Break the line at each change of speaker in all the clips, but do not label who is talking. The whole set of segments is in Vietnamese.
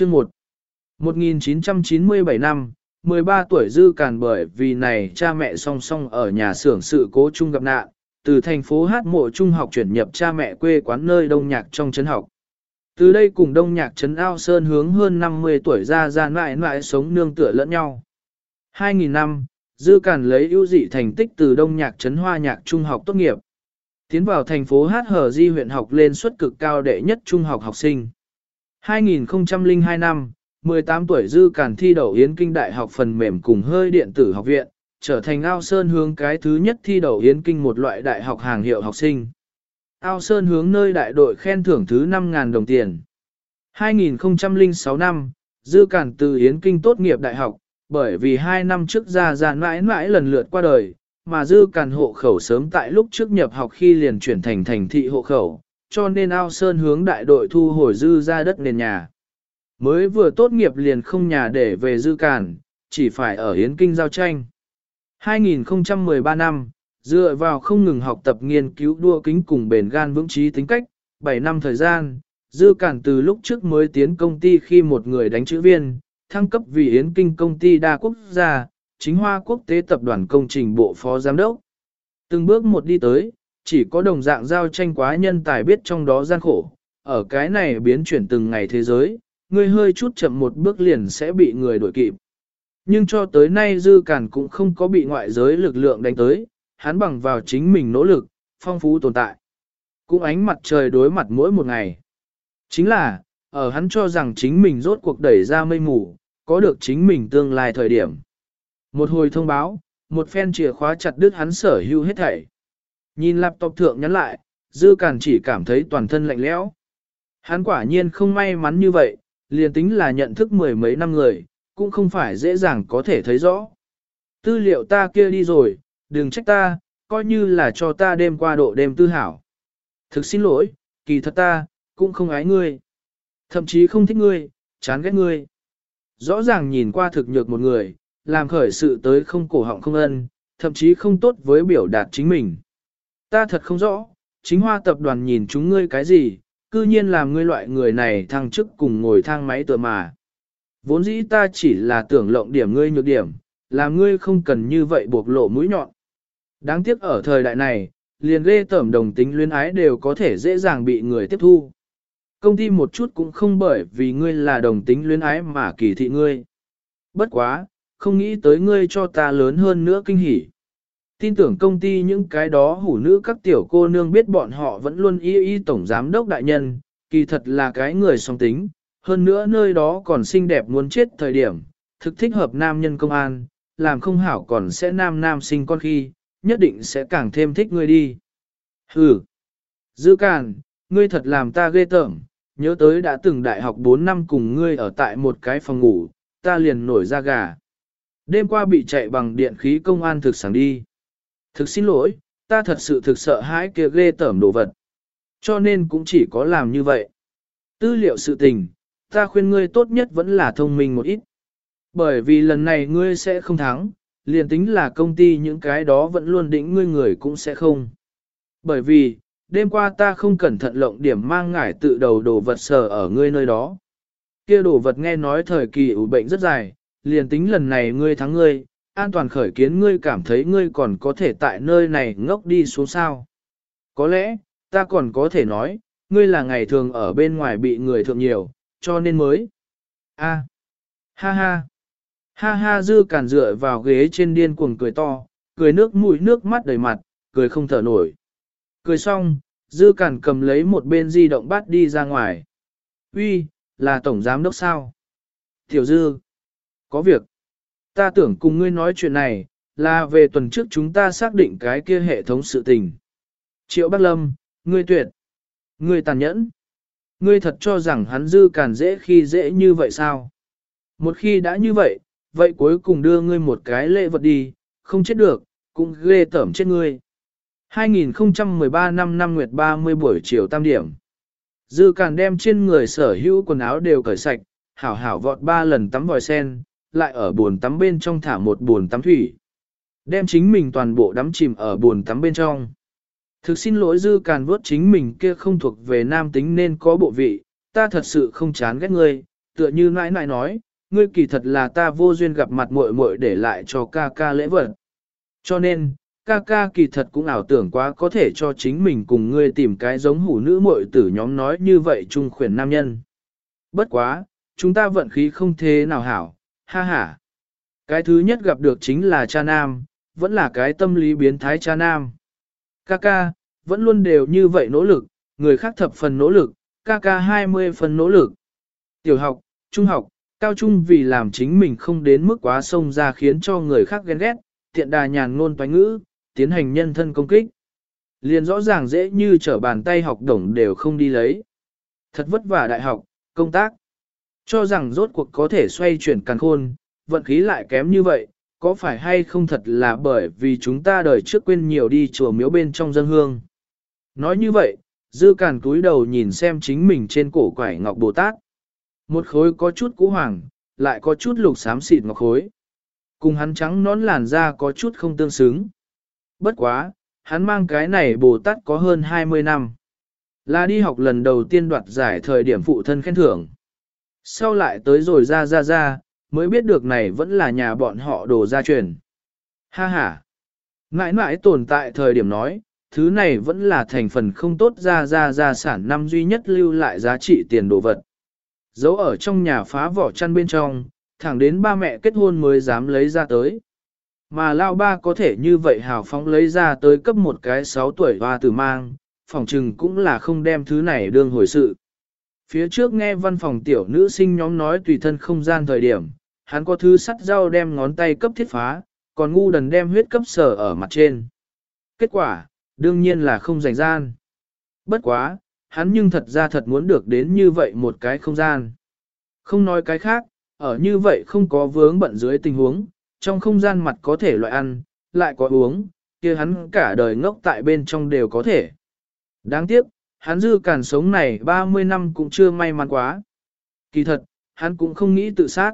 Chương 1 1997 năm, 13 tuổi dư càn bởi vì này cha mẹ song song ở nhà xưởng sự cố chung gặp nạn, từ thành phố hát mộ trung học chuyển nhập cha mẹ quê quán nơi đông nhạc trong trấn học. Từ đây cùng đông nhạc trấn ao sơn hướng hơn 50 tuổi ra ra mãi mãi sống nương tựa lẫn nhau. 2000 năm, dư càn lấy ưu dị thành tích từ đông nhạc trấn hoa nhạc trung học tốt nghiệp. Tiến vào thành phố Hát Hờ Di huyện học lên suất cực cao đệ nhất trung học học sinh. 2002 năm, 18 tuổi dư càn thi đậu Yến Kinh Đại học phần mềm cùng hơi điện tử học viện, trở thành ao sơn hướng cái thứ nhất thi đậu Yến Kinh một loại đại học hàng hiệu học sinh. Ao sơn hướng nơi đại đội khen thưởng thứ 5.000 đồng tiền. 2006 năm, dư càn từ Yến Kinh tốt nghiệp đại học, bởi vì hai năm trước ra ra mãi mãi lần lượt qua đời, mà dư càn hộ khẩu sớm tại lúc trước nhập học khi liền chuyển thành thành thị hộ khẩu, cho nên ao sơn hướng đại đội thu hồi dư ra đất nền nhà. Mới vừa tốt nghiệp liền không nhà để về dư cản chỉ phải ở Yến Kinh giao tranh. 2013 năm, dựa vào không ngừng học tập nghiên cứu đua kính cùng bền gan vững trí tính cách, 7 năm thời gian, dư cản từ lúc trước mới tiến công ty khi một người đánh chữ viên, thăng cấp vì Yến Kinh công ty đa quốc gia, chính hoa quốc tế tập đoàn công trình bộ phó giám đốc. Từng bước một đi tới, chỉ có đồng dạng giao tranh quá nhân tài biết trong đó gian khổ, ở cái này biến chuyển từng ngày thế giới, người hơi chút chậm một bước liền sẽ bị người đuổi kịp. Nhưng cho tới nay Dư Cản cũng không có bị ngoại giới lực lượng đánh tới, hắn bằng vào chính mình nỗ lực, phong phú tồn tại. Cũng ánh mặt trời đối mặt mỗi một ngày. Chính là, ở hắn cho rằng chính mình rốt cuộc đẩy ra mây mù, có được chính mình tương lai thời điểm. Một hồi thông báo, một phen chìa khóa chặt đứt hắn sở hữu hết thảy. Nhìn laptop thượng nhắn lại, Dư càn chỉ cảm thấy toàn thân lạnh lẽo. Hắn quả nhiên không may mắn như vậy, liền tính là nhận thức mười mấy năm người, cũng không phải dễ dàng có thể thấy rõ. Tư liệu ta kia đi rồi, đừng trách ta, coi như là cho ta đêm qua độ đêm tư hảo. Thực xin lỗi, kỳ thật ta, cũng không ái ngươi. Thậm chí không thích ngươi, chán ghét ngươi. Rõ ràng nhìn qua thực nhược một người, làm khởi sự tới không cổ họng không ân, thậm chí không tốt với biểu đạt chính mình. Ta thật không rõ, chính hoa tập đoàn nhìn chúng ngươi cái gì, cư nhiên làm ngươi loại người này thăng chức cùng ngồi thang máy tựa mà. Vốn dĩ ta chỉ là tưởng lộng điểm ngươi nhược điểm, làm ngươi không cần như vậy buộc lộ mũi nhọn. Đáng tiếc ở thời đại này, liền ghê tẩm đồng tính luyến ái đều có thể dễ dàng bị người tiếp thu. Công ty một chút cũng không bởi vì ngươi là đồng tính luyến ái mà kỳ thị ngươi. Bất quá, không nghĩ tới ngươi cho ta lớn hơn nữa kinh hỉ. Tin tưởng công ty những cái đó hủ nữ các tiểu cô nương biết bọn họ vẫn luôn y y tổng giám đốc đại nhân, kỳ thật là cái người song tính, hơn nữa nơi đó còn xinh đẹp muốn chết thời điểm, thực thích hợp nam nhân công an, làm không hảo còn sẽ nam nam sinh con khi, nhất định sẽ càng thêm thích ngươi đi. Hừ, dư càn, ngươi thật làm ta ghê tởm, nhớ tới đã từng đại học 4 năm cùng ngươi ở tại một cái phòng ngủ, ta liền nổi ra gà. Đêm qua bị chạy bằng điện khí công an thực sáng đi. Thực xin lỗi, ta thật sự thực sợ hãi kia ghê tởm đồ vật. Cho nên cũng chỉ có làm như vậy. Tư liệu sự tình, ta khuyên ngươi tốt nhất vẫn là thông minh một ít. Bởi vì lần này ngươi sẽ không thắng, liền tính là công ty những cái đó vẫn luôn đỉnh ngươi người cũng sẽ không. Bởi vì, đêm qua ta không cẩn thận lộng điểm mang ngải tự đầu đồ vật sờ ở ngươi nơi đó. Kia đồ vật nghe nói thời kỳ ủ bệnh rất dài, liền tính lần này ngươi thắng ngươi, an toàn khởi kiến ngươi cảm thấy ngươi còn có thể tại nơi này ngốc đi xuống sao. Có lẽ, ta còn có thể nói, ngươi là ngày thường ở bên ngoài bị người thượng nhiều, cho nên mới. A. Ha ha. Ha ha dư cản dựa vào ghế trên điên cuồng cười to, cười nước mũi nước mắt đầy mặt, cười không thở nổi. Cười xong, dư cản cầm lấy một bên di động bắt đi ra ngoài. Uy, là tổng giám đốc sao? Tiểu dư. Có việc. Ta tưởng cùng ngươi nói chuyện này, là về tuần trước chúng ta xác định cái kia hệ thống sự tình. Triệu Bắc Lâm, ngươi tuyệt. Ngươi tàn nhẫn. Ngươi thật cho rằng hắn dư càn dễ khi dễ như vậy sao? Một khi đã như vậy, vậy cuối cùng đưa ngươi một cái lễ vật đi, không chết được, cũng ghê tởm chết ngươi. 2013 năm năm nguyệt 30 buổi chiều tam điểm. Dư càn đem trên người sở hữu quần áo đều cởi sạch, hảo hảo vọt ba lần tắm vòi sen, lại ở buồn tắm bên trong thả một buồn tắm thủy. Đem chính mình toàn bộ đắm chìm ở buồn tắm bên trong. Thực xin lỗi dư càn vớt chính mình kia không thuộc về nam tính nên có bộ vị, ta thật sự không chán ghét ngươi, tựa như nãi nãi nói, ngươi kỳ thật là ta vô duyên gặp mặt muội muội để lại cho ca ca lễ vật. Cho nên, ca ca kỳ thật cũng ảo tưởng quá có thể cho chính mình cùng ngươi tìm cái giống hủ nữ muội tử nhóm nói như vậy trung khuyển nam nhân. Bất quá, chúng ta vận khí không thế nào hảo, ha ha. Cái thứ nhất gặp được chính là cha nam, vẫn là cái tâm lý biến thái cha nam. Ca ca, vẫn luôn đều như vậy nỗ lực, người khác thập phần nỗ lực, ca ca 20 phần nỗ lực. Tiểu học, trung học, cao trung vì làm chính mình không đến mức quá sông ra khiến cho người khác ghen ghét, tiện đà nhàn ngôn toán ngữ, tiến hành nhân thân công kích. Liền rõ ràng dễ như trở bàn tay học đồng đều không đi lấy. Thật vất vả đại học, công tác. Cho rằng rốt cuộc có thể xoay chuyển càn khôn, vận khí lại kém như vậy, có phải hay không thật là bởi vì chúng ta đời trước quên nhiều đi chùa miếu bên trong dân hương. Nói như vậy, dư càn túi đầu nhìn xem chính mình trên cổ quải ngọc Bồ Tát. Một khối có chút cũ hoàng, lại có chút lục xám xịt ngọc khối. Cùng hắn trắng nón làn da có chút không tương xứng. Bất quá, hắn mang cái này Bồ Tát có hơn 20 năm. Là đi học lần đầu tiên đoạt giải thời điểm phụ thân khen thưởng. Sau lại tới rồi ra ra ra, mới biết được này vẫn là nhà bọn họ đồ gia truyền. Ha ha! Ngãi ngãi tồn tại thời điểm nói, thứ này vẫn là thành phần không tốt ra ra ra sản năm duy nhất lưu lại giá trị tiền đồ vật. Giấu ở trong nhà phá vỏ chăn bên trong, thẳng đến ba mẹ kết hôn mới dám lấy ra tới. Mà lao ba có thể như vậy hào phóng lấy ra tới cấp một cái 6 tuổi hoa tử mang, phòng trừng cũng là không đem thứ này đương hồi sự. Phía trước nghe văn phòng tiểu nữ sinh nhóm nói tùy thân không gian thời điểm, hắn có thứ sắt dao đem ngón tay cấp thiết phá, còn ngu đần đem huyết cấp sở ở mặt trên. Kết quả, đương nhiên là không rảnh gian. Bất quá, hắn nhưng thật ra thật muốn được đến như vậy một cái không gian. Không nói cái khác, ở như vậy không có vướng bận dưới tình huống, trong không gian mặt có thể loại ăn, lại có uống, kia hắn cả đời ngốc tại bên trong đều có thể. Đáng tiếc, hắn dư cản sống này 30 năm cũng chưa may mắn quá. Kỳ thật, hắn cũng không nghĩ tự sát.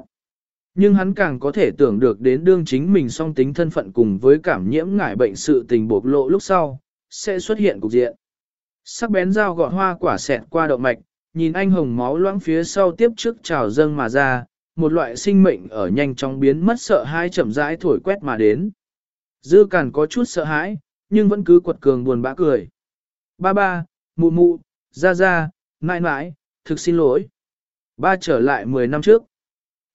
Nhưng hắn càng có thể tưởng được đến đương chính mình song tính thân phận cùng với cảm nhiễm ngải bệnh sự tình bộc lộ lúc sau, sẽ xuất hiện cục diện. Sắc bén dao gọt hoa quả xẹt qua động mạch, nhìn anh hồng máu loãng phía sau tiếp trước trào dâng mà ra, một loại sinh mệnh ở nhanh chóng biến mất sợ hãi chậm rãi thổi quét mà đến. Dư cản có chút sợ hãi, nhưng vẫn cứ quật cường buồn bã cười. Ba ba, mụ mụ, ra ra, mãi mãi, thực xin lỗi. Ba trở lại 10 năm trước.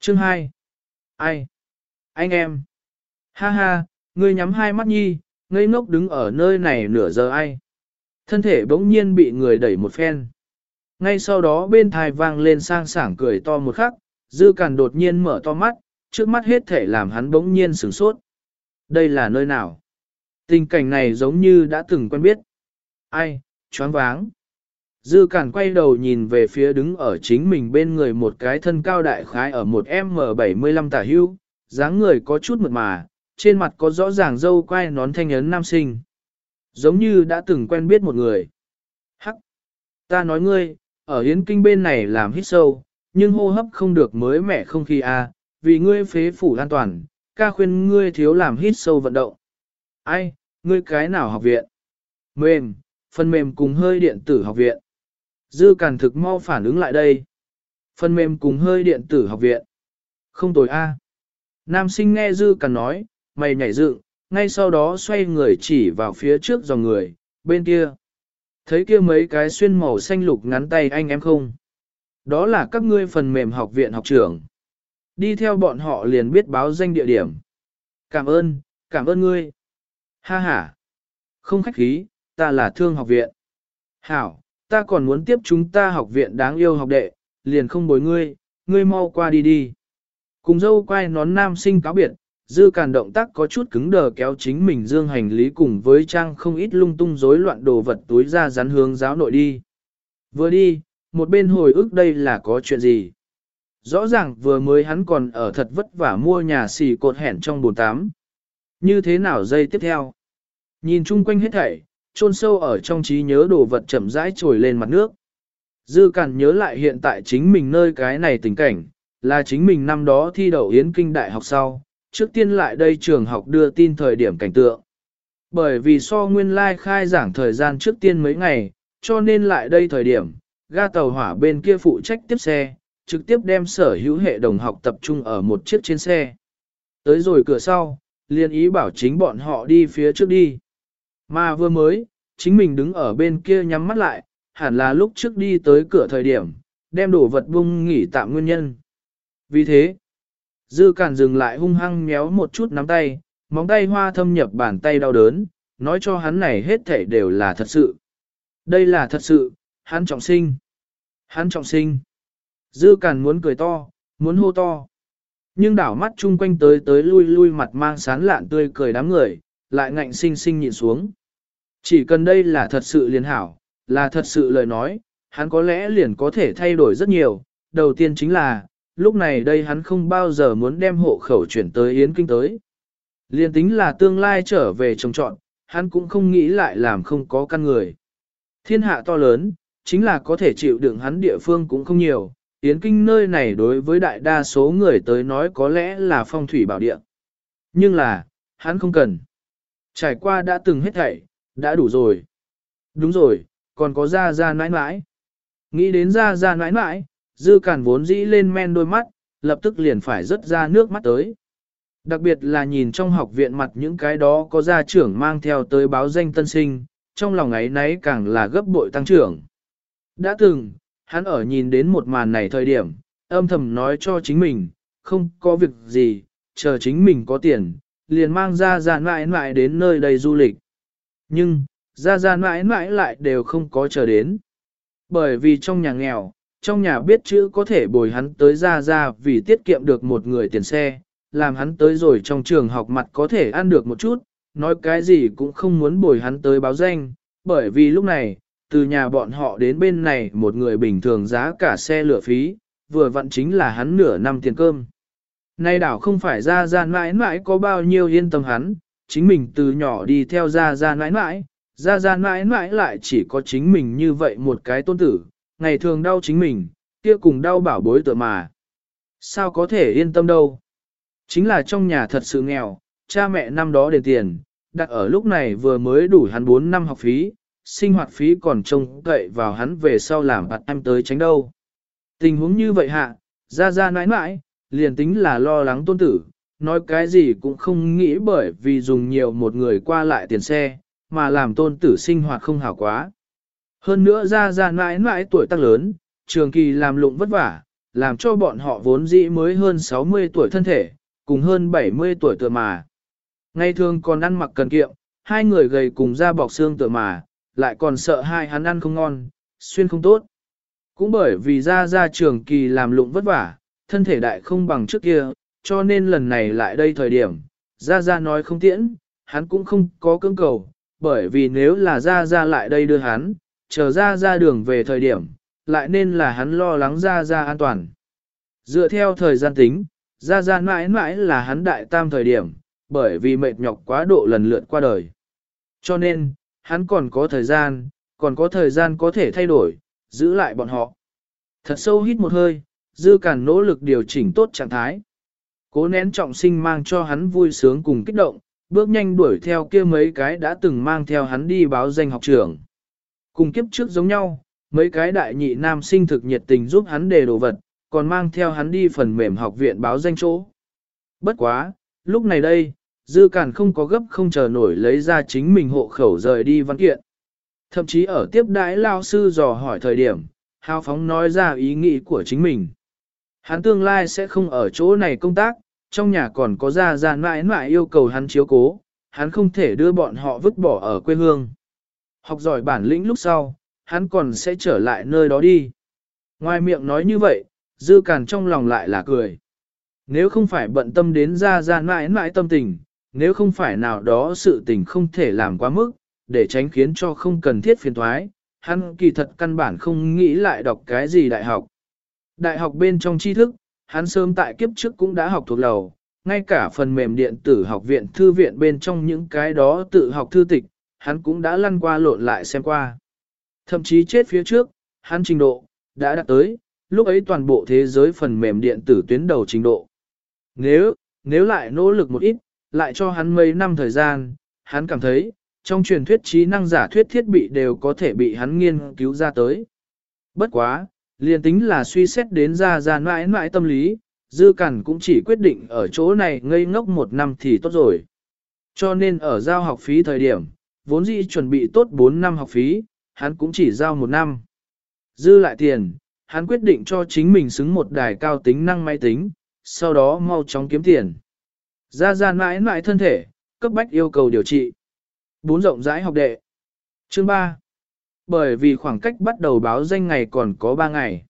Chương 2. Ai? Anh em. Ha ha, ngươi nhắm hai mắt nhi, ngây ngốc đứng ở nơi này nửa giờ ai. Thân thể bỗng nhiên bị người đẩy một phen. Ngay sau đó bên thai vang lên sang sảng cười to một khắc, dư càn đột nhiên mở to mắt, trước mắt hết thể làm hắn bỗng nhiên sửng sốt. Đây là nơi nào? Tình cảnh này giống như đã từng quen biết. Ai, choáng váng. Dư cản quay đầu nhìn về phía đứng ở chính mình bên người một cái thân cao đại khái ở một M75 tả hưu, dáng người có chút mượt mà, trên mặt có rõ ràng dâu quai nón thanh ấn nam sinh. Giống như đã từng quen biết một người. Hắc! Ta nói ngươi, ở hiến kinh bên này làm hít sâu, nhưng hô hấp không được mới mẻ không khí a, à, vì ngươi phế phủ an toàn, ca khuyên ngươi thiếu làm hít sâu vận động. Ai, ngươi cái nào học viện? Mềm, phần mềm cùng hơi điện tử học viện. Dư Càn thực mau phản ứng lại đây. Phần mềm cùng hơi điện tử học viện. Không tồi a. Nam sinh nghe Dư Càn nói, mày nhảy dựng, ngay sau đó xoay người chỉ vào phía trước dòng người, bên kia. Thấy kia mấy cái xuyên màu xanh lục ngắn tay anh em không? Đó là các ngươi phần mềm học viện học trưởng. Đi theo bọn họ liền biết báo danh địa điểm. Cảm ơn, cảm ơn ngươi. Ha ha. Không khách khí, ta là thương học viện. Hảo, ta còn muốn tiếp chúng ta học viện đáng yêu học đệ, liền không bồi ngươi, ngươi mau qua đi đi. Cùng dâu quay nón nam sinh cáo biệt, dư càn động tác có chút cứng đờ kéo chính mình dương hành lý cùng với trang không ít lung tung rối loạn đồ vật túi ra rắn hướng giáo nội đi. Vừa đi, một bên hồi ức đây là có chuyện gì. Rõ ràng vừa mới hắn còn ở thật vất vả mua nhà xì cột hẻn trong bồn tám. Như thế nào dây tiếp theo? Nhìn chung quanh hết thảy, chôn sâu ở trong trí nhớ đồ vật chậm rãi trồi lên mặt nước. Dư cản nhớ lại hiện tại chính mình nơi cái này tình cảnh, là chính mình năm đó thi đậu Yến Kinh Đại học sau, trước tiên lại đây trường học đưa tin thời điểm cảnh tượng. Bởi vì so nguyên lai like khai giảng thời gian trước tiên mấy ngày, cho nên lại đây thời điểm, ga tàu hỏa bên kia phụ trách tiếp xe, trực tiếp đem sở hữu hệ đồng học tập trung ở một chiếc trên xe. Tới rồi cửa sau, liên ý bảo chính bọn họ đi phía trước đi. Mà vừa mới, chính mình đứng ở bên kia nhắm mắt lại, hẳn là lúc trước đi tới cửa thời điểm, đem đồ vật bung nghỉ tạm nguyên nhân. Vì thế, dư cản dừng lại hung hăng méo một chút nắm tay, móng tay hoa thâm nhập bàn tay đau đớn, nói cho hắn này hết thảy đều là thật sự. Đây là thật sự, hắn trọng sinh. Hắn trọng sinh. Dư cản muốn cười to, muốn hô to. Nhưng đảo mắt chung quanh tới tới lui lui mặt mang sán lạn tươi cười đám người, lại ngạnh sinh sinh nhìn xuống. Chỉ cần đây là thật sự liền hảo, là thật sự lời nói, hắn có lẽ liền có thể thay đổi rất nhiều. Đầu tiên chính là, lúc này đây hắn không bao giờ muốn đem hộ khẩu chuyển tới Yến Kinh tới. Liền tính là tương lai trở về trồng trọn, hắn cũng không nghĩ lại làm không có căn người. Thiên hạ to lớn, chính là có thể chịu đựng hắn địa phương cũng không nhiều. Yến Kinh nơi này đối với đại đa số người tới nói có lẽ là phong thủy bảo địa. Nhưng là, hắn không cần. Trải qua đã từng hết thảy, đã đủ rồi. Đúng rồi, còn có ra ra nãi nãi. Nghĩ đến ra ra nãi nãi, dư cản vốn dĩ lên men đôi mắt, lập tức liền phải rớt ra nước mắt tới. Đặc biệt là nhìn trong học viện mặt những cái đó có gia trưởng mang theo tới báo danh tân sinh, trong lòng ấy nấy càng là gấp bội tăng trưởng. Đã từng, hắn ở nhìn đến một màn này thời điểm, âm thầm nói cho chính mình, không có việc gì, chờ chính mình có tiền, liền mang ra ra mãi mãi đến nơi đây du lịch. Nhưng, ra ra mãi mãi lại đều không có chờ đến. Bởi vì trong nhà nghèo, trong nhà biết chữ có thể bồi hắn tới ra ra vì tiết kiệm được một người tiền xe, làm hắn tới rồi trong trường học mặt có thể ăn được một chút, nói cái gì cũng không muốn bồi hắn tới báo danh, bởi vì lúc này, từ nhà bọn họ đến bên này một người bình thường giá cả xe lửa phí, vừa vặn chính là hắn nửa năm tiền cơm. Nay đảo không phải ra ra mãi mãi có bao nhiêu yên tâm hắn, chính mình từ nhỏ đi theo ra ra mãi mãi, ra ra mãi mãi lại chỉ có chính mình như vậy một cái tôn tử, ngày thường đau chính mình, kia cùng đau bảo bối tựa mà. Sao có thể yên tâm đâu? Chính là trong nhà thật sự nghèo, cha mẹ năm đó đền tiền, đặt ở lúc này vừa mới đủ hắn 4 năm học phí, sinh hoạt phí còn trông cậy vào hắn về sau làm bạn em tới tránh đâu. Tình huống như vậy hạ, ra ra nãi nãi, liền tính là lo lắng tôn tử, nói cái gì cũng không nghĩ bởi vì dùng nhiều một người qua lại tiền xe, mà làm tôn tử sinh hoạt không hảo quá. Hơn nữa ra ra nãi nãi tuổi tác lớn, trường kỳ làm lụng vất vả, làm cho bọn họ vốn dĩ mới hơn 60 tuổi thân thể, cùng hơn 70 tuổi tựa mà. Ngày thường còn ăn mặc cần kiệm, hai người gầy cùng da bọc xương tựa mà, lại còn sợ hai hắn ăn không ngon, xuyên không tốt. Cũng bởi vì ra ra trường kỳ làm lụng vất vả, thân thể đại không bằng trước kia, cho nên lần này lại đây thời điểm, gia gia nói không tiễn, hắn cũng không có cưỡng cầu, bởi vì nếu là gia gia lại đây đưa hắn, chờ gia gia đường về thời điểm, lại nên là hắn lo lắng gia gia an toàn. Dựa theo thời gian tính, gia gia mãi mãi là hắn đại tam thời điểm, bởi vì mệt nhọc quá độ lần lượt qua đời. Cho nên, hắn còn có thời gian, còn có thời gian có thể thay đổi, giữ lại bọn họ. Thật sâu hít một hơi, dư cản nỗ lực điều chỉnh tốt trạng thái. Cố nén trọng sinh mang cho hắn vui sướng cùng kích động, bước nhanh đuổi theo kia mấy cái đã từng mang theo hắn đi báo danh học trường. Cùng kiếp trước giống nhau, mấy cái đại nhị nam sinh thực nhiệt tình giúp hắn đề đồ vật, còn mang theo hắn đi phần mềm học viện báo danh chỗ. Bất quá, lúc này đây, Dư Cản không có gấp không chờ nổi lấy ra chính mình hộ khẩu rời đi văn kiện. Thậm chí ở tiếp đãi lao sư dò hỏi thời điểm, hào phóng nói ra ý nghĩ của chính mình. Hắn tương lai sẽ không ở chỗ này công tác, trong nhà còn có gia gia mãi mãi yêu cầu hắn chiếu cố, hắn không thể đưa bọn họ vứt bỏ ở quê hương. Học giỏi bản lĩnh lúc sau, hắn còn sẽ trở lại nơi đó đi. Ngoài miệng nói như vậy, dư càn trong lòng lại là cười. Nếu không phải bận tâm đến gia gia mãi mãi tâm tình, nếu không phải nào đó sự tình không thể làm quá mức, để tránh khiến cho không cần thiết phiền thoái, hắn kỳ thật căn bản không nghĩ lại đọc cái gì đại học. Đại học bên trong tri thức, hắn sớm tại kiếp trước cũng đã học thuộc lầu, ngay cả phần mềm điện tử học viện thư viện bên trong những cái đó tự học thư tịch, hắn cũng đã lăn qua lộn lại xem qua. Thậm chí chết phía trước, hắn trình độ, đã đạt tới, lúc ấy toàn bộ thế giới phần mềm điện tử tuyến đầu trình độ. Nếu, nếu lại nỗ lực một ít, lại cho hắn mấy năm thời gian, hắn cảm thấy, trong truyền thuyết trí năng giả thuyết thiết bị đều có thể bị hắn nghiên cứu ra tới. Bất quá, Liên tính là suy xét đến ra ra mãi mãi tâm lý, dư cẩn cũng chỉ quyết định ở chỗ này ngây ngốc một năm thì tốt rồi. Cho nên ở giao học phí thời điểm, vốn dĩ chuẩn bị tốt 4 năm học phí, hắn cũng chỉ giao một năm. Dư lại tiền, hắn quyết định cho chính mình xứng một đài cao tính năng máy tính, sau đó mau chóng kiếm tiền. Ra ra mãi mãi thân thể, cấp bách yêu cầu điều trị. Bốn rộng rãi học đệ. Chương 3. Bởi vì khoảng cách bắt đầu báo danh ngày còn có 3 ngày.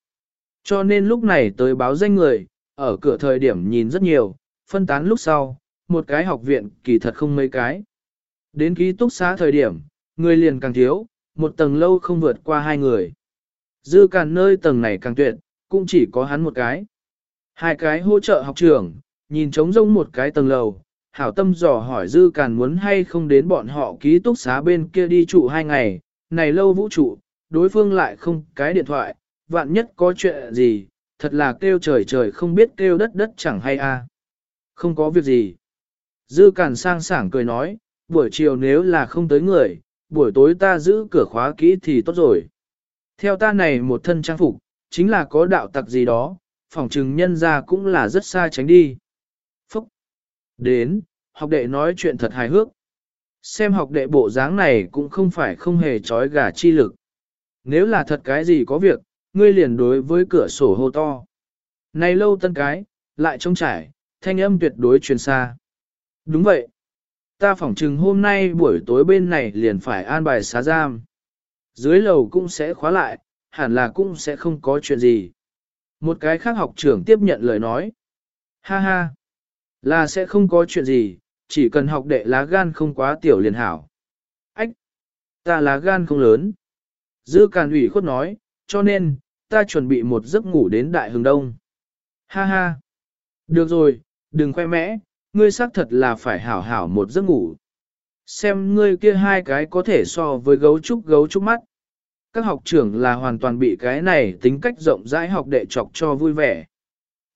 Cho nên lúc này tới báo danh người, ở cửa thời điểm nhìn rất nhiều, phân tán lúc sau, một cái học viện kỳ thật không mấy cái. Đến ký túc xá thời điểm, người liền càng thiếu, một tầng lâu không vượt qua hai người. Dư càn nơi tầng này càng tuyệt, cũng chỉ có hắn một cái. Hai cái hỗ trợ học trưởng, nhìn trống rông một cái tầng lầu, hảo tâm dò hỏi dư càn muốn hay không đến bọn họ ký túc xá bên kia đi trụ hai ngày, này lâu vũ trụ, đối phương lại không cái điện thoại, vạn nhất có chuyện gì, thật là kêu trời trời không biết kêu đất đất chẳng hay a. Không có việc gì. Dư càn sang sảng cười nói, buổi chiều nếu là không tới người, buổi tối ta giữ cửa khóa kỹ thì tốt rồi. Theo ta này một thân trang phục, chính là có đạo tặc gì đó, phỏng trừng nhân ra cũng là rất xa tránh đi. Phúc! Đến, học đệ nói chuyện thật hài hước. Xem học đệ bộ dáng này cũng không phải không hề trói gà chi lực. Nếu là thật cái gì có việc, ngươi liền đối với cửa sổ hô to. Này lâu tân cái, lại trông trải, thanh âm tuyệt đối truyền xa. Đúng vậy. Ta phỏng chừng hôm nay buổi tối bên này liền phải an bài xá giam. Dưới lầu cũng sẽ khóa lại, hẳn là cũng sẽ không có chuyện gì. Một cái khác học trưởng tiếp nhận lời nói. Ha ha, là sẽ không có chuyện gì, chỉ cần học đệ lá gan không quá tiểu liền hảo. Ách, ta lá gan không lớn. Dư Càn ủy khuất nói, cho nên, ta chuẩn bị một giấc ngủ đến đại hừng đông. Ha ha, được rồi, đừng khoe mẽ, ngươi xác thật là phải hảo hảo một giấc ngủ. Xem ngươi kia hai cái có thể so với gấu trúc gấu trúc mắt. Các học trưởng là hoàn toàn bị cái này tính cách rộng rãi học đệ chọc cho vui vẻ.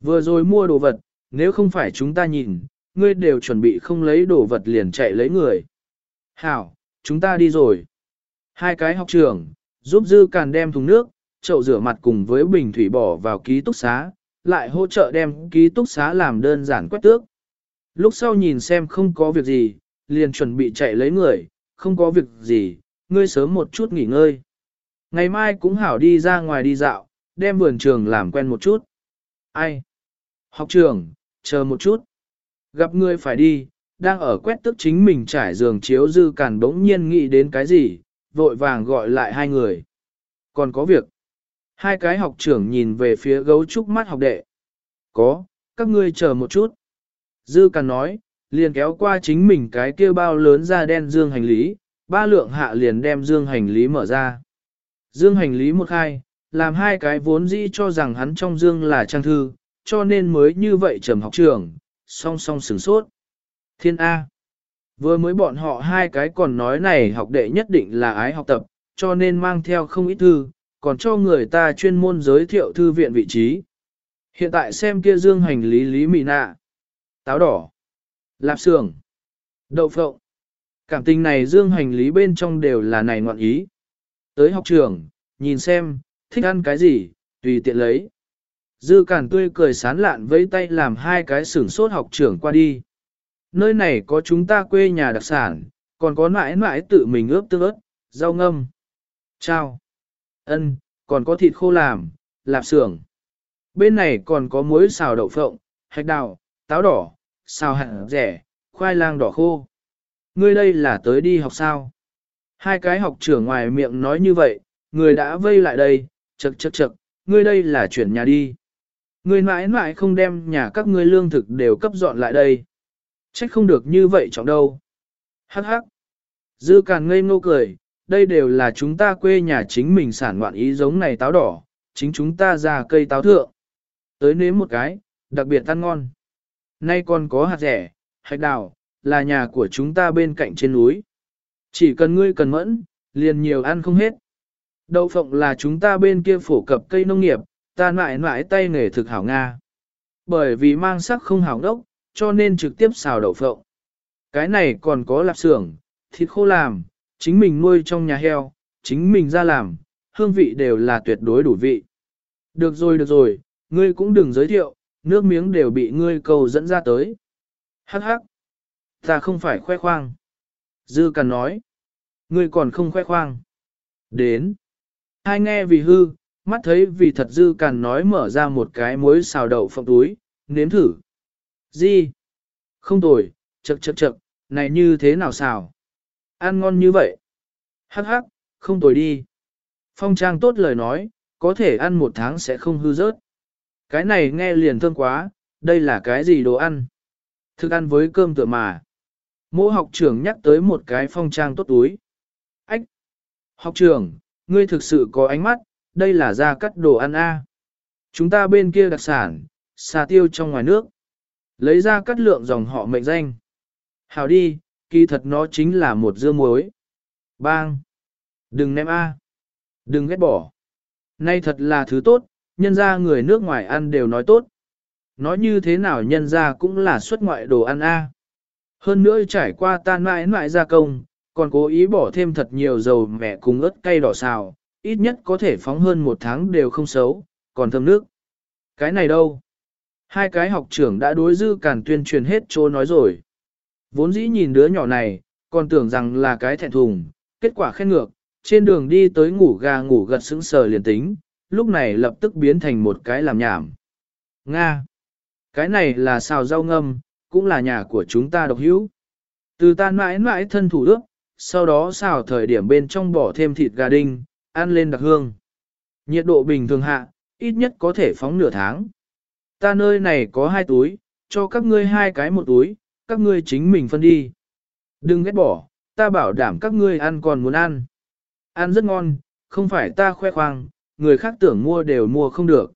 Vừa rồi mua đồ vật, nếu không phải chúng ta nhìn, ngươi đều chuẩn bị không lấy đồ vật liền chạy lấy người. Hảo, chúng ta đi rồi. Hai cái học trưởng, giúp dư càn đem thùng nước, chậu rửa mặt cùng với bình thủy bỏ vào ký túc xá, lại hỗ trợ đem ký túc xá làm đơn giản quét tước. Lúc sau nhìn xem không có việc gì, liền chuẩn bị chạy lấy người, không có việc gì, ngươi sớm một chút nghỉ ngơi. Ngày mai cũng hảo đi ra ngoài đi dạo, đem vườn trường làm quen một chút. Ai? Học trường, chờ một chút. Gặp ngươi phải đi, đang ở quét tức chính mình trải giường chiếu dư cản bỗng nhiên nghĩ đến cái gì, vội vàng gọi lại hai người. Còn có việc. Hai cái học trưởng nhìn về phía gấu trúc mắt học đệ. Có, các ngươi chờ một chút. Dư cản nói, liền kéo qua chính mình cái kia bao lớn ra đen dương hành lý, ba lượng hạ liền đem dương hành lý mở ra. Dương hành lý một khai, làm hai cái vốn dĩ cho rằng hắn trong dương là trang thư, cho nên mới như vậy trầm học trưởng, song song sửng sốt. Thiên A. Vừa mới bọn họ hai cái còn nói này học đệ nhất định là ái học tập, cho nên mang theo không ít thư, còn cho người ta chuyên môn giới thiệu thư viện vị trí. Hiện tại xem kia dương hành lý lý mị nạ. Táo đỏ. Lạp xưởng, đậu phộng. Cảm tình này dương hành lý bên trong đều là này ngoạn ý. Tới học trường, nhìn xem, thích ăn cái gì, tùy tiện lấy. Dư cản tươi cười sán lạn với tay làm hai cái sửng sốt học trưởng qua đi. Nơi này có chúng ta quê nhà đặc sản, còn có mãi mãi tự mình ướp tương ớt, rau ngâm. Chào. Ân, còn có thịt khô làm, lạp xưởng. Bên này còn có muối xào đậu phộng, hạch đào, táo đỏ, xào hạt rẻ, khoai lang đỏ khô. Ngươi đây là tới đi học sao? Hai cái học trưởng ngoài miệng nói như vậy, người đã vây lại đây, chật chật chật, ngươi đây là chuyển nhà đi. Người mãi mãi không đem nhà các ngươi lương thực đều cấp dọn lại đây. Trách không được như vậy trọng đâu. Hắc hắc. Dư càn ngây ngô cười, đây đều là chúng ta quê nhà chính mình sản ngoạn ý giống này táo đỏ, chính chúng ta ra cây táo thượng. Tới nếm một cái, đặc biệt ăn ngon. Nay còn có hạt rẻ, hạch đào, là nhà của chúng ta bên cạnh trên núi. Chỉ cần ngươi cần mẫn, liền nhiều ăn không hết. Đậu phộng là chúng ta bên kia phổ cập cây nông nghiệp, ta mãi mãi tay nghề thực hảo Nga. Bởi vì mang sắc không hảo đốc, cho nên trực tiếp xào đậu phộng. Cái này còn có lạp xưởng, thịt khô làm, chính mình nuôi trong nhà heo, chính mình ra làm, hương vị đều là tuyệt đối đủ vị. Được rồi được rồi, ngươi cũng đừng giới thiệu, nước miếng đều bị ngươi cầu dẫn ra tới. Hắc hắc, ta không phải khoe khoang. Dư Càn nói, ngươi còn không khoe khoang. Đến, hai nghe vì hư, mắt thấy vì thật Dư Càn nói mở ra một cái muối xào đậu phộng túi, nếm thử. Gì? Không tồi, chậc chậc chậc, này như thế nào xào? Ăn ngon như vậy. Hắc hắc, không tồi đi. Phong trang tốt lời nói, có thể ăn một tháng sẽ không hư rớt. Cái này nghe liền thơm quá, đây là cái gì đồ ăn? Thức ăn với cơm tựa mà. Mô học trưởng nhắc tới một cái phong trang tốt túi. Ách! Học trưởng, ngươi thực sự có ánh mắt, đây là ra cắt đồ ăn A. Chúng ta bên kia đặc sản, xà tiêu trong ngoài nước. Lấy ra cắt lượng dòng họ mệnh danh. Hào đi, kỳ thật nó chính là một dưa muối. Bang! Đừng ném A! Đừng ghét bỏ! Nay thật là thứ tốt, nhân ra người nước ngoài ăn đều nói tốt. Nói như thế nào nhân ra cũng là xuất ngoại đồ ăn A. Hơn nữa trải qua tan mãi mãi gia công, còn cố ý bỏ thêm thật nhiều dầu mẹ cùng ớt cay đỏ xào, ít nhất có thể phóng hơn một tháng đều không xấu, còn thơm nước. Cái này đâu? Hai cái học trưởng đã đối dư càn tuyên truyền hết chỗ nói rồi. Vốn dĩ nhìn đứa nhỏ này, còn tưởng rằng là cái thẹn thùng, kết quả khen ngược, trên đường đi tới ngủ gà ngủ gật sững sờ liền tính, lúc này lập tức biến thành một cái làm nhảm. Nga! Cái này là xào rau ngâm, cũng là nhà của chúng ta độc hữu. Từ ta mãi mãi thân thủ ước, sau đó xào thời điểm bên trong bỏ thêm thịt gà đinh, ăn lên đặc hương. Nhiệt độ bình thường hạ, ít nhất có thể phóng nửa tháng. Ta nơi này có hai túi, cho các ngươi hai cái một túi, các ngươi chính mình phân đi. Đừng ghét bỏ, ta bảo đảm các ngươi ăn còn muốn ăn. Ăn rất ngon, không phải ta khoe khoang, người khác tưởng mua đều mua không được.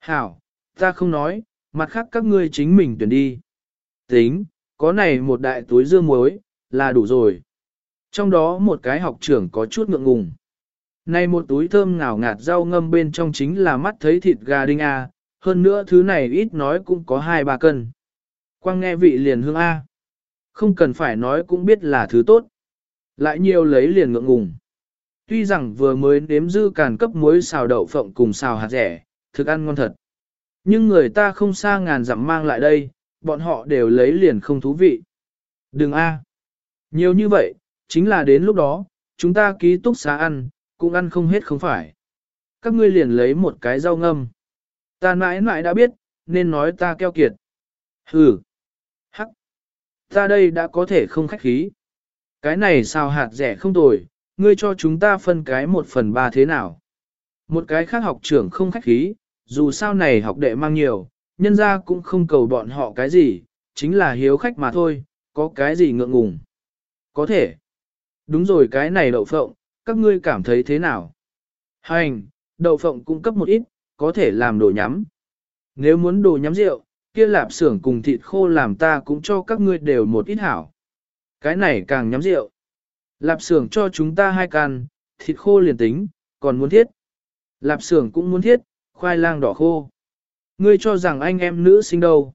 Hảo, ta không nói, mặt khác các ngươi chính mình tuyển đi. Tính, có này một đại túi dưa muối, là đủ rồi. Trong đó một cái học trưởng có chút ngượng ngùng. Này một túi thơm ngào ngạt rau ngâm bên trong chính là mắt thấy thịt gà đinh A, hơn nữa thứ này ít nói cũng có 2-3 cân. Quang nghe vị liền hương A. Không cần phải nói cũng biết là thứ tốt. Lại nhiều lấy liền ngượng ngùng. Tuy rằng vừa mới nếm dư càn cấp muối xào đậu phộng cùng xào hạt rẻ, thức ăn ngon thật. Nhưng người ta không xa ngàn dặm mang lại đây, bọn họ đều lấy liền không thú vị. Đừng a, Nhiều như vậy, chính là đến lúc đó, chúng ta ký túc xá ăn, cũng ăn không hết không phải. Các ngươi liền lấy một cái rau ngâm. Ta mãi mãi đã biết, nên nói ta keo kiệt. Hừ. Hắc. Ta đây đã có thể không khách khí. Cái này sao hạt rẻ không tồi, ngươi cho chúng ta phân cái một phần ba thế nào. Một cái khác học trưởng không khách khí, dù sao này học đệ mang nhiều, nhân ra cũng không cầu bọn họ cái gì, chính là hiếu khách mà thôi, có cái gì ngượng ngùng. Có thể. Đúng rồi cái này đậu phộng, các ngươi cảm thấy thế nào? Hành, đậu phộng cung cấp một ít, có thể làm đồ nhắm. Nếu muốn đồ nhắm rượu, kia lạp xưởng cùng thịt khô làm ta cũng cho các ngươi đều một ít hảo. Cái này càng nhắm rượu. Lạp xưởng cho chúng ta hai can, thịt khô liền tính, còn muốn thiết. Lạp xưởng cũng muốn thiết, khoai lang đỏ khô. Ngươi cho rằng anh em nữ sinh đâu.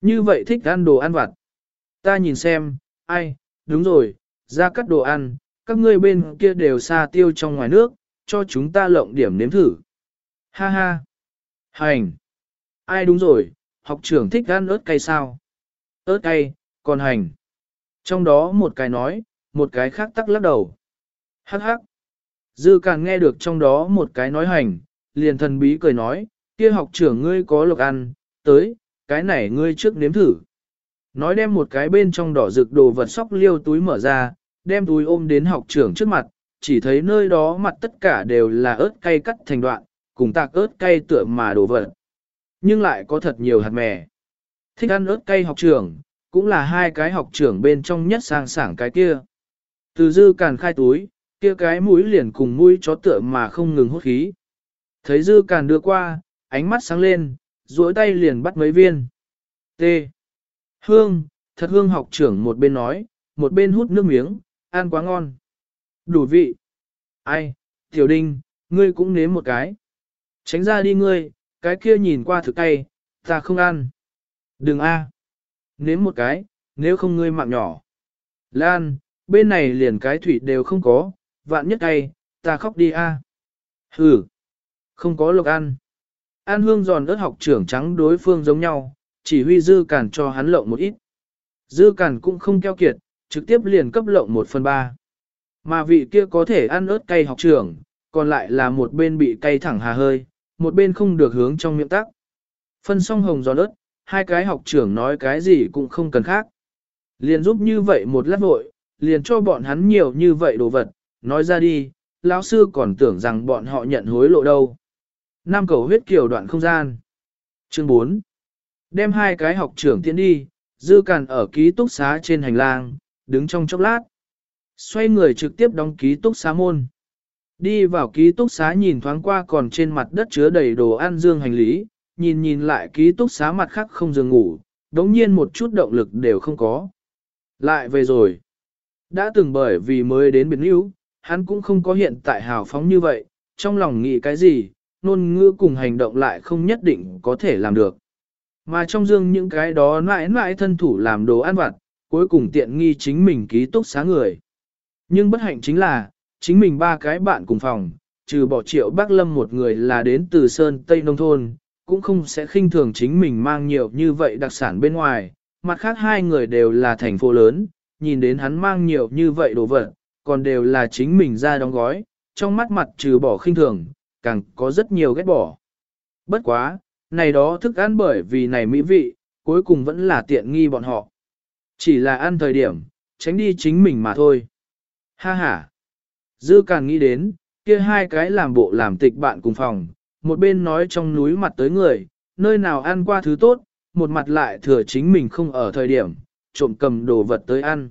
Như vậy thích ăn đồ ăn vặt. Ta nhìn xem, ai, đúng rồi, ra cắt đồ ăn, các ngươi bên kia đều xa tiêu trong ngoài nước, cho chúng ta lộng điểm nếm thử. Ha ha. Hành. Ai đúng rồi, học trưởng thích ăn ớt cay sao? ớt cay, còn hành. Trong đó một cái nói, một cái khác tắc lắc đầu. Hắc hắc. Dư càng nghe được trong đó một cái nói hành, liền thần bí cười nói, kia học trưởng ngươi có lộc ăn, tới, cái này ngươi trước nếm thử. Nói đem một cái bên trong đỏ rực đồ vật sóc liêu túi mở ra, đem túi ôm đến học trưởng trước mặt, chỉ thấy nơi đó mặt tất cả đều là ớt cay cắt thành đoạn, cùng tạc ớt cay tựa mà đổ vật. Nhưng lại có thật nhiều hạt mè. Thích ăn ớt cay học trưởng, cũng là hai cái học trưởng bên trong nhất sang sảng cái kia. Từ dư càn khai túi, kia cái mũi liền cùng mũi chó tựa mà không ngừng hút khí. Thấy dư càn đưa qua, ánh mắt sáng lên, duỗi tay liền bắt mấy viên. T. Hương, thật hương học trưởng một bên nói, một bên hút nước miếng, ăn quá ngon. Đủ vị. Ai, tiểu đinh, ngươi cũng nếm một cái. Tránh ra đi ngươi, cái kia nhìn qua thực tay, ta không ăn. Đừng a. Nếm một cái, nếu không ngươi mạng nhỏ. Lan, bên này liền cái thủy đều không có, vạn nhất tay, ta khóc đi a. À. Hừ, không có lộc ăn. An hương giòn ớt học trưởng trắng đối phương giống nhau, chỉ huy dư cản cho hắn lộng một ít. Dư cản cũng không keo kiệt, trực tiếp liền cấp lộng một phần ba. Mà vị kia có thể ăn ớt cay học trưởng, còn lại là một bên bị cay thẳng hà hơi, một bên không được hướng trong miệng tắc. Phân xong hồng giòn ớt, hai cái học trưởng nói cái gì cũng không cần khác. Liền giúp như vậy một lát vội, liền cho bọn hắn nhiều như vậy đồ vật, nói ra đi, lão sư còn tưởng rằng bọn họ nhận hối lộ đâu. Nam cầu huyết kiều đoạn không gian. Chương 4. Đem hai cái học trưởng tiến đi, dư càn ở ký túc xá trên hành lang, đứng trong chốc lát. Xoay người trực tiếp đóng ký túc xá môn. Đi vào ký túc xá nhìn thoáng qua còn trên mặt đất chứa đầy đồ ăn dương hành lý, nhìn nhìn lại ký túc xá mặt khác không giường ngủ, đống nhiên một chút động lực đều không có. Lại về rồi. Đã từng bởi vì mới đến biệt níu, hắn cũng không có hiện tại hào phóng như vậy, trong lòng nghĩ cái gì, nôn ngữ cùng hành động lại không nhất định có thể làm được. Mà trong dương những cái đó mãi mãi thân thủ làm đồ ăn vặt, cuối cùng tiện nghi chính mình ký túc xá người. Nhưng bất hạnh chính là, chính mình ba cái bạn cùng phòng, trừ bỏ triệu bác lâm một người là đến từ Sơn Tây Nông Thôn, cũng không sẽ khinh thường chính mình mang nhiều như vậy đặc sản bên ngoài, mặt khác hai người đều là thành phố lớn, nhìn đến hắn mang nhiều như vậy đồ vật, còn đều là chính mình ra đóng gói, trong mắt mặt trừ bỏ khinh thường, càng có rất nhiều ghét bỏ. Bất quá, này đó thức ăn bởi vì này mỹ vị, cuối cùng vẫn là tiện nghi bọn họ. Chỉ là ăn thời điểm, tránh đi chính mình mà thôi. Ha ha. Dư càng nghĩ đến, kia hai cái làm bộ làm tịch bạn cùng phòng, một bên nói trong núi mặt tới người, nơi nào ăn qua thứ tốt, một mặt lại thừa chính mình không ở thời điểm, trộm cầm đồ vật tới ăn.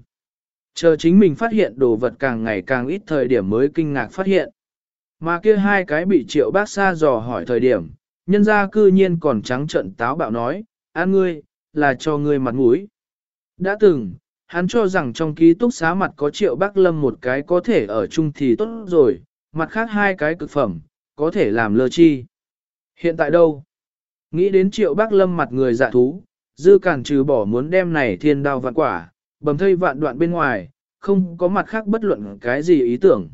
Chờ chính mình phát hiện đồ vật càng ngày càng ít thời điểm mới kinh ngạc phát hiện. Mà kia hai cái bị triệu bác xa dò hỏi thời điểm, nhân ra cư nhiên còn trắng trận táo bạo nói, ăn ngươi, là cho ngươi mặt mũi. Đã từng, hắn cho rằng trong ký túc xá mặt có triệu bác lâm một cái có thể ở chung thì tốt rồi, mặt khác hai cái cực phẩm, có thể làm lơ chi. Hiện tại đâu? Nghĩ đến triệu bác lâm mặt người dạ thú, dư cản trừ bỏ muốn đem này thiên đao vạn quả, bầm thây vạn đoạn bên ngoài, không có mặt khác bất luận cái gì ý tưởng.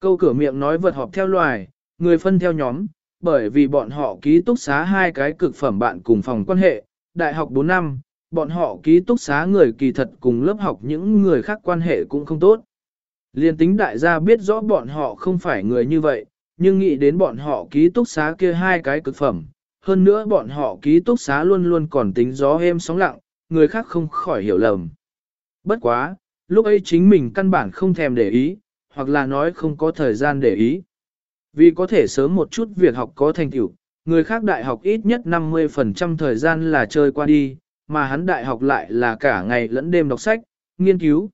Câu cửa miệng nói vật họp theo loài, người phân theo nhóm, bởi vì bọn họ ký túc xá hai cái cực phẩm bạn cùng phòng quan hệ, đại học 4 năm, bọn họ ký túc xá người kỳ thật cùng lớp học những người khác quan hệ cũng không tốt. Liên tính đại gia biết rõ bọn họ không phải người như vậy, nhưng nghĩ đến bọn họ ký túc xá kia hai cái cực phẩm, hơn nữa bọn họ ký túc xá luôn luôn còn tính gió êm sóng lặng, người khác không khỏi hiểu lầm. Bất quá, lúc ấy chính mình căn bản không thèm để ý, hoặc là nói không có thời gian để ý. Vì có thể sớm một chút việc học có thành tựu, người khác đại học ít nhất 50% thời gian là chơi qua đi, mà hắn đại học lại là cả ngày lẫn đêm đọc sách, nghiên cứu.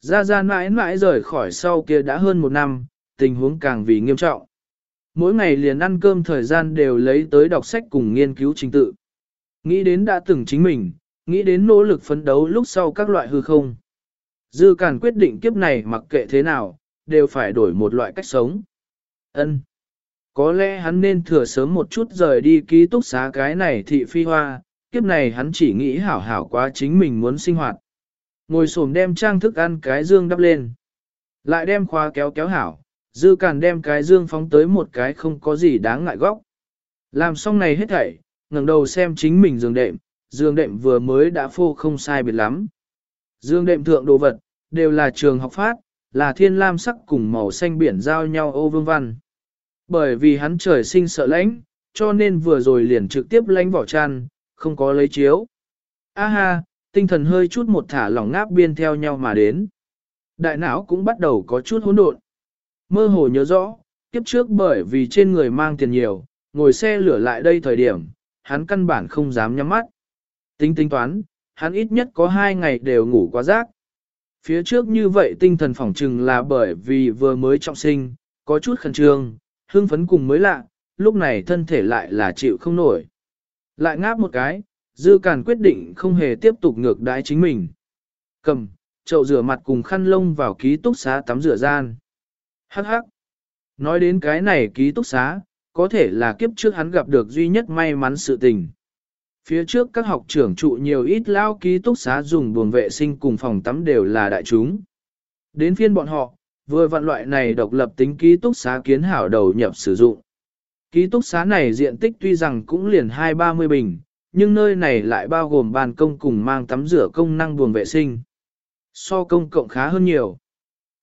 Ra Gia mãi mãi rời khỏi sau kia đã hơn một năm, tình huống càng vì nghiêm trọng. Mỗi ngày liền ăn cơm thời gian đều lấy tới đọc sách cùng nghiên cứu trình tự. Nghĩ đến đã từng chính mình, nghĩ đến nỗ lực phấn đấu lúc sau các loại hư không. Dư Càn quyết định kiếp này mặc kệ thế nào, đều phải đổi một loại cách sống. Ân, Có lẽ hắn nên thừa sớm một chút rời đi ký túc xá cái này thị phi hoa, kiếp này hắn chỉ nghĩ hảo hảo quá chính mình muốn sinh hoạt. Ngồi xổm đem trang thức ăn cái dương đắp lên. Lại đem khóa kéo kéo hảo, dư càn đem cái dương phóng tới một cái không có gì đáng ngại góc. Làm xong này hết thảy, ngẩng đầu xem chính mình giường đệm, giường đệm vừa mới đã phô không sai biệt lắm. Dương đệm thượng đồ vật, đều là trường học phát, là thiên lam sắc cùng màu xanh biển giao nhau ô vương văn. Bởi vì hắn trời sinh sợ lãnh, cho nên vừa rồi liền trực tiếp lãnh vỏ chăn, không có lấy chiếu. A ha, tinh thần hơi chút một thả lỏng ngáp biên theo nhau mà đến. Đại não cũng bắt đầu có chút hỗn độn. Mơ hồ nhớ rõ, kiếp trước bởi vì trên người mang tiền nhiều, ngồi xe lửa lại đây thời điểm, hắn căn bản không dám nhắm mắt. Tính tính toán, hắn ít nhất có hai ngày đều ngủ quá giấc. Phía trước như vậy tinh thần phỏng trừng là bởi vì vừa mới trọng sinh, có chút khẩn trương, hưng phấn cùng mới lạ, lúc này thân thể lại là chịu không nổi. Lại ngáp một cái, dư càn quyết định không hề tiếp tục ngược đái chính mình. Cầm, chậu rửa mặt cùng khăn lông vào ký túc xá tắm rửa gian. Hắc hắc. Nói đến cái này ký túc xá, có thể là kiếp trước hắn gặp được duy nhất may mắn sự tình. Phía trước các học trưởng trụ nhiều ít lao ký túc xá dùng buồng vệ sinh cùng phòng tắm đều là đại chúng. Đến phiên bọn họ, vừa vạn loại này độc lập tính ký túc xá kiến hảo đầu nhập sử dụng. Ký túc xá này diện tích tuy rằng cũng liền hai ba mươi bình, nhưng nơi này lại bao gồm ban công cùng mang tắm rửa công năng buồng vệ sinh. So công cộng khá hơn nhiều.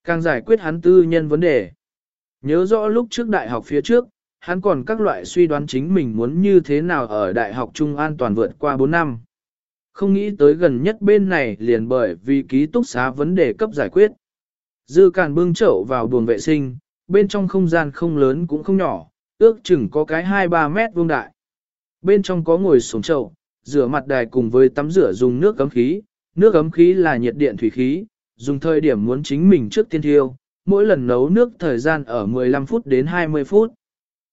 Càng giải quyết hắn tư nhân vấn đề. Nhớ rõ lúc trước đại học phía trước, hắn còn các loại suy đoán chính mình muốn như thế nào ở đại học trung an toàn vượt qua 4 năm. Không nghĩ tới gần nhất bên này liền bởi vì ký túc xá vấn đề cấp giải quyết. Dư càn bưng chậu vào buồng vệ sinh, bên trong không gian không lớn cũng không nhỏ, ước chừng có cái 2-3 mét vuông đại. Bên trong có ngồi sống chậu, rửa mặt đài cùng với tắm rửa dùng nước cấm khí, nước cấm khí là nhiệt điện thủy khí, dùng thời điểm muốn chính mình trước tiên thiêu, mỗi lần nấu nước thời gian ở 15 phút đến 20 phút.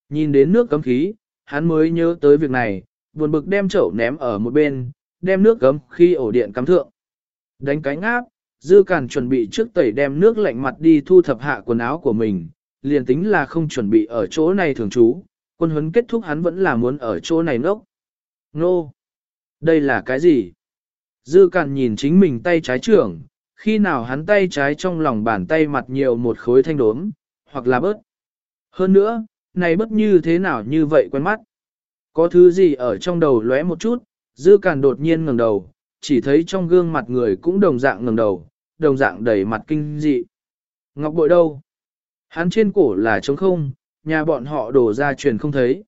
Nhìn đến nước cấm khí, hắn mới nhớ tới việc này, buồn bực đem chậu ném ở một bên, đem nước cấm khí ổ điện cắm thượng. Đánh cánh áp, dư cản chuẩn bị trước tẩy đem nước lạnh mặt đi thu thập hạ quần áo của mình, liền tính là không chuẩn bị ở chỗ này thường trú, quân huấn kết thúc hắn vẫn là muốn ở chỗ này nốc. Nô! Đây là cái gì? Dư cản nhìn chính mình tay trái trưởng, khi nào hắn tay trái trong lòng bàn tay mặt nhiều một khối thanh đốm, hoặc là bớt. Hơn nữa, này bớt như thế nào như vậy quen mắt. Có thứ gì ở trong đầu lóe một chút, dư càn đột nhiên ngẩng đầu, chỉ thấy trong gương mặt người cũng đồng dạng ngẩng đầu, đồng dạng đầy mặt kinh dị. Ngọc bội đâu? Hắn trên cổ là trống không, nhà bọn họ đổ ra truyền không thấy.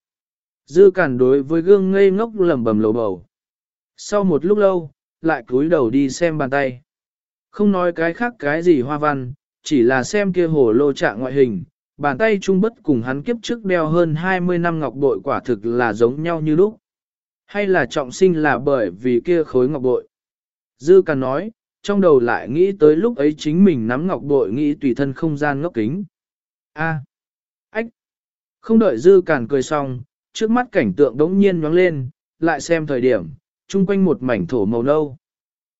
Dư cản đối với gương ngây ngốc lầm bầm lầu bầu. Sau một lúc lâu, lại cúi đầu đi xem bàn tay. Không nói cái khác cái gì hoa văn, chỉ là xem kia hồ lô trạng ngoại hình, bàn tay trung bất cùng hắn kiếp trước đeo hơn 20 năm ngọc bội quả thực là giống nhau như lúc. Hay là trọng sinh là bởi vì kia khối ngọc bội. Dư Càn nói, trong đầu lại nghĩ tới lúc ấy chính mình nắm ngọc bội nghĩ tùy thân không gian ngốc kính. A. Ách. Không đợi Dư Càn cười xong, trước mắt cảnh tượng đống nhiên nhoáng lên, lại xem thời điểm, chung quanh một mảnh thổ màu nâu.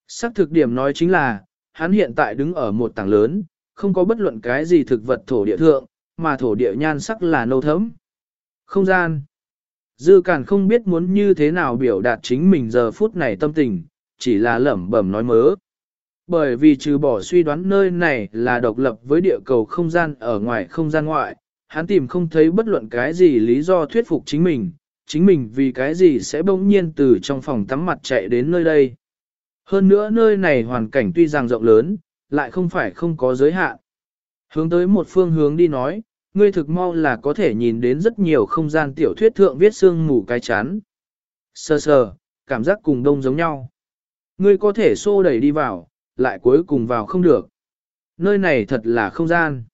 Sắc thực điểm nói chính là, hắn hiện tại đứng ở một tảng lớn, không có bất luận cái gì thực vật thổ địa thượng, mà thổ địa nhan sắc là nâu thấm. Không gian. Dư Càn không biết muốn như thế nào biểu đạt chính mình giờ phút này tâm tình, chỉ là lẩm bẩm nói mớ. Bởi vì trừ bỏ suy đoán nơi này là độc lập với địa cầu không gian ở ngoài không gian ngoại, hắn tìm không thấy bất luận cái gì lý do thuyết phục chính mình, chính mình vì cái gì sẽ bỗng nhiên từ trong phòng tắm mặt chạy đến nơi đây. Hơn nữa nơi này hoàn cảnh tuy rằng rộng lớn, lại không phải không có giới hạn. Hướng tới một phương hướng đi nói, ngươi thực mau là có thể nhìn đến rất nhiều không gian tiểu thuyết thượng viết xương mù cái chán. Sờ sờ, cảm giác cùng đông giống nhau. Ngươi có thể xô đẩy đi vào, lại cuối cùng vào không được. Nơi này thật là không gian.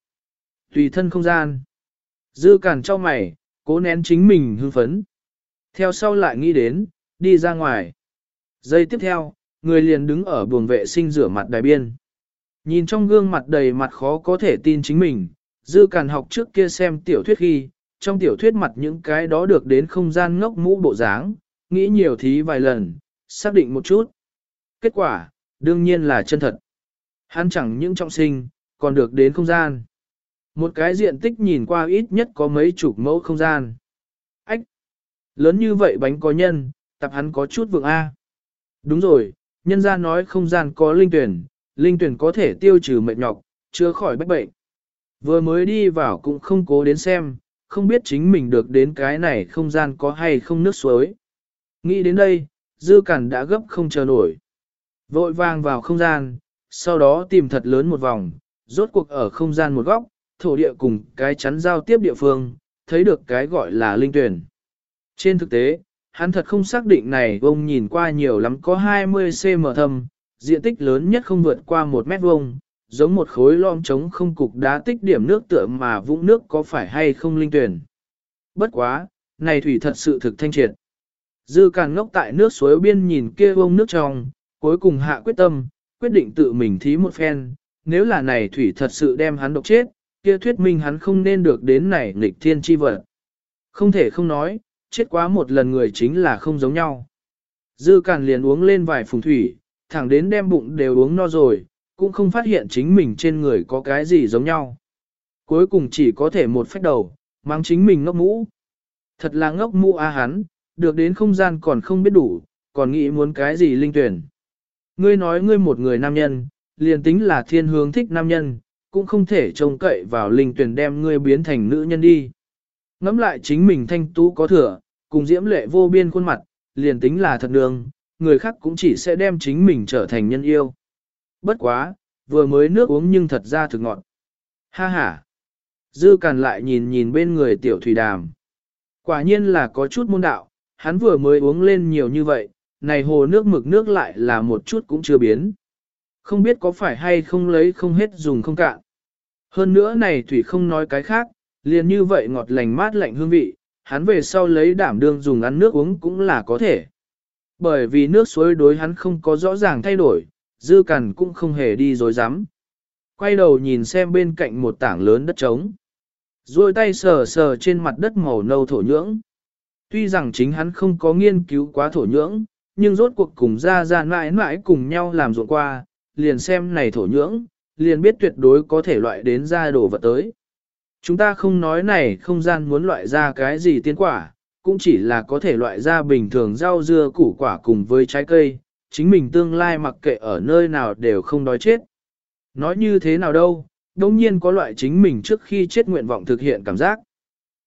Tùy thân không gian. Dư cản cho mày, cố nén chính mình hưng phấn. Theo sau lại nghĩ đến, đi ra ngoài. Giây tiếp theo, người liền đứng ở buồng vệ sinh rửa mặt đài biên. Nhìn trong gương mặt đầy mặt khó có thể tin chính mình, dư càn học trước kia xem tiểu thuyết khi, trong tiểu thuyết mặt những cái đó được đến không gian ngốc mũ bộ dáng, nghĩ nhiều thí vài lần, xác định một chút. Kết quả, đương nhiên là chân thật. Hắn chẳng những trọng sinh, còn được đến không gian. Một cái diện tích nhìn qua ít nhất có mấy chục mẫu không gian. Ách! Lớn như vậy bánh có nhân, tập hắn có chút vượng A. Đúng rồi, nhân ra nói không gian có linh tuyển, linh tuyển có thể tiêu trừ mệt nhọc, chữa khỏi bách bệnh. Vừa mới đi vào cũng không cố đến xem, không biết chính mình được đến cái này không gian có hay không nước suối. Nghĩ đến đây, dư cẩn đã gấp không chờ nổi. Vội vàng vào không gian, sau đó tìm thật lớn một vòng, rốt cuộc ở không gian một góc, thổ địa cùng cái chắn giao tiếp địa phương, thấy được cái gọi là linh tuyển. Trên thực tế, hắn thật không xác định này ông nhìn qua nhiều lắm có 20cm thâm, diện tích lớn nhất không vượt qua 1 mét vuông, giống một khối lom trống không cục đá tích điểm nước tựa mà vũng nước có phải hay không linh tuyển. Bất quá, này thủy thật sự thực thanh triệt. Dư càng ngốc tại nước suối biên nhìn kia vông nước trong, cuối cùng hạ quyết tâm, quyết định tự mình thí một phen, nếu là này thủy thật sự đem hắn độc chết, kia thuyết minh hắn không nên được đến này nghịch thiên chi vật. Không thể không nói, chết quá một lần người chính là không giống nhau. Dư càn liền uống lên vài phùng thủy, thẳng đến đem bụng đều uống no rồi, cũng không phát hiện chính mình trên người có cái gì giống nhau. Cuối cùng chỉ có thể một phách đầu, mang chính mình ngốc mũ. Thật là ngốc mũ a hắn, được đến không gian còn không biết đủ, còn nghĩ muốn cái gì linh tuyển. Ngươi nói ngươi một người nam nhân, liền tính là thiên hướng thích nam nhân, cũng không thể trông cậy vào linh tuyển đem ngươi biến thành nữ nhân đi. Ngắm lại chính mình thanh tú có thừa, cùng diễm lệ vô biên khuôn mặt, liền tính là thật đường, người khác cũng chỉ sẽ đem chính mình trở thành nhân yêu. Bất quá, vừa mới nước uống nhưng thật ra thực ngọt. Ha ha! Dư càn lại nhìn nhìn bên người tiểu thủy đàm. Quả nhiên là có chút môn đạo, hắn vừa mới uống lên nhiều như vậy, này hồ nước mực nước lại là một chút cũng chưa biến. Không biết có phải hay không lấy không hết dùng không cạn. Hơn nữa này thủy không nói cái khác, liền như vậy ngọt lành mát lạnh hương vị, hắn về sau lấy đảm đương dùng ăn nước uống cũng là có thể. Bởi vì nước suối đối hắn không có rõ ràng thay đổi, dư cằn cũng không hề đi dối rắm Quay đầu nhìn xem bên cạnh một tảng lớn đất trống. Rồi tay sờ sờ trên mặt đất màu nâu thổ nhưỡng. Tuy rằng chính hắn không có nghiên cứu quá thổ nhưỡng, nhưng rốt cuộc cùng ra ra mãi mãi cùng nhau làm ruộng qua, liền xem này thổ nhưỡng, liền biết tuyệt đối có thể loại đến ra đồ vật tới. Chúng ta không nói này không gian muốn loại ra cái gì tiên quả, cũng chỉ là có thể loại ra bình thường rau dưa củ quả cùng với trái cây, chính mình tương lai mặc kệ ở nơi nào đều không đói chết. Nói như thế nào đâu, đồng nhiên có loại chính mình trước khi chết nguyện vọng thực hiện cảm giác.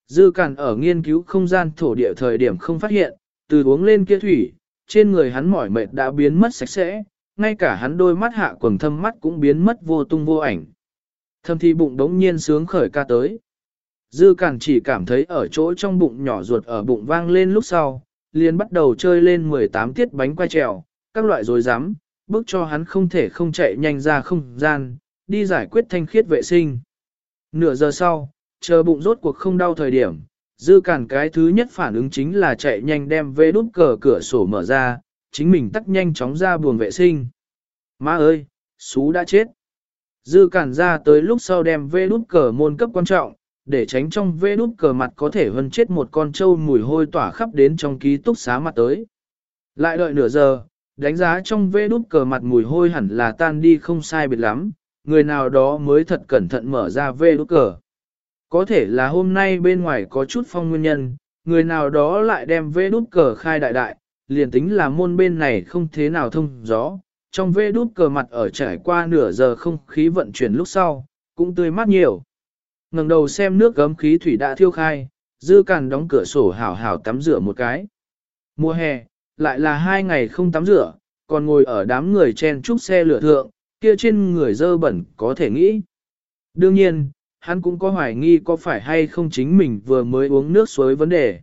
Dư càn ở nghiên cứu không gian thổ địa thời điểm không phát hiện, từ uống lên kia thủy, trên người hắn mỏi mệt đã biến mất sạch sẽ, ngay cả hắn đôi mắt hạ quầng thâm mắt cũng biến mất vô tung vô ảnh. Thâm thi bụng đống nhiên sướng khởi ca tới. Dư cản chỉ cảm thấy ở chỗ trong bụng nhỏ ruột ở bụng vang lên lúc sau, liền bắt đầu chơi lên 18 tiết bánh quay trèo, các loại rối rắm, bước cho hắn không thể không chạy nhanh ra không gian, đi giải quyết thanh khiết vệ sinh. Nửa giờ sau, chờ bụng rốt cuộc không đau thời điểm, dư cản cái thứ nhất phản ứng chính là chạy nhanh đem vê đút cờ cửa sổ mở ra, chính mình tắt nhanh chóng ra buồng vệ sinh. Má ơi, xú đã chết. Dư cản ra tới lúc sau đem vê đút cờ môn cấp quan trọng, để tránh trong vê đút cờ mặt có thể hơn chết một con trâu mùi hôi tỏa khắp đến trong ký túc xá mặt tới. Lại đợi nửa giờ, đánh giá trong vê đút cờ mặt mùi hôi hẳn là tan đi không sai biệt lắm, người nào đó mới thật cẩn thận mở ra vê đút cờ. Có thể là hôm nay bên ngoài có chút phong nguyên nhân, người nào đó lại đem vê đút cờ khai đại đại, liền tính là môn bên này không thế nào thông gió, trong vê đút cờ mặt ở trải qua nửa giờ không khí vận chuyển lúc sau, cũng tươi mát nhiều. ngẩng đầu xem nước gấm khí thủy đã thiêu khai, dư càn đóng cửa sổ hảo hảo tắm rửa một cái. Mùa hè, lại là hai ngày không tắm rửa, còn ngồi ở đám người chen trúc xe lửa thượng, kia trên người dơ bẩn có thể nghĩ. Đương nhiên, hắn cũng có hoài nghi có phải hay không chính mình vừa mới uống nước suối vấn đề.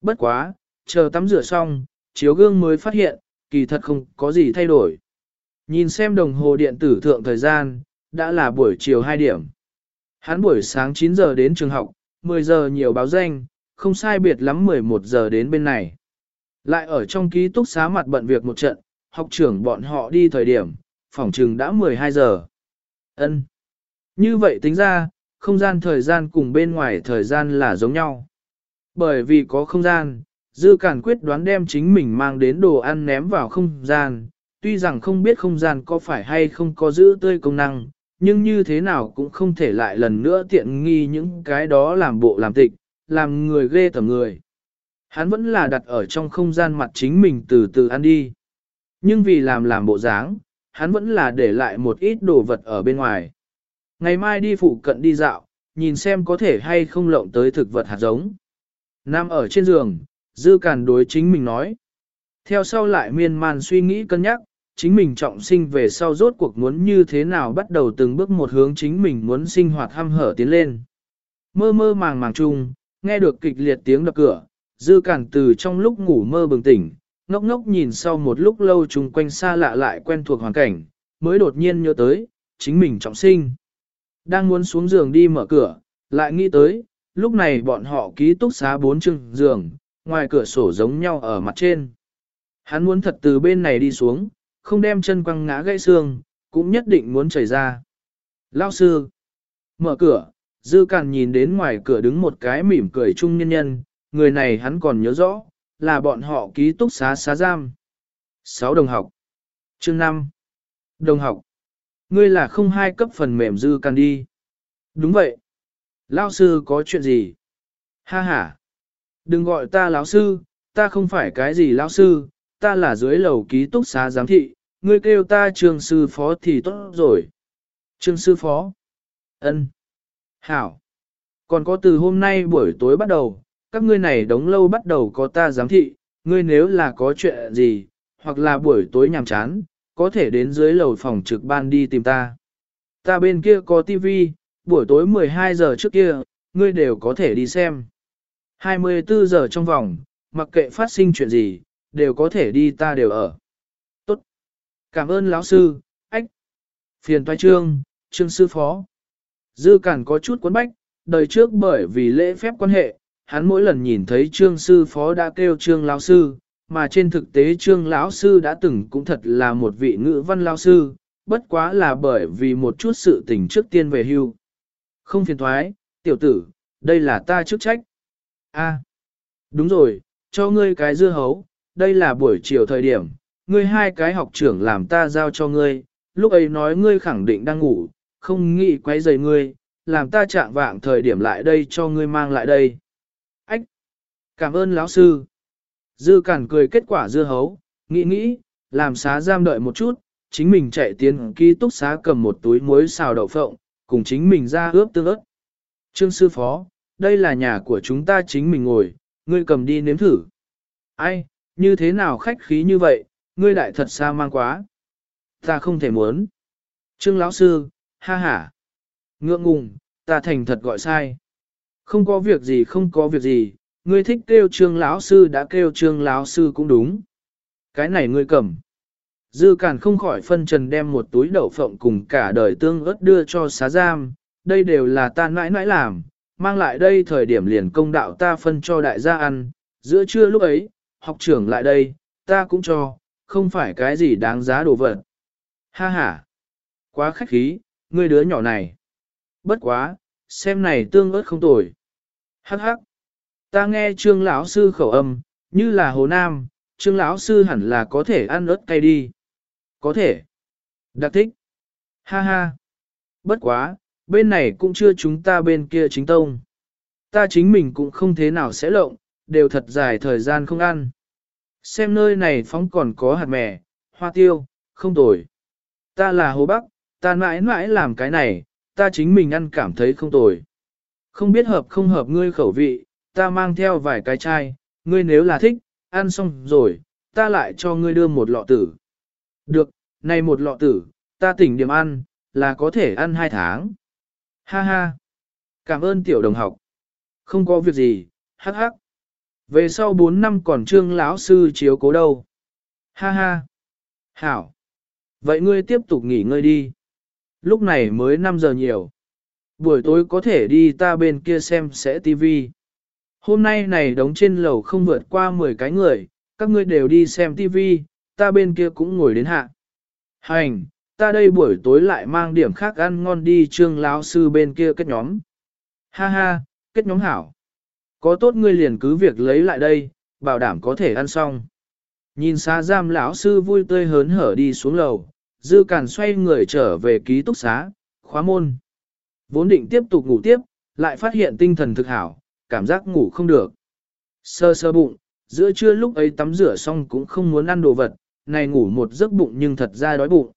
Bất quá, chờ tắm rửa xong, chiếu gương mới phát hiện, kỳ thật không có gì thay đổi. Nhìn xem đồng hồ điện tử thượng thời gian, đã là buổi chiều 2 điểm. Hắn buổi sáng 9 giờ đến trường học, 10 giờ nhiều báo danh, không sai biệt lắm 11 giờ đến bên này. Lại ở trong ký túc xá mặt bận việc một trận, học trưởng bọn họ đi thời điểm, phòng trường đã 12 giờ. Ân. Như vậy tính ra, không gian thời gian cùng bên ngoài thời gian là giống nhau. Bởi vì có không gian, Dư Cản quyết đoán đem chính mình mang đến đồ ăn ném vào không gian, tuy rằng không biết không gian có phải hay không có giữ tươi công năng, nhưng như thế nào cũng không thể lại lần nữa tiện nghi những cái đó làm bộ làm tịch, làm người ghê tởm người. Hắn vẫn là đặt ở trong không gian mặt chính mình từ từ ăn đi. Nhưng vì làm làm bộ dáng, hắn vẫn là để lại một ít đồ vật ở bên ngoài. Ngày mai đi phụ cận đi dạo, nhìn xem có thể hay không lộng tới thực vật hạt giống. Nam ở trên giường, dư càn đối chính mình nói. Theo sau lại miên man suy nghĩ cân nhắc, chính mình trọng sinh về sau rốt cuộc muốn như thế nào bắt đầu từng bước một hướng chính mình muốn sinh hoạt ham hở tiến lên. Mơ mơ màng màng chung, nghe được kịch liệt tiếng đập cửa, dư cản từ trong lúc ngủ mơ bừng tỉnh, ngốc ngốc nhìn sau một lúc lâu chung quanh xa lạ lại quen thuộc hoàn cảnh, mới đột nhiên nhớ tới, chính mình trọng sinh. Đang muốn xuống giường đi mở cửa, lại nghĩ tới, lúc này bọn họ ký túc xá bốn chừng giường, ngoài cửa sổ giống nhau ở mặt trên. Hắn muốn thật từ bên này đi xuống, không đem chân quăng ngã gãy xương, cũng nhất định muốn chảy ra. Lao sư, mở cửa, dư càn nhìn đến ngoài cửa đứng một cái mỉm cười chung nhân nhân, người này hắn còn nhớ rõ, là bọn họ ký túc xá xá giam. 6 đồng học. Chương 5. Đồng học. Ngươi là không hai cấp phần mềm dư can đi. Đúng vậy. Lao sư có chuyện gì? Ha ha. Đừng gọi ta lão sư, ta không phải cái gì lão sư, ta là dưới lầu ký túc xá giám thị, ngươi kêu ta trường sư phó thì tốt rồi. trường sư phó. ân, Hảo. Còn có từ hôm nay buổi tối bắt đầu, các ngươi này đống lâu bắt đầu có ta giám thị, ngươi nếu là có chuyện gì, hoặc là buổi tối nhàm chán, có thể đến dưới lầu phòng trực ban đi tìm ta. Ta bên kia có tivi, buổi tối 12 giờ trước kia, ngươi đều có thể đi xem. 24 giờ trong vòng, mặc kệ phát sinh chuyện gì, đều có thể đi ta đều ở. Tốt. Cảm ơn lão sư, ách. Phiền toái trương, trương sư phó. Dư cản có chút cuốn bách, đời trước bởi vì lễ phép quan hệ, hắn mỗi lần nhìn thấy trương sư phó đã kêu trương lão sư, mà trên thực tế trương lão sư đã từng cũng thật là một vị ngữ văn lão sư, bất quá là bởi vì một chút sự tình trước tiên về hưu. Không phiền thoái, tiểu tử, đây là ta chức trách. A, đúng rồi, cho ngươi cái dưa hấu, đây là buổi chiều thời điểm, ngươi hai cái học trưởng làm ta giao cho ngươi, lúc ấy nói ngươi khẳng định đang ngủ, không nghĩ quấy rầy ngươi, làm ta chạm vạng thời điểm lại đây cho ngươi mang lại đây. Ách! Cảm ơn lão sư. Dư cản cười kết quả dưa hấu, nghĩ nghĩ, làm xá giam đợi một chút, chính mình chạy tiến ký túc xá cầm một túi muối xào đậu phộng, cùng chính mình ra ướp tương ớt. Trương sư phó, đây là nhà của chúng ta chính mình ngồi, ngươi cầm đi nếm thử. Ai, như thế nào khách khí như vậy, ngươi đại thật xa mang quá. Ta không thể muốn. Trương lão sư, ha ha. Ngượng ngùng, ta thành thật gọi sai. Không có việc gì không có việc gì, ngươi thích kêu trương lão sư đã kêu trương lão sư cũng đúng. Cái này ngươi cầm. Dư Cản không khỏi phân trần đem một túi đậu phộng cùng cả đời tương ớt đưa cho xá giam, đây đều là ta mãi mãi làm, mang lại đây thời điểm liền công đạo ta phân cho đại gia ăn, giữa trưa lúc ấy, học trưởng lại đây, ta cũng cho, không phải cái gì đáng giá đồ vật. Ha ha, quá khách khí, ngươi đứa nhỏ này. Bất quá, xem này tương ớt không tồi. Hắc hắc, ta nghe trương lão sư khẩu âm, như là hồ nam, trương lão sư hẳn là có thể ăn ớt cay đi. Có thể. Đặc thích. Ha ha. Bất quá, bên này cũng chưa chúng ta bên kia chính tông. Ta chính mình cũng không thế nào sẽ lộng, đều thật dài thời gian không ăn. Xem nơi này phóng còn có hạt mè, hoa tiêu, không tồi. Ta là Hồ Bắc, ta mãi mãi làm cái này, ta chính mình ăn cảm thấy không tồi. Không biết hợp không hợp ngươi khẩu vị, ta mang theo vài cái chai, ngươi nếu là thích, ăn xong rồi, ta lại cho ngươi đưa một lọ tử. Được, này một lọ tử, ta tỉnh điểm ăn, là có thể ăn hai tháng. Ha ha. Cảm ơn tiểu đồng học. Không có việc gì, hắc hắc. Về sau 4 năm còn trương lão sư chiếu cố đâu. Ha ha. Hảo. Vậy ngươi tiếp tục nghỉ ngơi đi. Lúc này mới 5 giờ nhiều. Buổi tối có thể đi ta bên kia xem sẽ tivi. Hôm nay này đóng trên lầu không vượt qua 10 cái người, các ngươi đều đi xem tivi, ta bên kia cũng ngồi đến hạ. Hành, ta đây buổi tối lại mang điểm khác ăn ngon đi trương lão sư bên kia kết nhóm. Ha ha, kết nhóm hảo. Có tốt ngươi liền cứ việc lấy lại đây, bảo đảm có thể ăn xong. Nhìn xa giam lão sư vui tươi hớn hở đi xuống lầu, dư càn xoay người trở về ký túc xá, khóa môn. Vốn định tiếp tục ngủ tiếp, lại phát hiện tinh thần thực hảo, cảm giác ngủ không được. Sơ sơ bụng, giữa trưa lúc ấy tắm rửa xong cũng không muốn ăn đồ vật, này ngủ một giấc bụng nhưng thật ra đói bụng.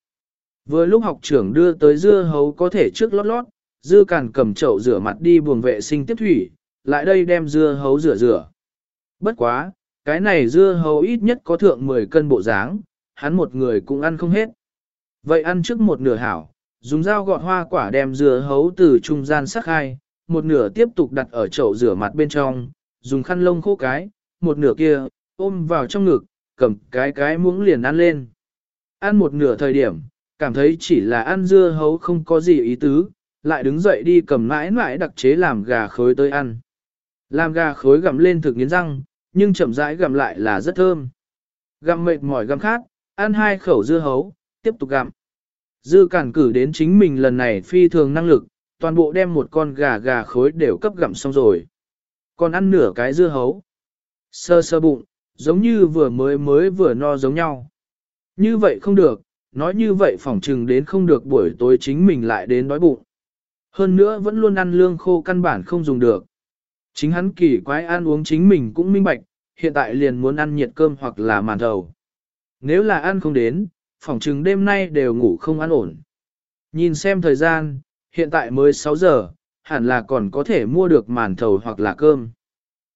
Vừa lúc học trưởng đưa tới dưa hấu có thể trước lót lót, dư càn cầm chậu rửa mặt đi buồng vệ sinh tiếp thủy, lại đây đem dưa hấu rửa rửa. Bất quá, cái này dưa hấu ít nhất có thượng 10 cân bộ dáng, hắn một người cũng ăn không hết. Vậy ăn trước một nửa hảo, dùng dao gọt hoa quả đem dưa hấu từ trung gian sắc hai, một nửa tiếp tục đặt ở chậu rửa mặt bên trong, dùng khăn lông khô cái, một nửa kia, ôm vào trong ngực, cầm cái cái muỗng liền ăn lên. Ăn một nửa thời điểm, cảm thấy chỉ là ăn dưa hấu không có gì ý tứ, lại đứng dậy đi cầm mãi mãi đặc chế làm gà khối tới ăn. Làm gà khối gặm lên thực nghiến răng, nhưng chậm rãi gặm lại là rất thơm. Gặm mệt mỏi gặm khát, ăn hai khẩu dưa hấu, tiếp tục gặm. Dư cản cử đến chính mình lần này phi thường năng lực, toàn bộ đem một con gà gà khối đều cấp gặm xong rồi. Còn ăn nửa cái dưa hấu. Sơ sơ bụng, giống như vừa mới mới vừa no giống nhau. Như vậy không được, nói như vậy phỏng trừng đến không được buổi tối chính mình lại đến đói bụng. Hơn nữa vẫn luôn ăn lương khô căn bản không dùng được. Chính hắn kỳ quái ăn uống chính mình cũng minh bạch, hiện tại liền muốn ăn nhiệt cơm hoặc là màn thầu. Nếu là ăn không đến, phỏng trừng đêm nay đều ngủ không ăn ổn. Nhìn xem thời gian, hiện tại mới 6 giờ, hẳn là còn có thể mua được màn thầu hoặc là cơm.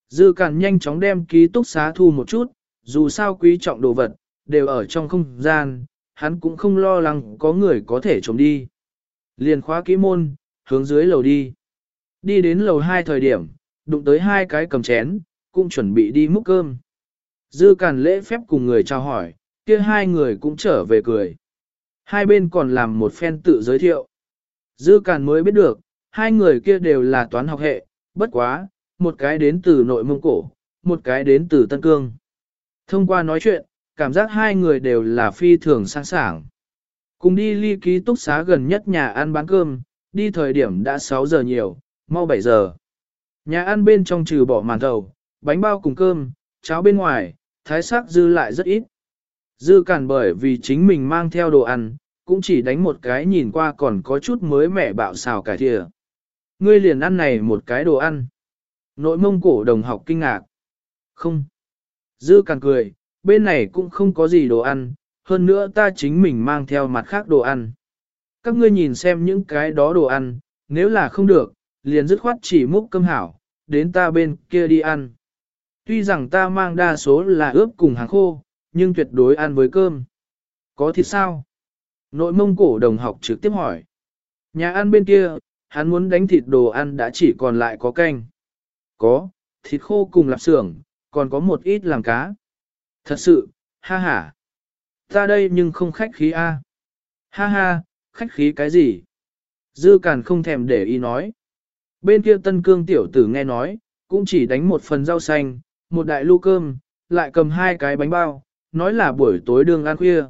Dư Càn nhanh chóng đem ký túc xá thu một chút, dù sao quý trọng đồ vật, đều ở trong không gian, hắn cũng không lo lắng có người có thể trộm đi. Liền khóa kỹ môn, hướng dưới lầu đi. Đi đến lầu 2 thời điểm, đụng tới hai cái cầm chén, cũng chuẩn bị đi múc cơm. Dư Càn lễ phép cùng người chào hỏi, kia hai người cũng trở về cười. Hai bên còn làm một phen tự giới thiệu. Dư Càn mới biết được, hai người kia đều là toán học hệ, bất quá, một cái đến từ nội mông cổ, một cái đến từ Tân Cương. Thông qua nói chuyện, cảm giác hai người đều là phi thường sang sàng. Cùng đi ly ký túc xá gần nhất nhà ăn bán cơm, đi thời điểm đã 6 giờ nhiều, mau 7 giờ. Nhà ăn bên trong trừ bỏ màn thầu, bánh bao cùng cơm, cháo bên ngoài, thái sắc dư lại rất ít. Dư cản bởi vì chính mình mang theo đồ ăn, cũng chỉ đánh một cái nhìn qua còn có chút mới mẻ bạo xào cải thìa. Ngươi liền ăn này một cái đồ ăn. Nội mông cổ đồng học kinh ngạc. Không. Dư càng cười, bên này cũng không có gì đồ ăn, hơn nữa ta chính mình mang theo mặt khác đồ ăn. Các ngươi nhìn xem những cái đó đồ ăn, nếu là không được, liền dứt khoát chỉ múc cơm hảo, đến ta bên kia đi ăn. Tuy rằng ta mang đa số là ướp cùng hàng khô, nhưng tuyệt đối ăn với cơm. Có thịt sao? Nội mông cổ đồng học trực tiếp hỏi. Nhà ăn bên kia, hắn muốn đánh thịt đồ ăn đã chỉ còn lại có canh. Có, thịt khô cùng lạp xưởng, còn có một ít làm cá. Thật sự, ha ha. Ta đây nhưng không khách khí a. Ha ha, khách khí cái gì? Dư càn không thèm để ý nói. Bên kia tân cương tiểu tử nghe nói, cũng chỉ đánh một phần rau xanh, một đại lu cơm, lại cầm hai cái bánh bao, nói là buổi tối đường ăn khuya.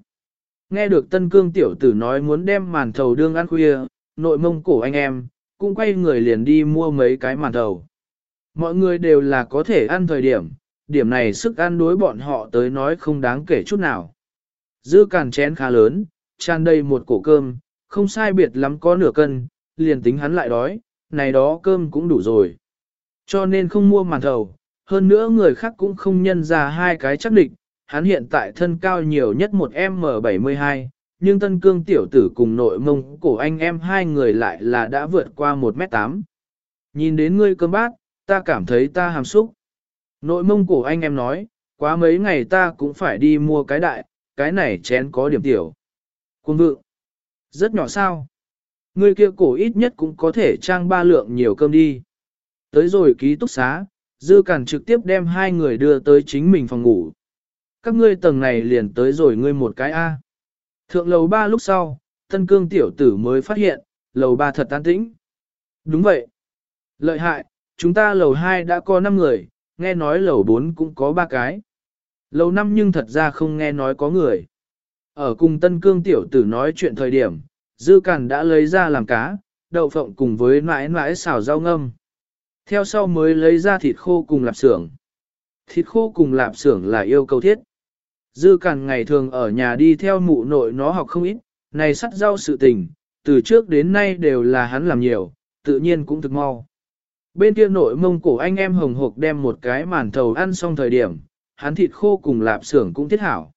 Nghe được tân cương tiểu tử nói muốn đem màn thầu đương ăn khuya, nội mông cổ anh em, cũng quay người liền đi mua mấy cái màn thầu. Mọi người đều là có thể ăn thời điểm, điểm này sức ăn đối bọn họ tới nói không đáng kể chút nào. Dư càn chén khá lớn, tràn đầy một cổ cơm, không sai biệt lắm có nửa cân, liền tính hắn lại đói, này đó cơm cũng đủ rồi. Cho nên không mua màn thầu, hơn nữa người khác cũng không nhân ra hai cái chắc định, hắn hiện tại thân cao nhiều nhất một M72, nhưng tân cương tiểu tử cùng nội mông cổ anh em hai người lại là đã vượt qua 1m8. Nhìn đến ngươi cơm bát, ta cảm thấy ta hàm xúc. Nội mông cổ anh em nói, quá mấy ngày ta cũng phải đi mua cái đại, cái này chén có điểm tiểu. Quân vượng, rất nhỏ sao? Ngươi kia cổ ít nhất cũng có thể trang ba lượng nhiều cơm đi. Tới rồi ký túc xá, Dư Cản trực tiếp đem hai người đưa tới chính mình phòng ngủ. Các ngươi tầng này liền tới rồi ngươi một cái A. Thượng lầu ba lúc sau, tân cương tiểu tử mới phát hiện, lầu ba thật tan tĩnh. Đúng vậy. Lợi hại, chúng ta lầu 2 đã có 5 người, nghe nói lầu 4 cũng có 3 cái. Lầu 5 nhưng thật ra không nghe nói có người. Ở cùng Tân Cương tiểu tử nói chuyện thời điểm, Dư Càn đã lấy ra làm cá, đậu phộng cùng với mãi mãi xào rau ngâm. Theo sau mới lấy ra thịt khô cùng lạp xưởng. Thịt khô cùng lạp xưởng là yêu cầu thiết. Dư Càn ngày thường ở nhà đi theo mụ nội nó học không ít, này sắt rau sự tình, từ trước đến nay đều là hắn làm nhiều, tự nhiên cũng thực mau. Bên kia nội mông cổ anh em hồng hộc đem một cái màn thầu ăn xong thời điểm, hắn thịt khô cùng lạp xưởng cũng thiết hảo.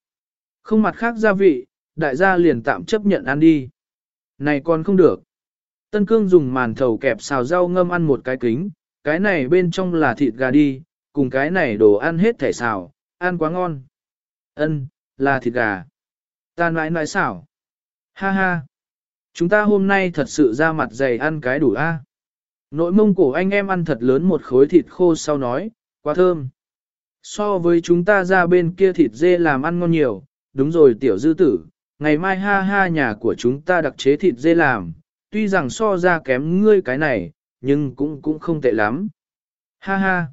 Không mặt khác gia vị, đại gia liền tạm chấp nhận ăn đi. Này còn không được. Tân cương dùng màn thầu kẹp xào rau ngâm ăn một cái kính, cái này bên trong là thịt gà đi, cùng cái này đồ ăn hết thể xào, ăn quá ngon. Ân, là thịt gà. Ta nãi nãi xảo. Ha ha. Chúng ta hôm nay thật sự ra mặt dày ăn cái đủ a. Nội mông cổ anh em ăn thật lớn một khối thịt khô sau nói, quá thơm. So với chúng ta ra bên kia thịt dê làm ăn ngon nhiều, đúng rồi tiểu dư tử, ngày mai ha ha nhà của chúng ta đặc chế thịt dê làm, tuy rằng so ra kém ngươi cái này, nhưng cũng cũng không tệ lắm. Ha ha,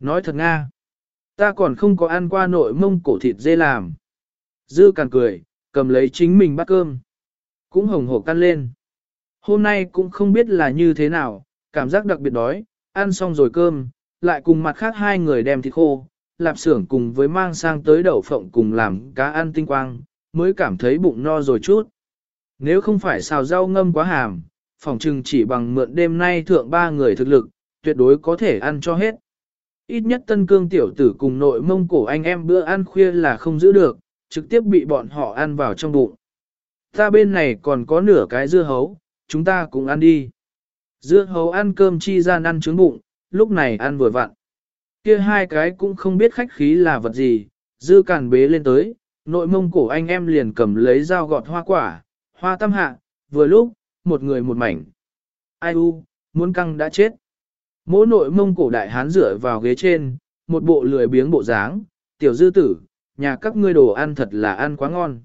nói thật nga, ta còn không có ăn qua nội mông cổ thịt dê làm. Dư càng cười, cầm lấy chính mình bát cơm, cũng hồng hổ căn lên. Hôm nay cũng không biết là như thế nào, cảm giác đặc biệt đói, ăn xong rồi cơm, lại cùng mặt khác hai người đem thịt khô, lạp xưởng cùng với mang sang tới đậu phộng cùng làm cá ăn tinh quang, mới cảm thấy bụng no rồi chút. Nếu không phải xào rau ngâm quá hàm, phòng trừng chỉ bằng mượn đêm nay thượng ba người thực lực, tuyệt đối có thể ăn cho hết. Ít nhất tân cương tiểu tử cùng nội mông cổ anh em bữa ăn khuya là không giữ được, trực tiếp bị bọn họ ăn vào trong bụng. Ta bên này còn có nửa cái dưa hấu, chúng ta cùng ăn đi. Dưa hấu ăn cơm chi gian ăn trứng bụng, lúc này ăn vừa vặn. Kia hai cái cũng không biết khách khí là vật gì, dư càn bế lên tới, nội mông cổ anh em liền cầm lấy dao gọt hoa quả, hoa tâm hạ, vừa lúc, một người một mảnh. Ai u, muốn căng đã chết. Mỗi nội mông cổ đại hán rửa vào ghế trên, một bộ lười biếng bộ dáng, tiểu dư tử, nhà các ngươi đồ ăn thật là ăn quá ngon.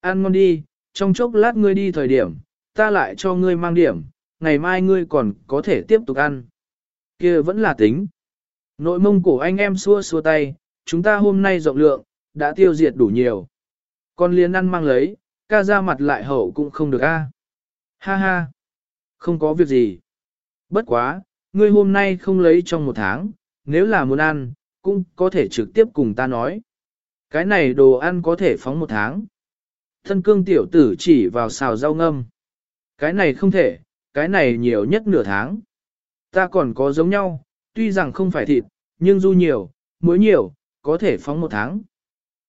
Ăn ngon đi, trong chốc lát ngươi đi thời điểm, ta lại cho ngươi mang điểm, ngày mai ngươi còn có thể tiếp tục ăn. kia vẫn là tính. Nội mông cổ anh em xua xua tay, chúng ta hôm nay rộng lượng, đã tiêu diệt đủ nhiều. Con liền ăn mang lấy, ca ra mặt lại hậu cũng không được a. Ha ha, không có việc gì. Bất quá, ngươi hôm nay không lấy trong một tháng, nếu là muốn ăn, cũng có thể trực tiếp cùng ta nói. Cái này đồ ăn có thể phóng một tháng. Thân cương tiểu tử chỉ vào xào rau ngâm. Cái này không thể, cái này nhiều nhất nửa tháng. Ta còn có giống nhau, tuy rằng không phải thịt, nhưng du nhiều, muối nhiều, có thể phóng một tháng.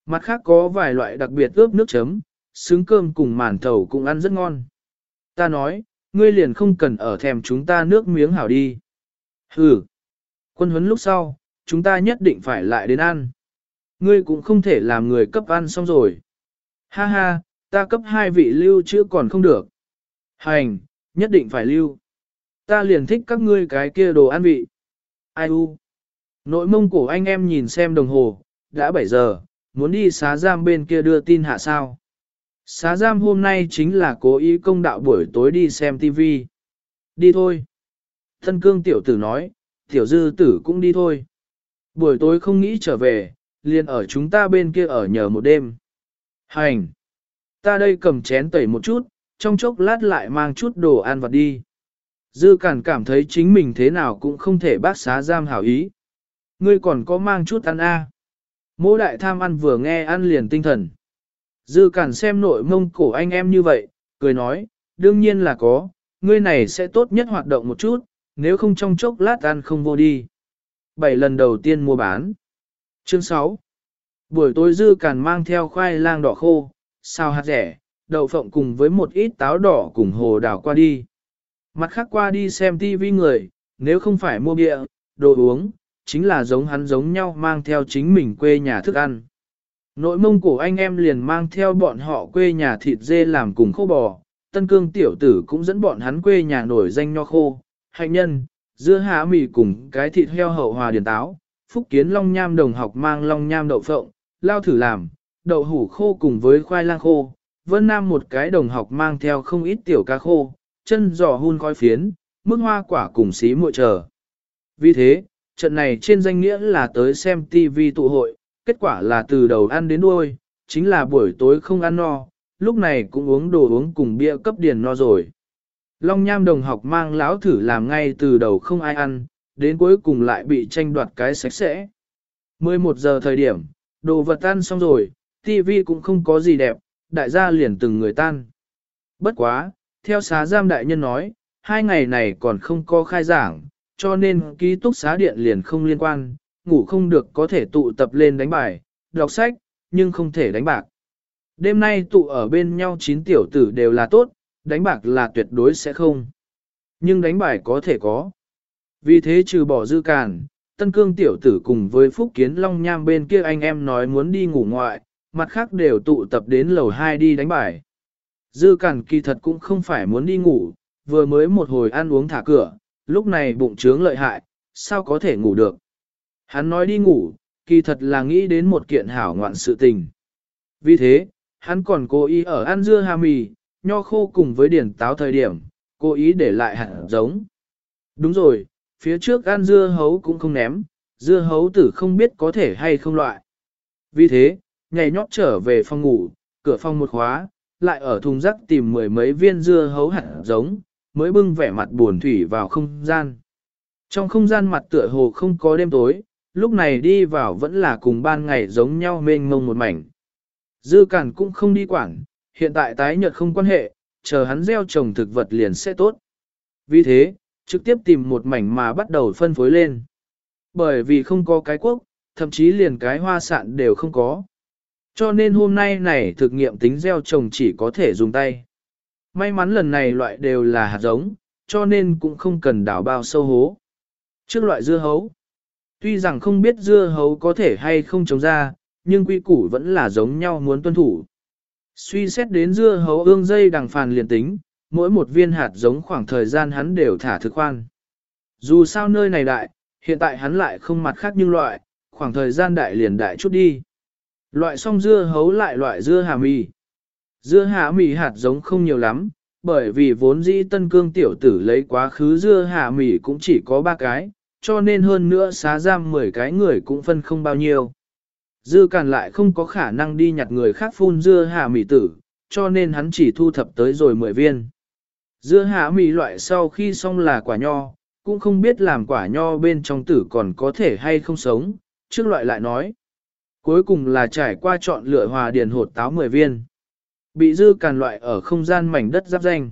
Mặt khác có vài loại đặc biệt ướp nước chấm, xứng cơm cùng màn thầu cũng ăn rất ngon. Ta nói, ngươi liền không cần ở thèm chúng ta nước miếng hảo đi. Hừ, quân huấn lúc sau, chúng ta nhất định phải lại đến ăn. Ngươi cũng không thể làm người cấp ăn xong rồi. Ha ha, ta cấp hai vị lưu chưa còn không được. Hành, nhất định phải lưu. Ta liền thích các ngươi cái kia đồ ăn vị. Ai u? Nội mông cổ anh em nhìn xem đồng hồ, đã 7 giờ, muốn đi xá giam bên kia đưa tin hạ sao. Xá giam hôm nay chính là cố ý công đạo buổi tối đi xem TV. Đi thôi. Thân cương tiểu tử nói, tiểu dư tử cũng đi thôi. Buổi tối không nghĩ trở về, liền ở chúng ta bên kia ở nhờ một đêm. Hành! Ta đây cầm chén tẩy một chút, trong chốc lát lại mang chút đồ ăn vặt đi. Dư cản cảm thấy chính mình thế nào cũng không thể bác xá giam hảo ý. Ngươi còn có mang chút ăn a? À. Mô đại tham ăn vừa nghe ăn liền tinh thần. Dư cản xem nội mông cổ anh em như vậy, cười nói, đương nhiên là có, ngươi này sẽ tốt nhất hoạt động một chút, nếu không trong chốc lát ăn không vô đi. Bảy lần đầu tiên mua bán. Chương 6 Buổi tối dư càn mang theo khoai lang đỏ khô, sao hạt rẻ, đậu phộng cùng với một ít táo đỏ cùng hồ đào qua đi. Mặt khác qua đi xem tivi người, nếu không phải mua bia, đồ uống, chính là giống hắn giống nhau mang theo chính mình quê nhà thức ăn. Nội mông cổ anh em liền mang theo bọn họ quê nhà thịt dê làm cùng khô bò, tân cương tiểu tử cũng dẫn bọn hắn quê nhà nổi danh nho khô, hạnh nhân, dưa há mì cùng cái thịt heo hậu hòa điền táo, phúc kiến long nham đồng học mang long nham đậu phộng, lao thử làm, đậu hủ khô cùng với khoai lang khô, vân nam một cái đồng học mang theo không ít tiểu cá khô, chân giò hun khói phiến, mức hoa quả cùng xí muội chờ. Vì thế, trận này trên danh nghĩa là tới xem TV tụ hội, kết quả là từ đầu ăn đến đuôi, chính là buổi tối không ăn no, lúc này cũng uống đồ uống cùng bia cấp điền no rồi. Long Nham đồng học mang lão thử làm ngay từ đầu không ai ăn, đến cuối cùng lại bị tranh đoạt cái sạch sẽ. 11 giờ thời điểm, đồ vật tan xong rồi, TV cũng không có gì đẹp, đại gia liền từng người tan. Bất quá, theo xá giam đại nhân nói, hai ngày này còn không có khai giảng, cho nên ký túc xá điện liền không liên quan, ngủ không được có thể tụ tập lên đánh bài, đọc sách, nhưng không thể đánh bạc. Đêm nay tụ ở bên nhau chín tiểu tử đều là tốt, đánh bạc là tuyệt đối sẽ không. Nhưng đánh bài có thể có. Vì thế trừ bỏ dư càn, Tân Cương tiểu tử cùng với Phúc Kiến Long Nham bên kia anh em nói muốn đi ngủ ngoại, mặt khác đều tụ tập đến lầu 2 đi đánh bài. Dư càn kỳ thật cũng không phải muốn đi ngủ, vừa mới một hồi ăn uống thả cửa, lúc này bụng trướng lợi hại, sao có thể ngủ được. Hắn nói đi ngủ, kỳ thật là nghĩ đến một kiện hảo ngoạn sự tình. Vì thế, hắn còn cố ý ở ăn dưa hà mì, nho khô cùng với điển táo thời điểm, cố ý để lại hạt giống. Đúng rồi, phía trước ăn dưa hấu cũng không ném, dưa hấu tử không biết có thể hay không loại. Vì thế, nhảy nhót trở về phòng ngủ, cửa phòng một khóa, lại ở thùng rác tìm mười mấy viên dưa hấu hạt giống, mới bưng vẻ mặt buồn thủy vào không gian. Trong không gian mặt tựa hồ không có đêm tối, lúc này đi vào vẫn là cùng ban ngày giống nhau mênh mông một mảnh. Dư cản cũng không đi quảng hiện tại tái nhật không quan hệ, chờ hắn gieo trồng thực vật liền sẽ tốt. Vì thế, trực tiếp tìm một mảnh mà bắt đầu phân phối lên. Bởi vì không có cái quốc, thậm chí liền cái hoa sạn đều không có. Cho nên hôm nay này thực nghiệm tính gieo trồng chỉ có thể dùng tay. May mắn lần này loại đều là hạt giống, cho nên cũng không cần đảo bao sâu hố. Trước loại dưa hấu, tuy rằng không biết dưa hấu có thể hay không trồng ra, nhưng quy củ vẫn là giống nhau muốn tuân thủ. Suy xét đến dưa hấu ương dây đằng phàn liền tính, mỗi một viên hạt giống khoảng thời gian hắn đều thả thực khoan. Dù sao nơi này đại, hiện tại hắn lại không mặt khác nhưng loại, khoảng thời gian đại liền đại chút đi. Loại xong dưa hấu lại loại dưa hà mì. Dưa hà mì hạt giống không nhiều lắm, bởi vì vốn dĩ tân cương tiểu tử lấy quá khứ dưa hà mì cũng chỉ có ba cái, cho nên hơn nữa xá giam 10 cái người cũng phân không bao nhiêu. Dư càn lại không có khả năng đi nhặt người khác phun dưa hạ mì tử, cho nên hắn chỉ thu thập tới rồi 10 viên. Dưa hạ mì loại sau khi xong là quả nho, cũng không biết làm quả nho bên trong tử còn có thể hay không sống, trước loại lại nói. Cuối cùng là trải qua chọn lựa hòa điền hột táo 10 viên. Bị dư càn loại ở không gian mảnh đất giáp danh.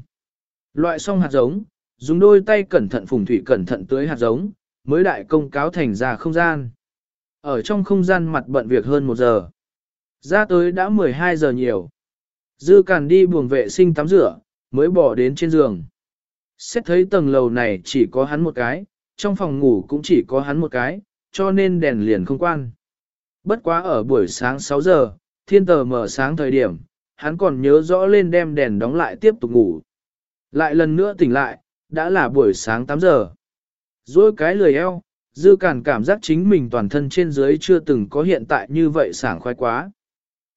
Loại xong hạt giống, dùng đôi tay cẩn thận phùng thủy cẩn thận tưới hạt giống, mới đại công cáo thành ra không gian. Ở trong không gian mặt bận việc hơn một giờ. Ra tới đã 12 giờ nhiều. Dư càn đi buồng vệ sinh tắm rửa, mới bỏ đến trên giường. Xét thấy tầng lầu này chỉ có hắn một cái, trong phòng ngủ cũng chỉ có hắn một cái, cho nên đèn liền không quan. Bất quá ở buổi sáng 6 giờ, thiên tờ mở sáng thời điểm, hắn còn nhớ rõ lên đem đèn đóng lại tiếp tục ngủ. Lại lần nữa tỉnh lại, đã là buổi sáng 8 giờ. Rồi cái lười eo, dư cản cảm giác chính mình toàn thân trên dưới chưa từng có hiện tại như vậy sảng khoái quá.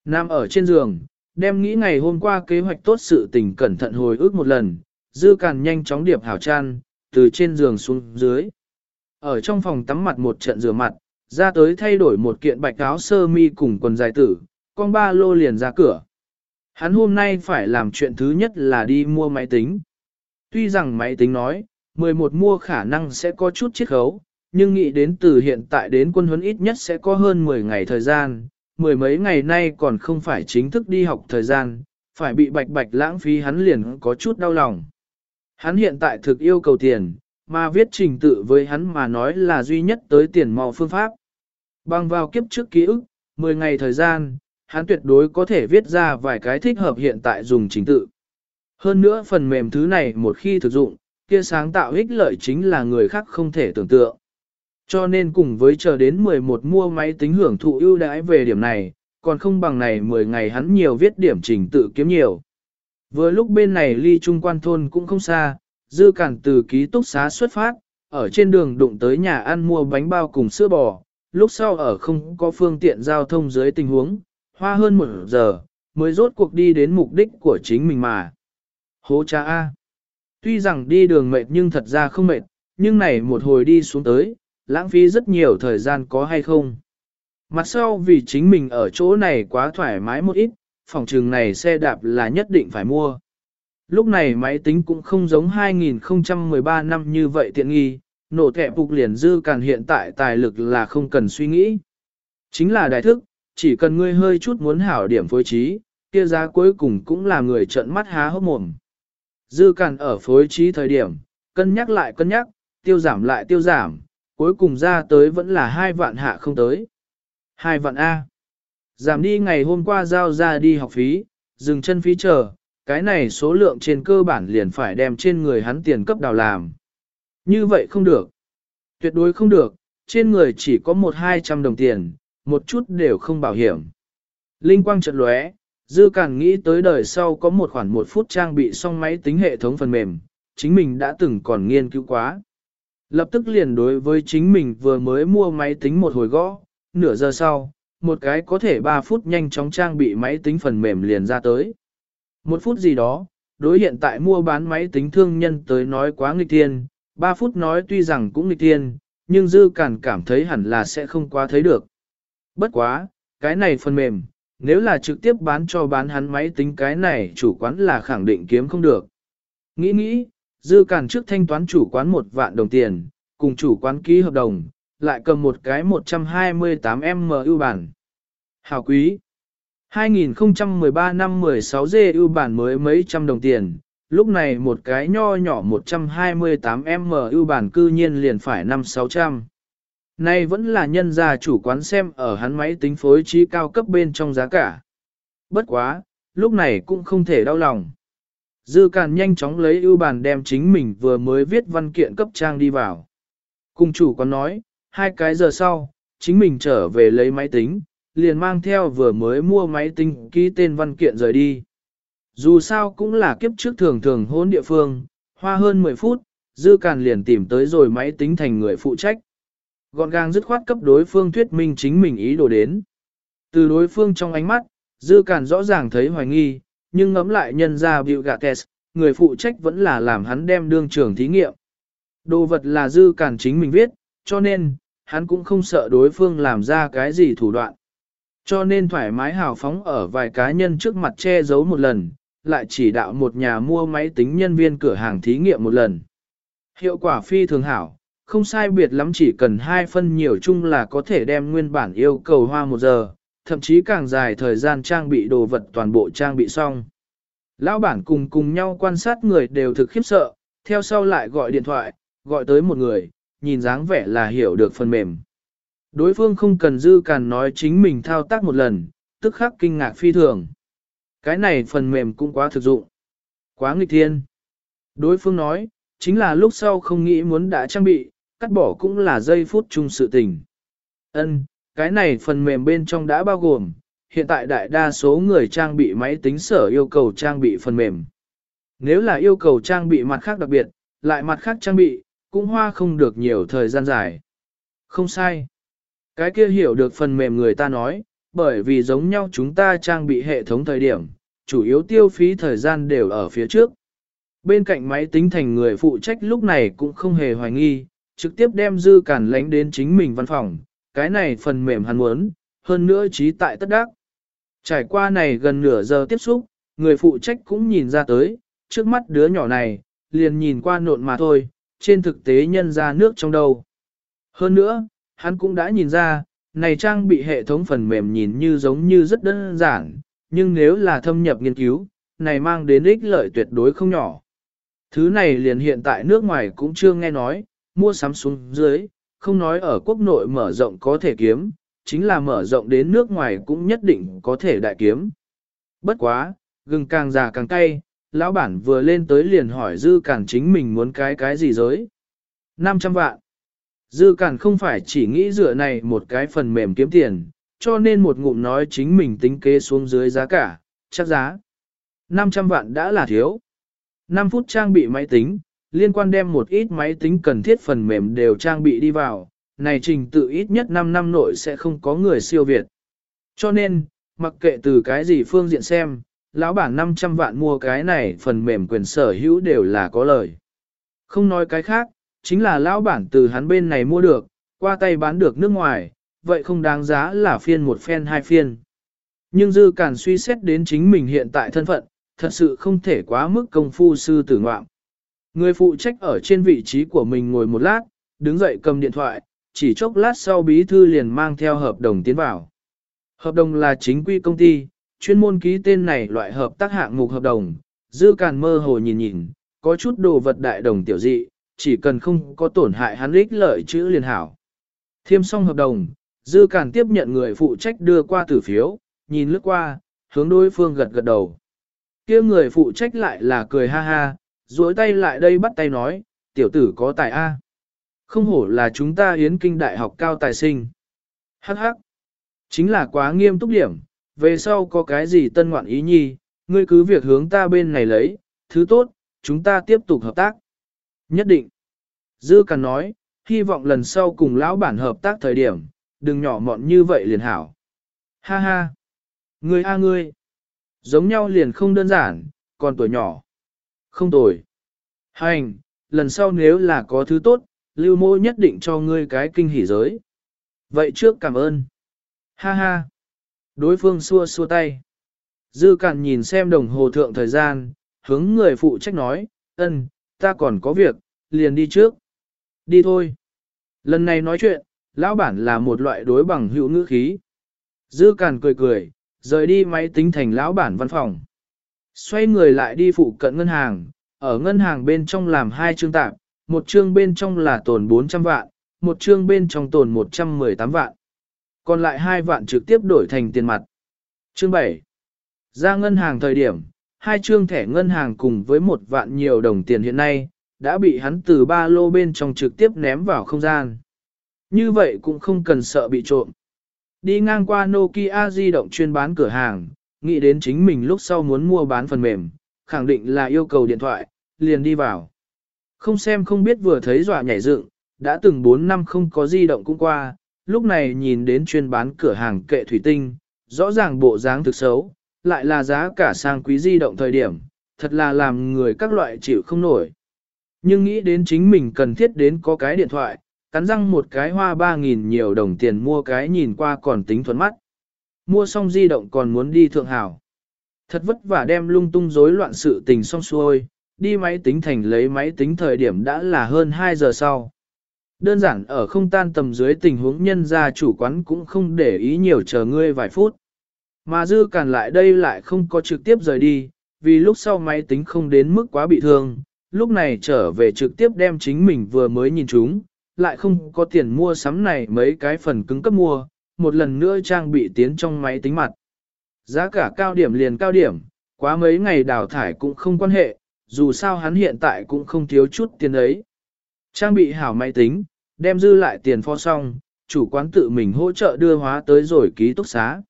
Nam ở trên giường, đem nghĩ ngày hôm qua kế hoạch tốt sự tình cẩn thận hồi ức một lần, dư cản nhanh chóng điệp hảo chan, từ trên giường xuống dưới. Ở trong phòng tắm mặt một trận rửa mặt, ra tới thay đổi một kiện bạch áo sơ mi cùng quần dài tử, con ba lô liền ra cửa. Hắn hôm nay phải làm chuyện thứ nhất là đi mua máy tính. Tuy rằng máy tính nói, 11 mua khả năng sẽ có chút chiết khấu, nhưng nghĩ đến từ hiện tại đến quân huấn ít nhất sẽ có hơn 10 ngày thời gian, mười mấy ngày nay còn không phải chính thức đi học thời gian, phải bị bạch bạch lãng phí hắn liền có chút đau lòng. Hắn hiện tại thực yêu cầu tiền, mà viết trình tự với hắn mà nói là duy nhất tới tiền mò phương pháp. Bằng vào kiếp trước ký ức, 10 ngày thời gian, hắn tuyệt đối có thể viết ra vài cái thích hợp hiện tại dùng trình tự. Hơn nữa phần mềm thứ này một khi thực dụng, kia sáng tạo ích lợi chính là người khác không thể tưởng tượng. Cho nên cùng với chờ đến 11 mua máy tính hưởng thụ ưu đãi về điểm này, còn không bằng này 10 ngày hắn nhiều viết điểm trình tự kiếm nhiều. Vừa lúc bên này ly trung quan thôn cũng không xa, dư cản từ ký túc xá xuất phát, ở trên đường đụng tới nhà ăn mua bánh bao cùng sữa bò, lúc sau ở không có phương tiện giao thông dưới tình huống, hoa hơn một giờ, mới rốt cuộc đi đến mục đích của chính mình mà. Hố cha A. Tuy rằng đi đường mệt nhưng thật ra không mệt, nhưng này một hồi đi xuống tới, lãng phí rất nhiều thời gian có hay không. Mặt sau vì chính mình ở chỗ này quá thoải mái một ít, phòng trường này xe đạp là nhất định phải mua. Lúc này máy tính cũng không giống 2013 năm như vậy tiện nghi, nổ thẻ phục liền dư càn hiện tại tài lực là không cần suy nghĩ. Chính là đại thức, chỉ cần ngươi hơi chút muốn hảo điểm phối trí, kia giá cuối cùng cũng là người trợn mắt há hốc mồm. Dư càn ở phối trí thời điểm, cân nhắc lại cân nhắc, tiêu giảm lại tiêu giảm, cuối cùng ra tới vẫn là hai vạn hạ không tới. Hai vạn A. Giảm đi ngày hôm qua giao ra đi học phí, dừng chân phí chờ, cái này số lượng trên cơ bản liền phải đem trên người hắn tiền cấp đào làm. Như vậy không được. Tuyệt đối không được, trên người chỉ có một hai trăm đồng tiền, một chút đều không bảo hiểm. Linh quang trận lóe, dư càng nghĩ tới đời sau có một khoản một phút trang bị xong máy tính hệ thống phần mềm, chính mình đã từng còn nghiên cứu quá. Lập tức liền đối với chính mình vừa mới mua máy tính một hồi gõ, nửa giờ sau, một cái có thể 3 phút nhanh chóng trang bị máy tính phần mềm liền ra tới. Một phút gì đó, đối hiện tại mua bán máy tính thương nhân tới nói quá nghịch thiên, 3 phút nói tuy rằng cũng nghịch thiên, nhưng dư cản cảm thấy hẳn là sẽ không quá thấy được. Bất quá, cái này phần mềm, nếu là trực tiếp bán cho bán hắn máy tính cái này chủ quán là khẳng định kiếm không được. Nghĩ nghĩ, dư cản trước thanh toán chủ quán một vạn đồng tiền, cùng chủ quán ký hợp đồng, lại cầm một cái 128M ưu bản. Hào quý! 2013 năm 16 g ưu bản mới mấy trăm đồng tiền, lúc này một cái nho nhỏ 128M ưu bản cư nhiên liền phải 5-600. Nay vẫn là nhân gia chủ quán xem ở hắn máy tính phối trí cao cấp bên trong giá cả. Bất quá, lúc này cũng không thể đau lòng. Dư Càn nhanh chóng lấy ưu bàn đem chính mình vừa mới viết văn kiện cấp trang đi vào. Cùng chủ còn nói, hai cái giờ sau, chính mình trở về lấy máy tính, liền mang theo vừa mới mua máy tính ký tên văn kiện rời đi. Dù sao cũng là kiếp trước thường thường hôn địa phương, hoa hơn 10 phút, Dư Càn liền tìm tới rồi máy tính thành người phụ trách. Gọn gàng dứt khoát cấp đối phương thuyết minh chính mình ý đồ đến. Từ đối phương trong ánh mắt, Dư Càn rõ ràng thấy hoài nghi, nhưng ngẫm lại nhân ra Bill gạ người phụ trách vẫn là làm hắn đem đương trường thí nghiệm. Đồ vật là Dư cản chính mình viết, cho nên, hắn cũng không sợ đối phương làm ra cái gì thủ đoạn. Cho nên thoải mái hào phóng ở vài cá nhân trước mặt che giấu một lần, lại chỉ đạo một nhà mua máy tính nhân viên cửa hàng thí nghiệm một lần. Hiệu quả phi thường hảo, không sai biệt lắm chỉ cần hai phân nhiều chung là có thể đem nguyên bản yêu cầu hoa một giờ, thậm chí càng dài thời gian trang bị đồ vật toàn bộ trang bị xong. Lão bản cùng cùng nhau quan sát người đều thực khiếp sợ, theo sau lại gọi điện thoại, gọi tới một người, nhìn dáng vẻ là hiểu được phần mềm. Đối phương không cần dư càn nói chính mình thao tác một lần, tức khắc kinh ngạc phi thường. Cái này phần mềm cũng quá thực dụng. Quá nghịch thiên. Đối phương nói, chính là lúc sau không nghĩ muốn đã trang bị, cắt bỏ cũng là giây phút chung sự tình. Ân, cái này phần mềm bên trong đã bao gồm, hiện tại đại đa số người trang bị máy tính sở yêu cầu trang bị phần mềm. Nếu là yêu cầu trang bị mặt khác đặc biệt, lại mặt khác trang bị, cũng hoa không được nhiều thời gian dài. Không sai. Cái kia hiểu được phần mềm người ta nói, bởi vì giống nhau chúng ta trang bị hệ thống thời điểm, chủ yếu tiêu phí thời gian đều ở phía trước. Bên cạnh máy tính thành người phụ trách lúc này cũng không hề hoài nghi, trực tiếp đem dư cản lánh đến chính mình văn phòng, cái này phần mềm hắn muốn, hơn nữa trí tại tất đắc. Trải qua này gần nửa giờ tiếp xúc, người phụ trách cũng nhìn ra tới, trước mắt đứa nhỏ này, liền nhìn qua nộn mà thôi, trên thực tế nhân ra nước trong đầu. Hơn nữa, hắn cũng đã nhìn ra, này trang bị hệ thống phần mềm nhìn như giống như rất đơn giản, nhưng nếu là thâm nhập nghiên cứu, này mang đến ích lợi tuyệt đối không nhỏ. Thứ này liền hiện tại nước ngoài cũng chưa nghe nói, mua sắm xuống dưới, không nói ở quốc nội mở rộng có thể kiếm, chính là mở rộng đến nước ngoài cũng nhất định có thể đại kiếm. Bất quá, gừng càng già càng cay, lão bản vừa lên tới liền hỏi dư cản chính mình muốn cái cái gì giới. 500 vạn. Dư cản không phải chỉ nghĩ dựa này một cái phần mềm kiếm tiền, cho nên một ngụm nói chính mình tính kế xuống dưới giá cả, chắc giá. 500 vạn đã là thiếu. 5 phút trang bị máy tính, liên quan đem một ít máy tính cần thiết phần mềm đều trang bị đi vào, này trình tự ít nhất 5 năm nội sẽ không có người siêu việt. Cho nên, mặc kệ từ cái gì phương diện xem, lão bản 500 vạn mua cái này phần mềm quyền sở hữu đều là có lời. Không nói cái khác, chính là lão bản từ hắn bên này mua được, qua tay bán được nước ngoài, vậy không đáng giá là phiên một phen hai phiên. Nhưng dư Cản suy xét đến chính mình hiện tại thân phận, thật sự không thể quá mức công phu sư tử ngoạm. Người phụ trách ở trên vị trí của mình ngồi một lát, đứng dậy cầm điện thoại, chỉ chốc lát sau bí thư liền mang theo hợp đồng tiến vào. Hợp đồng là chính quy công ty, chuyên môn ký tên này loại hợp tác hạng mục hợp đồng, dư càn mơ hồ nhìn nhìn, có chút đồ vật đại đồng tiểu dị, chỉ cần không có tổn hại hắn ích lợi chữ liền hảo. Thiêm xong hợp đồng, dư càn tiếp nhận người phụ trách đưa qua tử phiếu, nhìn lướt qua, hướng đối phương gật gật đầu. kia người phụ trách lại là cười ha ha, duỗi tay lại đây bắt tay nói, tiểu tử có tài A. Không hổ là chúng ta hiến kinh đại học cao tài sinh. Hắc hắc. Chính là quá nghiêm túc điểm, về sau có cái gì tân ngoạn ý nhi, ngươi cứ việc hướng ta bên này lấy, thứ tốt, chúng ta tiếp tục hợp tác. Nhất định. Dư Càn nói, hy vọng lần sau cùng lão bản hợp tác thời điểm, đừng nhỏ mọn như vậy liền hảo. Ha ha. Ngươi a ngươi. Giống nhau liền không đơn giản, còn tuổi nhỏ. Không tồi. Hành, lần sau nếu là có thứ tốt, lưu mô nhất định cho ngươi cái kinh hỉ giới. Vậy trước cảm ơn. Ha ha. Đối phương xua xua tay. Dư cản nhìn xem đồng hồ thượng thời gian, hướng người phụ trách nói, ân, ta còn có việc, liền đi trước. Đi thôi. Lần này nói chuyện, lão bản là một loại đối bằng hữu ngữ khí. Dư càn cười cười, rời đi máy tính thành lão bản văn phòng. Xoay người lại đi phụ cận ngân hàng, ở ngân hàng bên trong làm hai chương tạm, một chương bên trong là tồn 400 vạn, một chương bên trong tồn 118 vạn. Còn lại hai vạn trực tiếp đổi thành tiền mặt. Chương 7. Ra ngân hàng thời điểm, hai trương thẻ ngân hàng cùng với một vạn nhiều đồng tiền hiện nay, đã bị hắn từ ba lô bên trong trực tiếp ném vào không gian. Như vậy cũng không cần sợ bị trộm. Đi ngang qua Nokia di động chuyên bán cửa hàng, nghĩ đến chính mình lúc sau muốn mua bán phần mềm, khẳng định là yêu cầu điện thoại, liền đi vào. Không xem không biết vừa thấy dọa nhảy dựng, đã từng 4 năm không có di động cũng qua, lúc này nhìn đến chuyên bán cửa hàng kệ thủy tinh, rõ ràng bộ dáng thực xấu, lại là giá cả sang quý di động thời điểm, thật là làm người các loại chịu không nổi. Nhưng nghĩ đến chính mình cần thiết đến có cái điện thoại, cắn răng một cái hoa 3.000 nhiều đồng tiền mua cái nhìn qua còn tính thuận mắt. Mua xong di động còn muốn đi thượng hảo. Thật vất vả đem lung tung rối loạn sự tình xong xuôi, đi máy tính thành lấy máy tính thời điểm đã là hơn 2 giờ sau. Đơn giản ở không tan tầm dưới tình huống nhân gia chủ quán cũng không để ý nhiều chờ ngươi vài phút. Mà dư cản lại đây lại không có trực tiếp rời đi, vì lúc sau máy tính không đến mức quá bị thương, lúc này trở về trực tiếp đem chính mình vừa mới nhìn chúng, lại không có tiền mua sắm này mấy cái phần cứng cấp mua, một lần nữa trang bị tiến trong máy tính mặt. Giá cả cao điểm liền cao điểm, quá mấy ngày đào thải cũng không quan hệ, dù sao hắn hiện tại cũng không thiếu chút tiền ấy. Trang bị hảo máy tính, đem dư lại tiền pho xong, chủ quán tự mình hỗ trợ đưa hóa tới rồi ký túc xá.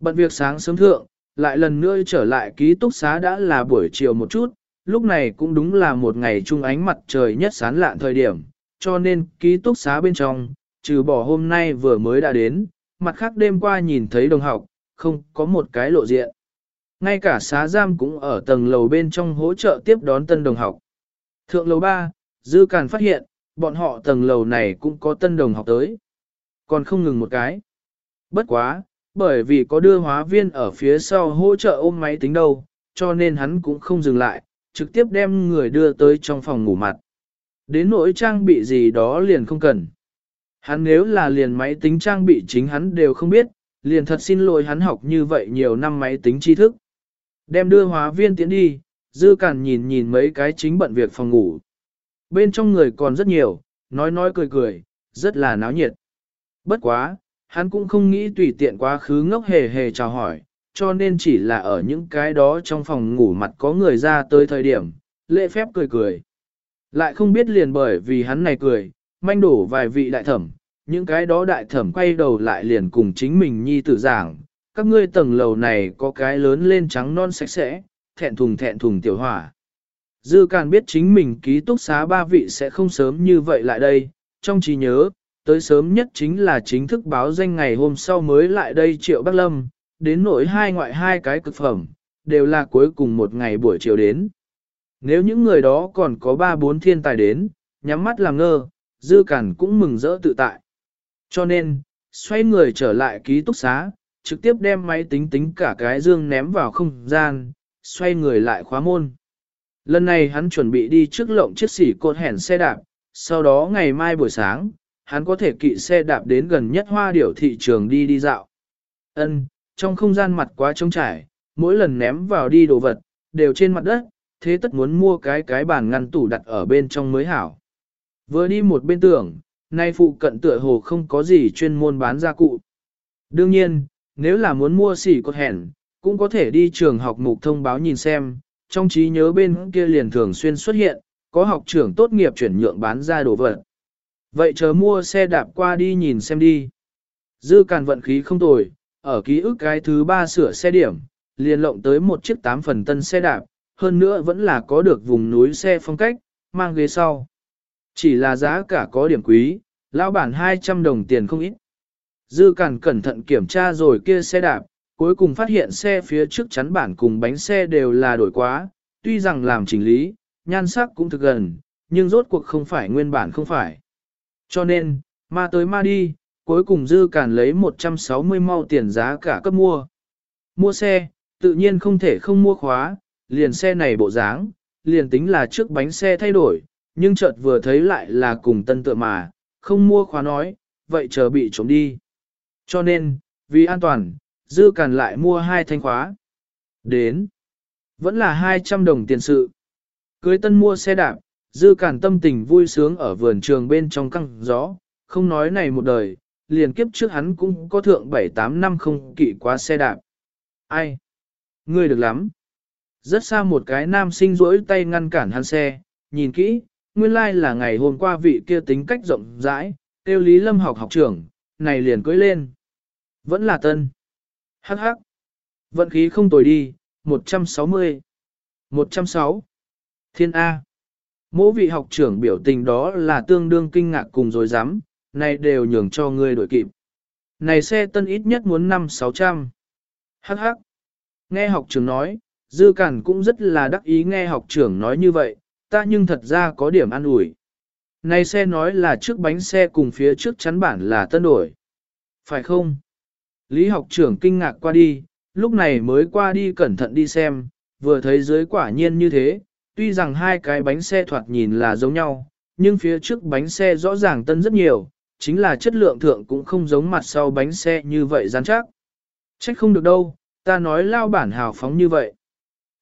Bận việc sáng sớm thượng, lại lần nữa trở lại ký túc xá đã là buổi chiều một chút, lúc này cũng đúng là một ngày trung ánh mặt trời nhất sán lạn thời điểm, cho nên ký túc xá bên trong, trừ bỏ hôm nay vừa mới đã đến, mặt khác đêm qua nhìn thấy đồng học, không có một cái lộ diện. Ngay cả xá giam cũng ở tầng lầu bên trong hỗ trợ tiếp đón tân đồng học. Thượng lầu 3, Dư Càn phát hiện, bọn họ tầng lầu này cũng có tân đồng học tới. Còn không ngừng một cái. Bất quá, bởi vì có đưa hóa viên ở phía sau hỗ trợ ôm máy tính đâu, cho nên hắn cũng không dừng lại, trực tiếp đem người đưa tới trong phòng ngủ mặt. Đến nỗi trang bị gì đó liền không cần. Hắn nếu là liền máy tính trang bị chính hắn đều không biết, liền thật xin lỗi hắn học như vậy nhiều năm máy tính tri thức. Đem đưa hóa viên tiến đi, dư cản nhìn nhìn mấy cái chính bận việc phòng ngủ. Bên trong người còn rất nhiều, nói nói cười cười, rất là náo nhiệt. Bất quá, hắn cũng không nghĩ tùy tiện quá khứ ngốc hề hề chào hỏi, cho nên chỉ là ở những cái đó trong phòng ngủ mặt có người ra tới thời điểm, lễ phép cười cười. Lại không biết liền bởi vì hắn này cười, manh đổ vài vị đại thẩm, những cái đó đại thẩm quay đầu lại liền cùng chính mình nhi tử giảng, các ngươi tầng lầu này có cái lớn lên trắng non sạch sẽ, thẹn thùng thẹn thùng tiểu hỏa. Dư Càn biết chính mình ký túc xá ba vị sẽ không sớm như vậy lại đây, trong trí nhớ, tới sớm nhất chính là chính thức báo danh ngày hôm sau mới lại đây triệu Bắc Lâm, đến nỗi hai ngoại hai cái cực phẩm, đều là cuối cùng một ngày buổi chiều đến. Nếu những người đó còn có ba bốn thiên tài đến, nhắm mắt làm ngơ, Dư cản cũng mừng rỡ tự tại. Cho nên, xoay người trở lại ký túc xá, trực tiếp đem máy tính tính cả cái dương ném vào không gian, xoay người lại khóa môn. Lần này hắn chuẩn bị đi trước lộng chiếc xỉ cột hẻn xe đạp, sau đó ngày mai buổi sáng, hắn có thể kỵ xe đạp đến gần nhất hoa điểu thị trường đi đi dạo. Ân, trong không gian mặt quá trống trải, mỗi lần ném vào đi đồ vật, đều trên mặt đất, thế tất muốn mua cái cái bàn ngăn tủ đặt ở bên trong mới hảo. Vừa đi một bên tưởng, nay phụ cận tựa hồ không có gì chuyên môn bán gia cụ. Đương nhiên, nếu là muốn mua xỉ cột hẻn, cũng có thể đi trường học mục thông báo nhìn xem, trong trí nhớ bên kia liền thường xuyên xuất hiện, có học trưởng tốt nghiệp chuyển nhượng bán ra đồ vật. Vậy chờ mua xe đạp qua đi nhìn xem đi. Dư càn vận khí không tồi, ở ký ức cái thứ ba sửa xe điểm, liền lộng tới một chiếc tám phần tân xe đạp, hơn nữa vẫn là có được vùng núi xe phong cách, mang ghế sau. Chỉ là giá cả có điểm quý, lão bản 200 đồng tiền không ít. Dư càn cẩn thận kiểm tra rồi kia xe đạp, cuối cùng phát hiện xe phía trước chắn bản cùng bánh xe đều là đổi quá, tuy rằng làm chỉnh lý, nhan sắc cũng thực gần, nhưng rốt cuộc không phải nguyên bản không phải. Cho nên, ma tới ma đi, cuối cùng dư càn lấy 160 mau tiền giá cả cấp mua. Mua xe, tự nhiên không thể không mua khóa, liền xe này bộ dáng, liền tính là trước bánh xe thay đổi, nhưng chợt vừa thấy lại là cùng tân tựa mà, không mua khóa nói, vậy chờ bị trộm đi. Cho nên, vì an toàn, dư càn lại mua hai thanh khóa. Đến, vẫn là 200 đồng tiền sự. Cưới tân mua xe đạp, dư càn tâm tình vui sướng ở vườn trường bên trong căng gió, không nói này một đời, liền kiếp trước hắn cũng có thượng 7-8 năm không kỵ quá xe đạp. Ai? Ngươi được lắm. Rất xa một cái nam sinh rỗi tay ngăn cản hắn xe, nhìn kỹ, nguyên lai like là ngày hôm qua vị kia tính cách rộng rãi, tiêu lý lâm học học trưởng, này liền cưới lên. Vẫn là tân. Hắc hắc. Vận khí không tồi đi, 160. 106. Thiên A. Mỗi vị học trưởng biểu tình đó là tương đương kinh ngạc cùng rồi dám, này đều nhường cho ngươi đổi kịp. Này xe tân ít nhất muốn 5-600. Hắc hắc. Nghe học trưởng nói, Dư Cản cũng rất là đắc ý nghe học trưởng nói như vậy, ta nhưng thật ra có điểm ăn ủi. Này xe nói là trước bánh xe cùng phía trước chắn bản là tân đổi. Phải không? Lý học trưởng kinh ngạc qua đi, lúc này mới qua đi cẩn thận đi xem, vừa thấy dưới quả nhiên như thế, tuy rằng hai cái bánh xe thoạt nhìn là giống nhau, nhưng phía trước bánh xe rõ ràng tân rất nhiều, chính là chất lượng thượng cũng không giống mặt sau bánh xe như vậy rắn chắc. Trách không được đâu, ta nói lao bản hào phóng như vậy.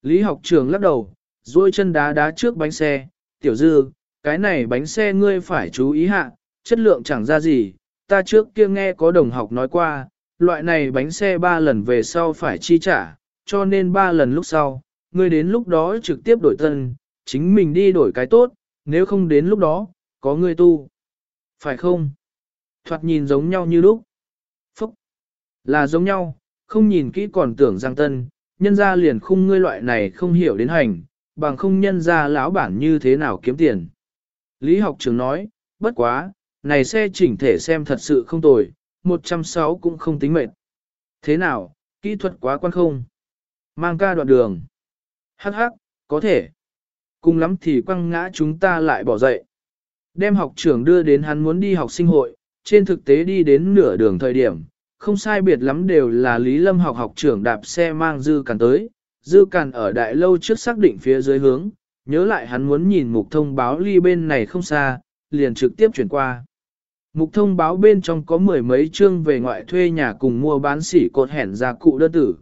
Lý học trưởng lắc đầu, duỗi chân đá đá trước bánh xe, tiểu dư, cái này bánh xe ngươi phải chú ý hạ, chất lượng chẳng ra gì, ta trước kia nghe có đồng học nói qua, loại này bánh xe ba lần về sau phải chi trả, cho nên ba lần lúc sau, ngươi đến lúc đó trực tiếp đổi tân, chính mình đi đổi cái tốt, nếu không đến lúc đó, có ngươi tu. Phải không? Thoạt nhìn giống nhau như lúc. Phúc! Là giống nhau, không nhìn kỹ còn tưởng giang tân, nhân ra liền khung ngươi loại này không hiểu đến hành, bằng không nhân ra lão bản như thế nào kiếm tiền. Lý học trưởng nói, bất quá, này xe chỉnh thể xem thật sự không tồi, 160 cũng không tính mệt. Thế nào, kỹ thuật quá quan không? Mang ca đoạn đường. Hắc hắc, có thể. Cùng lắm thì quăng ngã chúng ta lại bỏ dậy. Đem học trưởng đưa đến hắn muốn đi học sinh hội, trên thực tế đi đến nửa đường thời điểm, không sai biệt lắm đều là Lý Lâm học học trưởng đạp xe mang Dư cản tới. Dư Càn ở đại lâu trước xác định phía dưới hướng, nhớ lại hắn muốn nhìn mục thông báo ly bên này không xa, liền trực tiếp chuyển qua. Mục thông báo bên trong có mười mấy chương về ngoại thuê nhà cùng mua bán sỉ cột hẻn ra cụ đơn tử.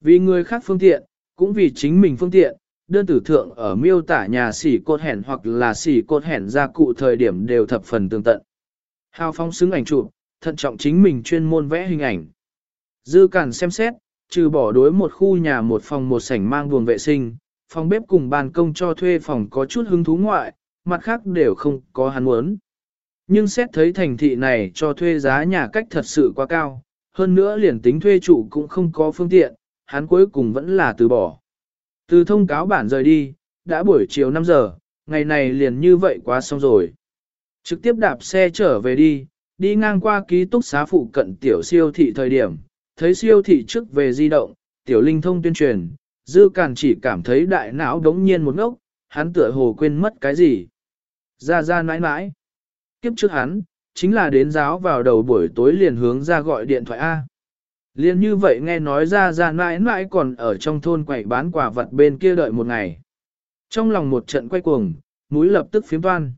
Vì người khác phương tiện, cũng vì chính mình phương tiện, đơn tử thượng ở miêu tả nhà sỉ cột hẻn hoặc là sỉ cột hẻn ra cụ thời điểm đều thập phần tương tận. Hào phong xứng ảnh chụp, thận trọng chính mình chuyên môn vẽ hình ảnh. Dư cản xem xét, trừ bỏ đối một khu nhà một phòng một sảnh mang buồng vệ sinh, phòng bếp cùng ban công cho thuê phòng có chút hứng thú ngoại, mặt khác đều không có hắn muốn. Nhưng xét thấy thành thị này cho thuê giá nhà cách thật sự quá cao, hơn nữa liền tính thuê chủ cũng không có phương tiện, hắn cuối cùng vẫn là từ bỏ. Từ thông cáo bản rời đi, đã buổi chiều 5 giờ, ngày này liền như vậy quá xong rồi. Trực tiếp đạp xe trở về đi, đi ngang qua ký túc xá phụ cận tiểu siêu thị thời điểm, thấy siêu thị trước về di động, tiểu linh thông tuyên truyền, dư càn chỉ cảm thấy đại não đống nhiên một ngốc, hắn tựa hồ quên mất cái gì. Ra ra nãi nãi. Kiếp trước hắn, chính là đến giáo vào đầu buổi tối liền hướng ra gọi điện thoại A. Liên như vậy nghe nói ra ra nãi nãi còn ở trong thôn quẩy bán quả vật bên kia đợi một ngày. Trong lòng một trận quay cuồng, mũi lập tức phiếm toan.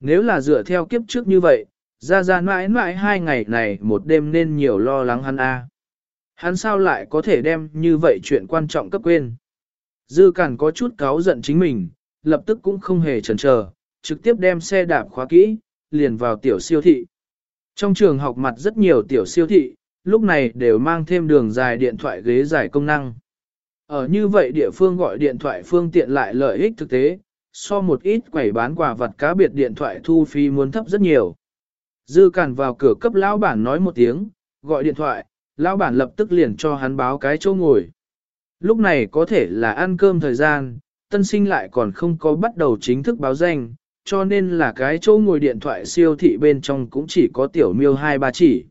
Nếu là dựa theo kiếp trước như vậy, ra ra mãi mãi hai ngày này một đêm nên nhiều lo lắng hắn a. Hắn sao lại có thể đem như vậy chuyện quan trọng cấp quên. Dư Cản có chút cáu giận chính mình, lập tức cũng không hề chần chờ, trực tiếp đem xe đạp khóa kỹ, liền vào tiểu siêu thị. Trong trường học mặt rất nhiều tiểu siêu thị, lúc này đều mang thêm đường dài điện thoại ghế dài công năng. Ở như vậy địa phương gọi điện thoại phương tiện lại lợi ích thực tế, so một ít quẩy bán quà vật cá biệt điện thoại thu phí muốn thấp rất nhiều. Dư cản vào cửa cấp lão bản nói một tiếng, gọi điện thoại, lão bản lập tức liền cho hắn báo cái chỗ ngồi. Lúc này có thể là ăn cơm thời gian, tân sinh lại còn không có bắt đầu chính thức báo danh, cho nên là cái chỗ ngồi điện thoại siêu thị bên trong cũng chỉ có tiểu miêu hai ba chỉ.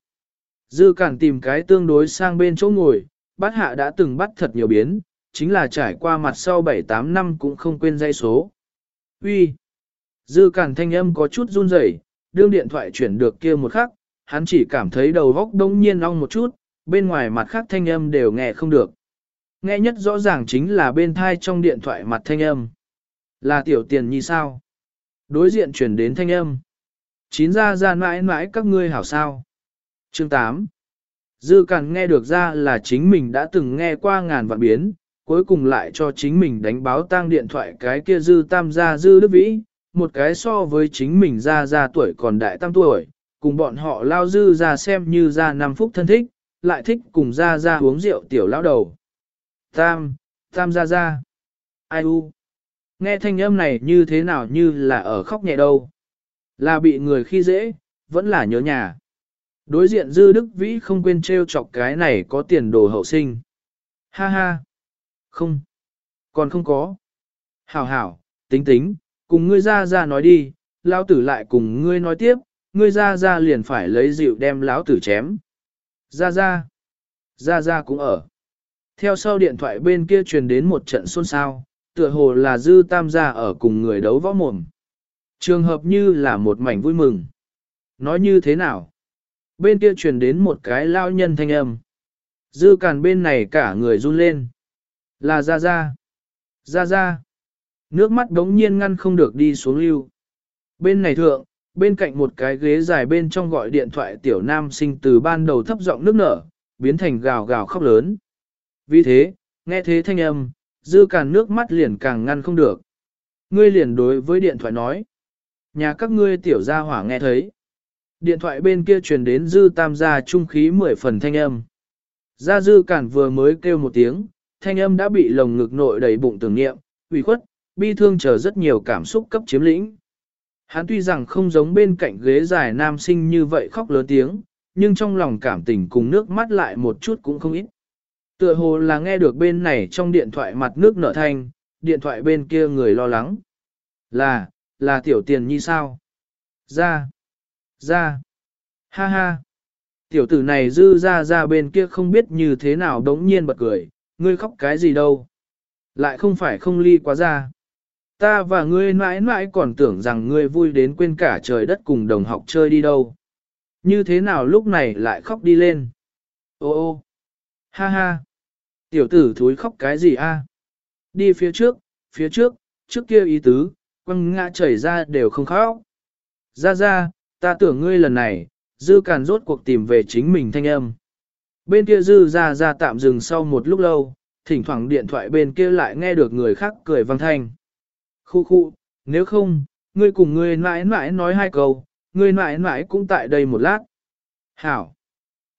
Dư cản tìm cái tương đối sang bên chỗ ngồi, bát hạ đã từng bắt thật nhiều biến, chính là trải qua mặt sau 7-8 năm cũng không quên dây số. Uy, Dư cản thanh âm có chút run rẩy, đương điện thoại chuyển được kia một khắc, hắn chỉ cảm thấy đầu góc đông nhiên ong một chút, bên ngoài mặt khác thanh âm đều nghe không được. Nghe nhất rõ ràng chính là bên thai trong điện thoại mặt thanh âm. Là tiểu tiền như sao? Đối diện chuyển đến thanh âm. Chín ra ra mãi mãi các ngươi hảo sao. Chương 8 Dư càng nghe được ra là chính mình đã từng nghe qua ngàn vạn biến, cuối cùng lại cho chính mình đánh báo tang điện thoại cái kia dư tam gia dư đức vĩ, một cái so với chính mình ra ra tuổi còn đại tam tuổi, cùng bọn họ lao dư ra xem như ra năm phúc thân thích, lại thích cùng ra ra uống rượu tiểu lão đầu. Tam, Tam gia gia. Ai u? Nghe thanh âm này như thế nào như là ở khóc nhẹ đâu. Là bị người khi dễ, vẫn là nhớ nhà. Đối diện dư đức vĩ không quên trêu chọc cái này có tiền đồ hậu sinh. Ha ha. Không. Còn không có. Hảo hảo, tính tính, cùng ngươi ra ra nói đi, lão tử lại cùng ngươi nói tiếp, ngươi ra ra liền phải lấy rượu đem lão tử chém. Gia gia, gia gia cũng ở. Theo sau điện thoại bên kia truyền đến một trận xôn xao, tựa hồ là dư tam gia ở cùng người đấu võ mồm. Trường hợp như là một mảnh vui mừng. Nói như thế nào? Bên kia truyền đến một cái lao nhân thanh âm. Dư càn bên này cả người run lên. Là gia gia, gia gia, Nước mắt đống nhiên ngăn không được đi xuống lưu. Bên này thượng, bên cạnh một cái ghế dài bên trong gọi điện thoại tiểu nam sinh từ ban đầu thấp giọng nước nở, biến thành gào gào khóc lớn. Vì thế, nghe thế thanh âm, dư càn nước mắt liền càng ngăn không được. Ngươi liền đối với điện thoại nói. Nhà các ngươi tiểu gia hỏa nghe thấy. Điện thoại bên kia truyền đến dư tam gia trung khí mười phần thanh âm. Gia dư cản vừa mới kêu một tiếng, thanh âm đã bị lồng ngực nội đầy bụng tưởng niệm, ủy khuất, bi thương chờ rất nhiều cảm xúc cấp chiếm lĩnh. Hắn tuy rằng không giống bên cạnh ghế dài nam sinh như vậy khóc lớn tiếng, nhưng trong lòng cảm tình cùng nước mắt lại một chút cũng không ít. Tựa hồ là nghe được bên này trong điện thoại mặt nước nở thanh, điện thoại bên kia người lo lắng. Là, là tiểu tiền như sao? Ra, ra, ha ha. Tiểu tử này dư ra ra bên kia không biết như thế nào đống nhiên bật cười, ngươi khóc cái gì đâu. Lại không phải không ly quá ra. Ta và ngươi mãi mãi còn tưởng rằng ngươi vui đến quên cả trời đất cùng đồng học chơi đi đâu. Như thế nào lúc này lại khóc đi lên. Ô ô, ha ha. Tiểu tử thúi khóc cái gì a? Đi phía trước, phía trước, trước kia ý tứ, quăng ngã chảy ra đều không khóc. Ra ra, ta tưởng ngươi lần này, dư càn rốt cuộc tìm về chính mình thanh âm. Bên kia dư ra ra tạm dừng sau một lúc lâu, thỉnh thoảng điện thoại bên kia lại nghe được người khác cười vang thanh. Khu khu, nếu không, ngươi cùng ngươi mãi mãi nói hai câu, ngươi mãi mãi cũng tại đây một lát. Hảo.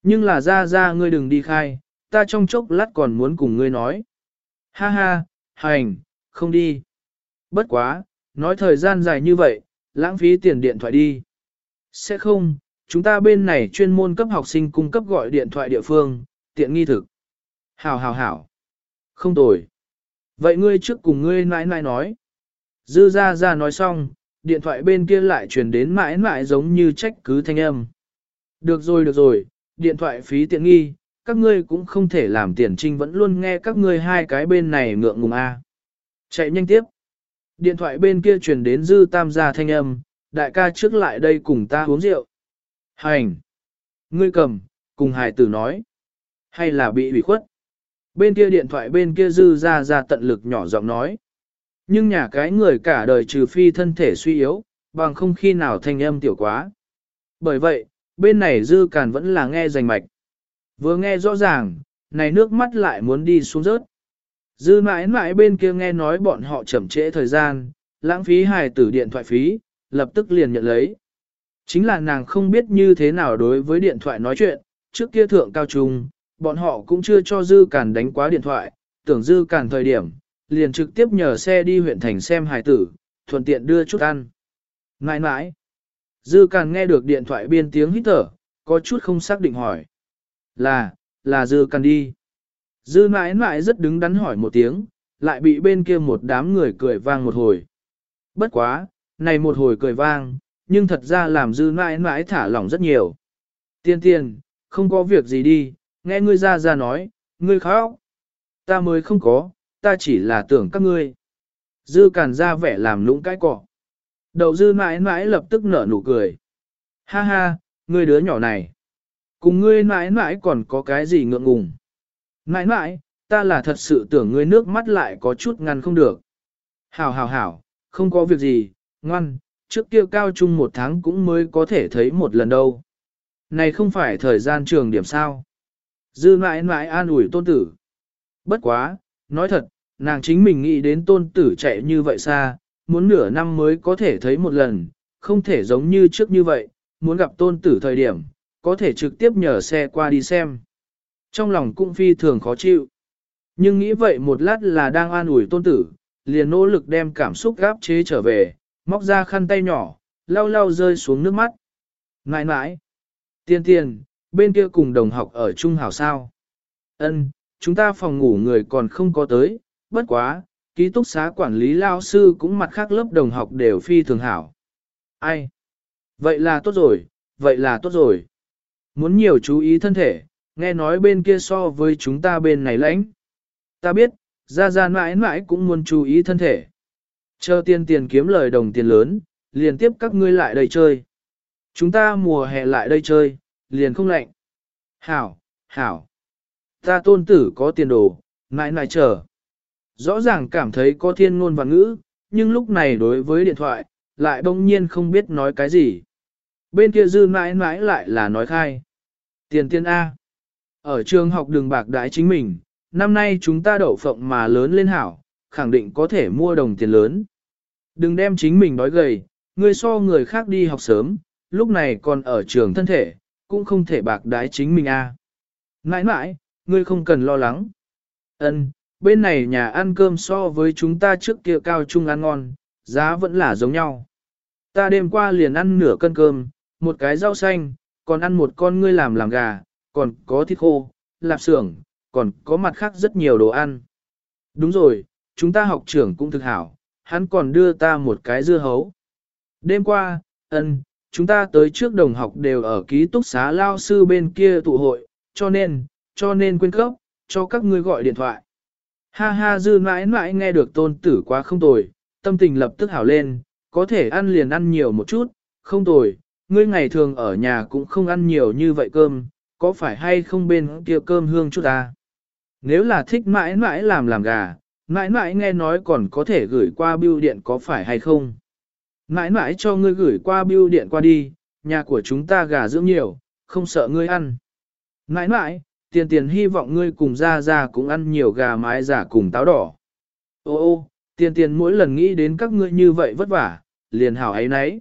Nhưng là ra ra ngươi đừng đi khai, ta trong chốc lát còn muốn cùng ngươi nói. Ha ha, hành, không đi. Bất quá, nói thời gian dài như vậy, lãng phí tiền điện thoại đi. Sẽ không, chúng ta bên này chuyên môn cấp học sinh cung cấp gọi điện thoại địa phương, tiện nghi thực. Hảo hảo hảo. Không tồi. Vậy ngươi trước cùng ngươi nãi nãi nói. Dư ra ra nói xong, điện thoại bên kia lại truyền đến mãi mãi giống như trách cứ thanh âm. Được rồi được rồi, điện thoại phí tiện nghi, các ngươi cũng không thể làm tiền trinh vẫn luôn nghe các ngươi hai cái bên này ngượng ngùng a. Chạy nhanh tiếp. Điện thoại bên kia truyền đến dư tam gia thanh âm, đại ca trước lại đây cùng ta uống rượu. Hành. Ngươi cầm, cùng hài tử nói. Hay là bị ủy khuất. Bên kia điện thoại bên kia dư ra ra tận lực nhỏ giọng nói. Nhưng nhà cái người cả đời trừ phi thân thể suy yếu, bằng không khi nào thanh âm tiểu quá. Bởi vậy, bên này dư càn vẫn là nghe rành mạch. Vừa nghe rõ ràng, này nước mắt lại muốn đi xuống rớt. Dư mãi mãi bên kia nghe nói bọn họ chậm trễ thời gian, lãng phí hài tử điện thoại phí, lập tức liền nhận lấy. Chính là nàng không biết như thế nào đối với điện thoại nói chuyện, trước kia thượng cao trung, bọn họ cũng chưa cho Dư Càn đánh quá điện thoại, tưởng Dư Càn thời điểm, liền trực tiếp nhờ xe đi huyện thành xem hài tử, thuận tiện đưa chút ăn. Nãi nãi, Dư càng nghe được điện thoại biên tiếng hít thở, có chút không xác định hỏi. Là, là Dư càng đi. Dư mãi mãi rất đứng đắn hỏi một tiếng, lại bị bên kia một đám người cười vang một hồi. Bất quá, này một hồi cười vang, nhưng thật ra làm dư mãi mãi thả lỏng rất nhiều. Tiên tiên, không có việc gì đi, nghe ngươi ra ra nói, ngươi khóc. Ta mới không có, ta chỉ là tưởng các ngươi. Dư càn ra vẻ làm lũng cái cọ. Đầu dư mãi mãi lập tức nở nụ cười. Ha ha, ngươi đứa nhỏ này. Cùng ngươi mãi mãi còn có cái gì ngượng ngùng. Mãi mãi, ta là thật sự tưởng ngươi nước mắt lại có chút ngăn không được. Hảo hảo hảo, không có việc gì, ngoan, trước kia cao trung một tháng cũng mới có thể thấy một lần đâu. Này không phải thời gian trường điểm sao. Dư mãi mãi an ủi tôn tử. Bất quá, nói thật, nàng chính mình nghĩ đến tôn tử chạy như vậy xa, muốn nửa năm mới có thể thấy một lần, không thể giống như trước như vậy, muốn gặp tôn tử thời điểm, có thể trực tiếp nhờ xe qua đi xem. Trong lòng cũng phi thường khó chịu. Nhưng nghĩ vậy một lát là đang an ủi tôn tử, liền nỗ lực đem cảm xúc gáp chế trở về, móc ra khăn tay nhỏ, lau lau rơi xuống nước mắt. Nãi nãi, tiên tiên, bên kia cùng đồng học ở Trung Hảo sao? Ân, chúng ta phòng ngủ người còn không có tới, bất quá, ký túc xá quản lý lao sư cũng mặt khác lớp đồng học đều phi thường hảo. Ai? Vậy là tốt rồi, vậy là tốt rồi. Muốn nhiều chú ý thân thể, nghe nói bên kia so với chúng ta bên này lãnh. Ta biết, ra ra mãi mãi cũng muốn chú ý thân thể. Chờ tiền tiền kiếm lời đồng tiền lớn, liền tiếp các ngươi lại đây chơi. Chúng ta mùa hè lại đây chơi, liền không lạnh. Hảo, hảo. Ta tôn tử có tiền đồ, mãi mãi chờ. Rõ ràng cảm thấy có thiên ngôn và ngữ, nhưng lúc này đối với điện thoại, lại bỗng nhiên không biết nói cái gì. Bên kia dư mãi mãi lại là nói khai. Tiền tiên A. Ở trường học đường bạc đái chính mình, năm nay chúng ta đậu phộng mà lớn lên hảo, khẳng định có thể mua đồng tiền lớn. Đừng đem chính mình đói gầy, người so người khác đi học sớm, lúc này còn ở trường thân thể, cũng không thể bạc đái chính mình a. À. Nãi nãi, ngươi không cần lo lắng. Ân, bên này nhà ăn cơm so với chúng ta trước kia cao trung ăn ngon, giá vẫn là giống nhau. Ta đêm qua liền ăn nửa cân cơm, một cái rau xanh, còn ăn một con ngươi làm làm gà, còn có thịt khô, lạp xưởng, còn có mặt khác rất nhiều đồ ăn. Đúng rồi, chúng ta học trưởng cũng thực hảo, hắn còn đưa ta một cái dưa hấu. Đêm qua, ân, chúng ta tới trước đồng học đều ở ký túc xá lao sư bên kia tụ hội, cho nên, cho nên quên cấp, cho các ngươi gọi điện thoại. Ha ha dư mãi mãi nghe được tôn tử quá không tồi, tâm tình lập tức hảo lên, có thể ăn liền ăn nhiều một chút, không tồi, ngươi ngày thường ở nhà cũng không ăn nhiều như vậy cơm, có phải hay không bên kia cơm hương chút ta? Nếu là thích mãi mãi làm làm gà, mãi mãi nghe nói còn có thể gửi qua bưu điện có phải hay không? Mãi mãi cho ngươi gửi qua bưu điện qua đi, nhà của chúng ta gà dưỡng nhiều, không sợ ngươi ăn. Mãi mãi, tiền tiền hy vọng ngươi cùng ra ra cũng ăn nhiều gà mái giả cùng táo đỏ. Ô ô, tiền tiền mỗi lần nghĩ đến các ngươi như vậy vất vả, liền hảo ấy nấy.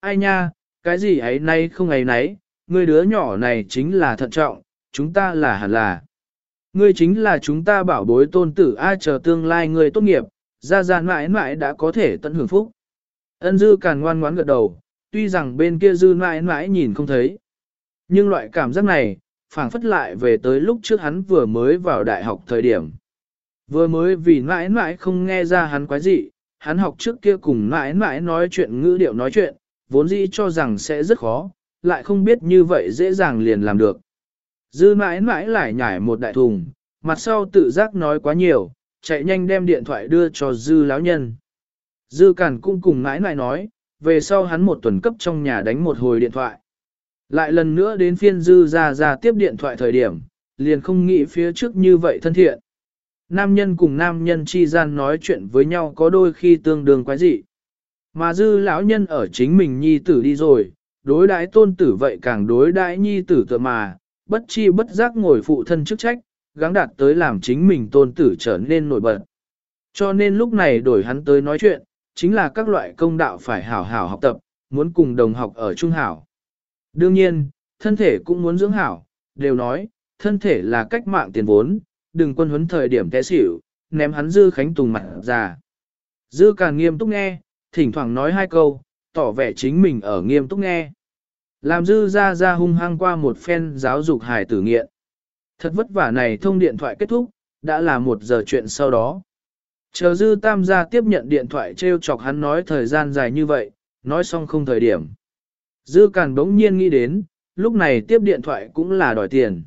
Ai nha, cái gì ấy nay không ấy nấy, ngươi đứa nhỏ này chính là thận trọng, chúng ta là hẳn là. Ngươi chính là chúng ta bảo bối tôn tử ai chờ tương lai ngươi tốt nghiệp, ra ra mãi mãi đã có thể tận hưởng phúc. Ân dư càng ngoan ngoãn gật đầu, tuy rằng bên kia dư mãi mãi nhìn không thấy. Nhưng loại cảm giác này, phảng phất lại về tới lúc trước hắn vừa mới vào đại học thời điểm. Vừa mới vì mãi mãi không nghe ra hắn quái gì, hắn học trước kia cùng mãi mãi nói chuyện ngữ điệu nói chuyện, vốn dĩ cho rằng sẽ rất khó, lại không biết như vậy dễ dàng liền làm được. Dư mãi mãi lại nhảy một đại thùng, mặt sau tự giác nói quá nhiều, chạy nhanh đem điện thoại đưa cho dư lão nhân. Dư cản cũng cùng mãi mãi nói, về sau hắn một tuần cấp trong nhà đánh một hồi điện thoại. Lại lần nữa đến phiên dư ra ra tiếp điện thoại thời điểm, liền không nghĩ phía trước như vậy thân thiện. Nam nhân cùng nam nhân chi gian nói chuyện với nhau có đôi khi tương đương quái dị. Mà dư lão nhân ở chính mình nhi tử đi rồi, đối đãi tôn tử vậy càng đối đãi nhi tử tựa mà, bất chi bất giác ngồi phụ thân chức trách, gắng đạt tới làm chính mình tôn tử trở nên nổi bật. Cho nên lúc này đổi hắn tới nói chuyện, chính là các loại công đạo phải hảo hảo học tập, muốn cùng đồng học ở trung hảo. Đương nhiên, thân thể cũng muốn dưỡng hảo, đều nói, thân thể là cách mạng tiền vốn, đừng quân huấn thời điểm té xỉu, ném hắn dư khánh tùng mặt ra. Dư càng nghiêm túc nghe, thỉnh thoảng nói hai câu, tỏ vẻ chính mình ở nghiêm túc nghe. Làm dư ra ra hung hăng qua một phen giáo dục hài tử nghiện. Thật vất vả này thông điện thoại kết thúc, đã là một giờ chuyện sau đó. Chờ dư tam gia tiếp nhận điện thoại treo chọc hắn nói thời gian dài như vậy, nói xong không thời điểm. Dư càn bỗng nhiên nghĩ đến, lúc này tiếp điện thoại cũng là đòi tiền.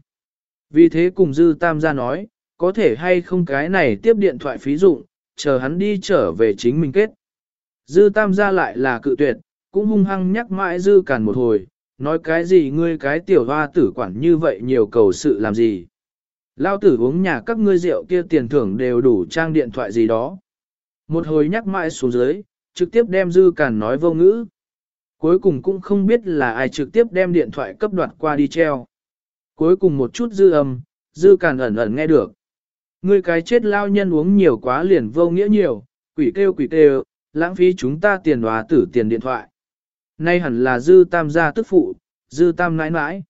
Vì thế cùng dư tam gia nói, có thể hay không cái này tiếp điện thoại phí dụng, chờ hắn đi trở về chính mình kết. Dư tam gia lại là cự tuyệt, cũng hung hăng nhắc mãi dư càn một hồi, nói cái gì ngươi cái tiểu hoa tử quản như vậy nhiều cầu sự làm gì. Lao tử uống nhà các ngươi rượu kia tiền thưởng đều đủ trang điện thoại gì đó. Một hồi nhắc mãi xuống dưới, trực tiếp đem dư càn nói vô ngữ. Cuối cùng cũng không biết là ai trực tiếp đem điện thoại cấp đoạt qua đi treo. Cuối cùng một chút dư âm, dư càn ẩn ẩn nghe được. Ngươi cái chết lao nhân uống nhiều quá liền vô nghĩa nhiều, quỷ kêu quỷ kêu, lãng phí chúng ta tiền hòa tử tiền điện thoại. Nay hẳn là dư tam gia tức phụ, dư tam nãi nãi.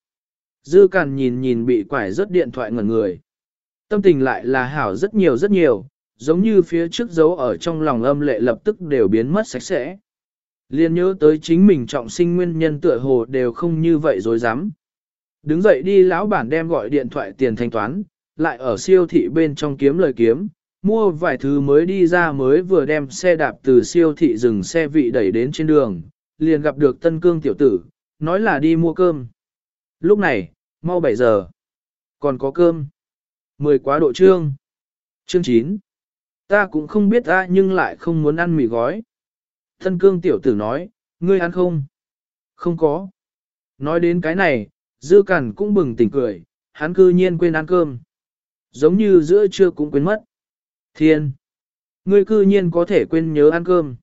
Dư càn nhìn nhìn bị quải rớt điện thoại ngẩn người. Tâm tình lại là hảo rất nhiều rất nhiều, giống như phía trước dấu ở trong lòng âm lệ lập tức đều biến mất sạch sẽ. Liên nhớ tới chính mình trọng sinh nguyên nhân tựa hồ đều không như vậy rồi dám. Đứng dậy đi lão bản đem gọi điện thoại tiền thanh toán, lại ở siêu thị bên trong kiếm lời kiếm, mua vài thứ mới đi ra mới vừa đem xe đạp từ siêu thị dừng xe vị đẩy đến trên đường, liền gặp được tân cương tiểu tử, nói là đi mua cơm. Lúc này, mau 7 giờ, còn có cơm. Mười quá độ trương. Chương 9. Ta cũng không biết ta nhưng lại không muốn ăn mì gói. Thân cương tiểu tử nói, ngươi ăn không? Không có. Nói đến cái này, dư cẩn cũng bừng tỉnh cười, hắn cư nhiên quên ăn cơm. Giống như giữa trưa cũng quên mất. Thiên! Ngươi cư nhiên có thể quên nhớ ăn cơm.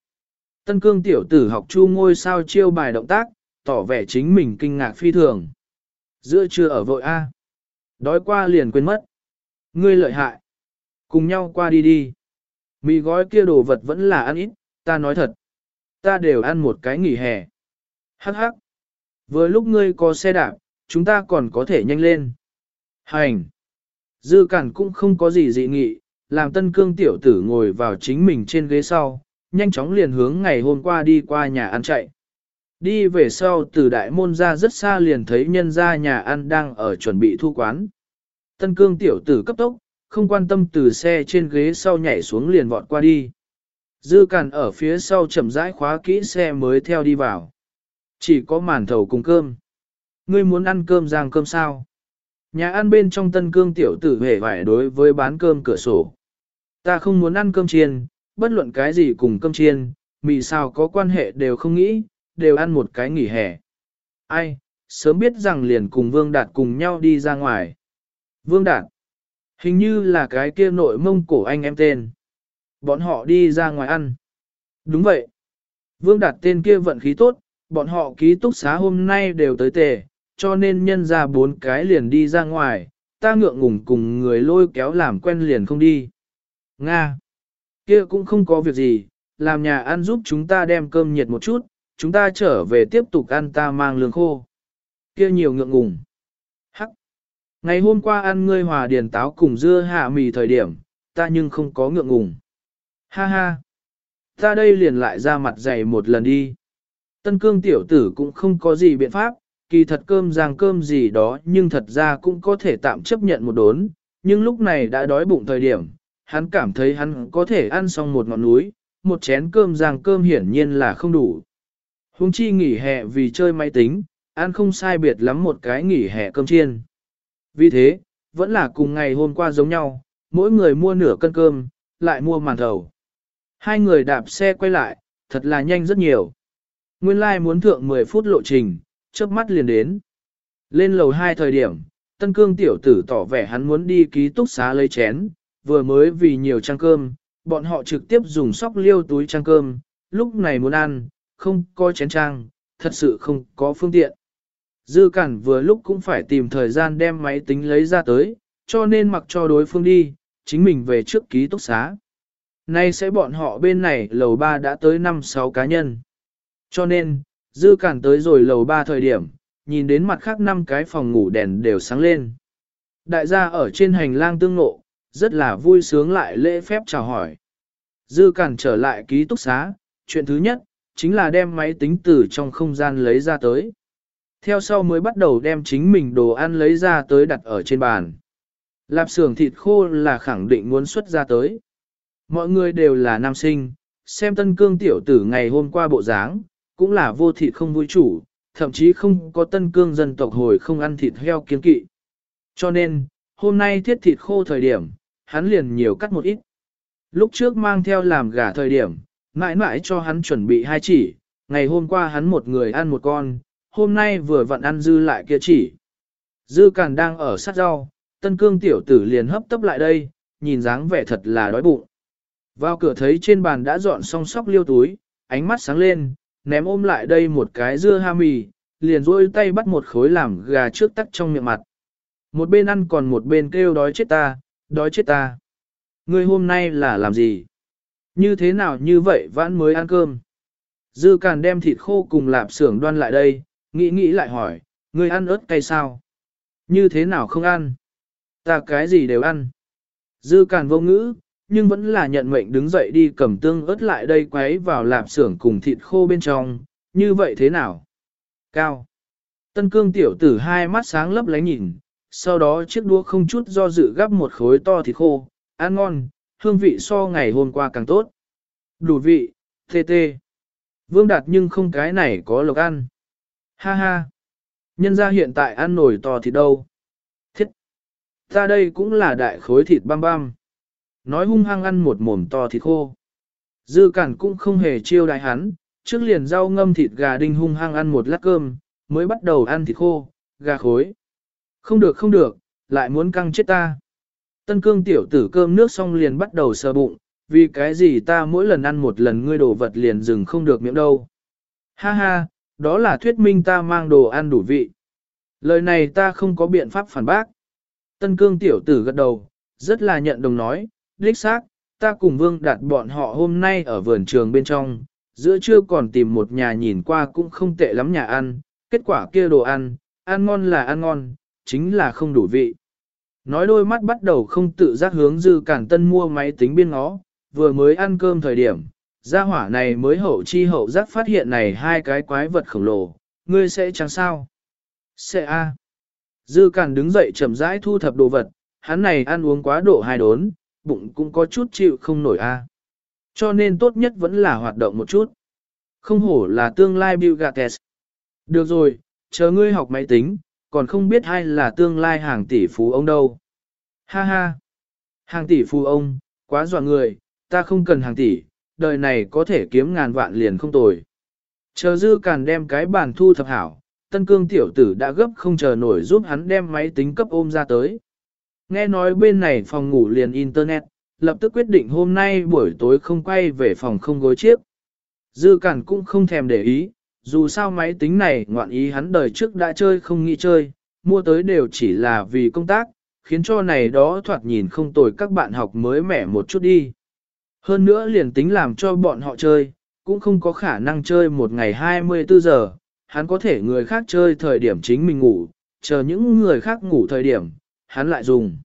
Tân cương tiểu tử học chu ngôi sao chiêu bài động tác, tỏ vẻ chính mình kinh ngạc phi thường. Giữa trưa ở vội A. Đói qua liền quên mất. Ngươi lợi hại. Cùng nhau qua đi đi. Mì gói kia đồ vật vẫn là ăn ít, ta nói thật. Ta đều ăn một cái nghỉ hè. Hắc hắc. Vừa lúc ngươi có xe đạp, chúng ta còn có thể nhanh lên. Hành. Dư cản cũng không có gì dị nghị, làm tân cương tiểu tử ngồi vào chính mình trên ghế sau, nhanh chóng liền hướng ngày hôm qua đi qua nhà ăn chạy. Đi về sau từ đại môn ra rất xa liền thấy nhân gia nhà ăn đang ở chuẩn bị thu quán. Tân cương tiểu tử cấp tốc, không quan tâm từ xe trên ghế sau nhảy xuống liền vọt qua đi. Dư càn ở phía sau chậm rãi khóa kỹ xe mới theo đi vào. Chỉ có màn thầu cùng cơm. Ngươi muốn ăn cơm rang cơm sao? Nhà ăn bên trong tân cương tiểu tử hề vải đối với bán cơm cửa sổ. Ta không muốn ăn cơm chiên, bất luận cái gì cùng cơm chiên, mì sao có quan hệ đều không nghĩ, đều ăn một cái nghỉ hè. Ai, sớm biết rằng liền cùng Vương Đạt cùng nhau đi ra ngoài. Vương Đạt, hình như là cái kia nội mông cổ anh em tên. Bọn họ đi ra ngoài ăn. Đúng vậy. Vương Đạt tên kia vận khí tốt, bọn họ ký túc xá hôm nay đều tới tề, cho nên nhân ra bốn cái liền đi ra ngoài, ta ngượng ngùng cùng người lôi kéo làm quen liền không đi. Nga. Kia cũng không có việc gì, làm nhà ăn giúp chúng ta đem cơm nhiệt một chút, chúng ta trở về tiếp tục ăn ta mang lương khô. Kia nhiều ngượng ngùng. Hắc. Ngày hôm qua ăn ngươi hòa điền táo cùng dưa hạ mì thời điểm, ta nhưng không có ngượng ngùng. Ha ha. Ta đây liền lại ra mặt dày một lần đi. Tân cương tiểu tử cũng không có gì biện pháp, kỳ thật cơm rang cơm gì đó nhưng thật ra cũng có thể tạm chấp nhận một đốn, nhưng lúc này đã đói bụng thời điểm, hắn cảm thấy hắn có thể ăn xong một ngọn núi, một chén cơm rang cơm hiển nhiên là không đủ. Hùng chi nghỉ hè vì chơi máy tính, ăn không sai biệt lắm một cái nghỉ hè cơm chiên. Vì thế, vẫn là cùng ngày hôm qua giống nhau, mỗi người mua nửa cân cơm, lại mua màn thầu. Hai người đạp xe quay lại, thật là nhanh rất nhiều. Nguyên lai like muốn thượng 10 phút lộ trình, chớp mắt liền đến. Lên lầu 2 thời điểm, Tân Cương tiểu tử tỏ vẻ hắn muốn đi ký túc xá lấy chén, vừa mới vì nhiều trang cơm, bọn họ trực tiếp dùng sóc liêu túi trang cơm, lúc này muốn ăn, không có chén trang, thật sự không có phương tiện. Dư cản vừa lúc cũng phải tìm thời gian đem máy tính lấy ra tới, cho nên mặc cho đối phương đi, chính mình về trước ký túc xá. Nay sẽ bọn họ bên này lầu 3 đã tới 5-6 cá nhân. Cho nên, dư cản tới rồi lầu 3 thời điểm, nhìn đến mặt khác năm cái phòng ngủ đèn đều sáng lên. Đại gia ở trên hành lang tương ngộ, rất là vui sướng lại lễ phép chào hỏi. Dư cản trở lại ký túc xá, chuyện thứ nhất, chính là đem máy tính từ trong không gian lấy ra tới. Theo sau mới bắt đầu đem chính mình đồ ăn lấy ra tới đặt ở trên bàn. Lạp xưởng thịt khô là khẳng định muốn xuất ra tới. Mọi người đều là nam sinh, xem tân cương tiểu tử ngày hôm qua bộ dáng, cũng là vô thịt không vui chủ, thậm chí không có tân cương dân tộc hồi không ăn thịt heo kiên kỵ. Cho nên, hôm nay thiết thịt khô thời điểm, hắn liền nhiều cắt một ít. Lúc trước mang theo làm gà thời điểm, mãi mãi cho hắn chuẩn bị hai chỉ, ngày hôm qua hắn một người ăn một con, hôm nay vừa vặn ăn dư lại kia chỉ. Dư càn đang ở sát rau, tân cương tiểu tử liền hấp tấp lại đây, nhìn dáng vẻ thật là đói bụng. Vào cửa thấy trên bàn đã dọn xong sóc liêu túi, ánh mắt sáng lên, ném ôm lại đây một cái dưa ha mì, liền rôi tay bắt một khối làm gà trước tắt trong miệng mặt. Một bên ăn còn một bên kêu đói chết ta, đói chết ta. Ngươi hôm nay là làm gì? Như thế nào như vậy vãn mới ăn cơm? Dư càn đem thịt khô cùng lạp xưởng đoan lại đây, nghĩ nghĩ lại hỏi, ngươi ăn ớt cay sao? Như thế nào không ăn? Ta cái gì đều ăn. Dư càn vô ngữ, nhưng vẫn là nhận mệnh đứng dậy đi cầm tương ớt lại đây quấy vào lạp xưởng cùng thịt khô bên trong, như vậy thế nào? Cao. Tân cương tiểu tử hai mắt sáng lấp lánh nhìn, sau đó chiếc đũa không chút do dự gắp một khối to thịt khô, ăn ngon, hương vị so ngày hôm qua càng tốt. Đủ vị, tê tê. Vương Đạt nhưng không cái này có lộc ăn. Ha ha. Nhân ra hiện tại ăn nổi to thịt đâu. Thiết. Ta đây cũng là đại khối thịt băm băm. Nói hung hăng ăn một mồm to thịt khô. Dư cản cũng không hề chiêu đại hắn, trước liền rau ngâm thịt gà đinh hung hăng ăn một lát cơm, mới bắt đầu ăn thịt khô, gà khối. Không được không được, lại muốn căng chết ta. Tân cương tiểu tử cơm nước xong liền bắt đầu sờ bụng, vì cái gì ta mỗi lần ăn một lần ngươi đồ vật liền dừng không được miệng đâu. Ha ha, đó là thuyết minh ta mang đồ ăn đủ vị. Lời này ta không có biện pháp phản bác. Tân cương tiểu tử gật đầu, rất là nhận đồng nói, đích xác, ta cùng vương đạt bọn họ hôm nay ở vườn trường bên trong, giữa trưa còn tìm một nhà nhìn qua cũng không tệ lắm nhà ăn, kết quả kia đồ ăn, ăn ngon là ăn ngon, chính là không đủ vị. Nói đôi mắt bắt đầu không tự giác hướng dư cản tân mua máy tính biên ngó, vừa mới ăn cơm thời điểm, gia hỏa này mới hậu chi hậu giác phát hiện này hai cái quái vật khổng lồ, ngươi sẽ chẳng sao. Sẽ a. Dư cản đứng dậy chậm rãi thu thập đồ vật, hắn này ăn uống quá độ hai đốn, bụng cũng có chút chịu không nổi a. Cho nên tốt nhất vẫn là hoạt động một chút. Không hổ là tương lai Bill Gates. Được rồi, chờ ngươi học máy tính, còn không biết ai là tương lai hàng tỷ phú ông đâu. Ha ha! Hàng tỷ phú ông, quá dọa người, ta không cần hàng tỷ, đời này có thể kiếm ngàn vạn liền không tồi. Chờ dư càn đem cái bàn thu thập hảo, tân cương tiểu tử đã gấp không chờ nổi giúp hắn đem máy tính cấp ôm ra tới. Nghe nói bên này phòng ngủ liền internet, lập tức quyết định hôm nay buổi tối không quay về phòng không gối chiếc. Dư cản cũng không thèm để ý, dù sao máy tính này ngoạn ý hắn đời trước đã chơi không nghĩ chơi, mua tới đều chỉ là vì công tác, khiến cho này đó thoạt nhìn không tồi các bạn học mới mẻ một chút đi. Hơn nữa liền tính làm cho bọn họ chơi, cũng không có khả năng chơi một ngày 24 giờ, hắn có thể người khác chơi thời điểm chính mình ngủ, chờ những người khác ngủ thời điểm, hắn lại dùng.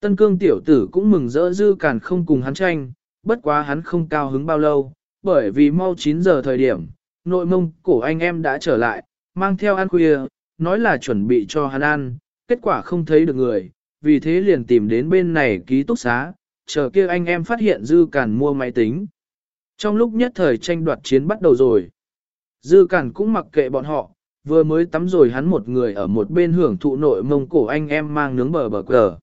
Tân cương tiểu tử cũng mừng rỡ dư càn không cùng hắn tranh, bất quá hắn không cao hứng bao lâu, bởi vì mau 9 giờ thời điểm, nội mông cổ anh em đã trở lại, mang theo ăn khuya, nói là chuẩn bị cho hắn ăn, kết quả không thấy được người, vì thế liền tìm đến bên này ký túc xá, chờ kia anh em phát hiện Dư Cản mua máy tính. Trong lúc nhất thời tranh đoạt chiến bắt đầu rồi, Dư Cản cũng mặc kệ bọn họ, vừa mới tắm rồi hắn một người ở một bên hưởng thụ nội mông cổ anh em mang nướng bờ bờ cờ.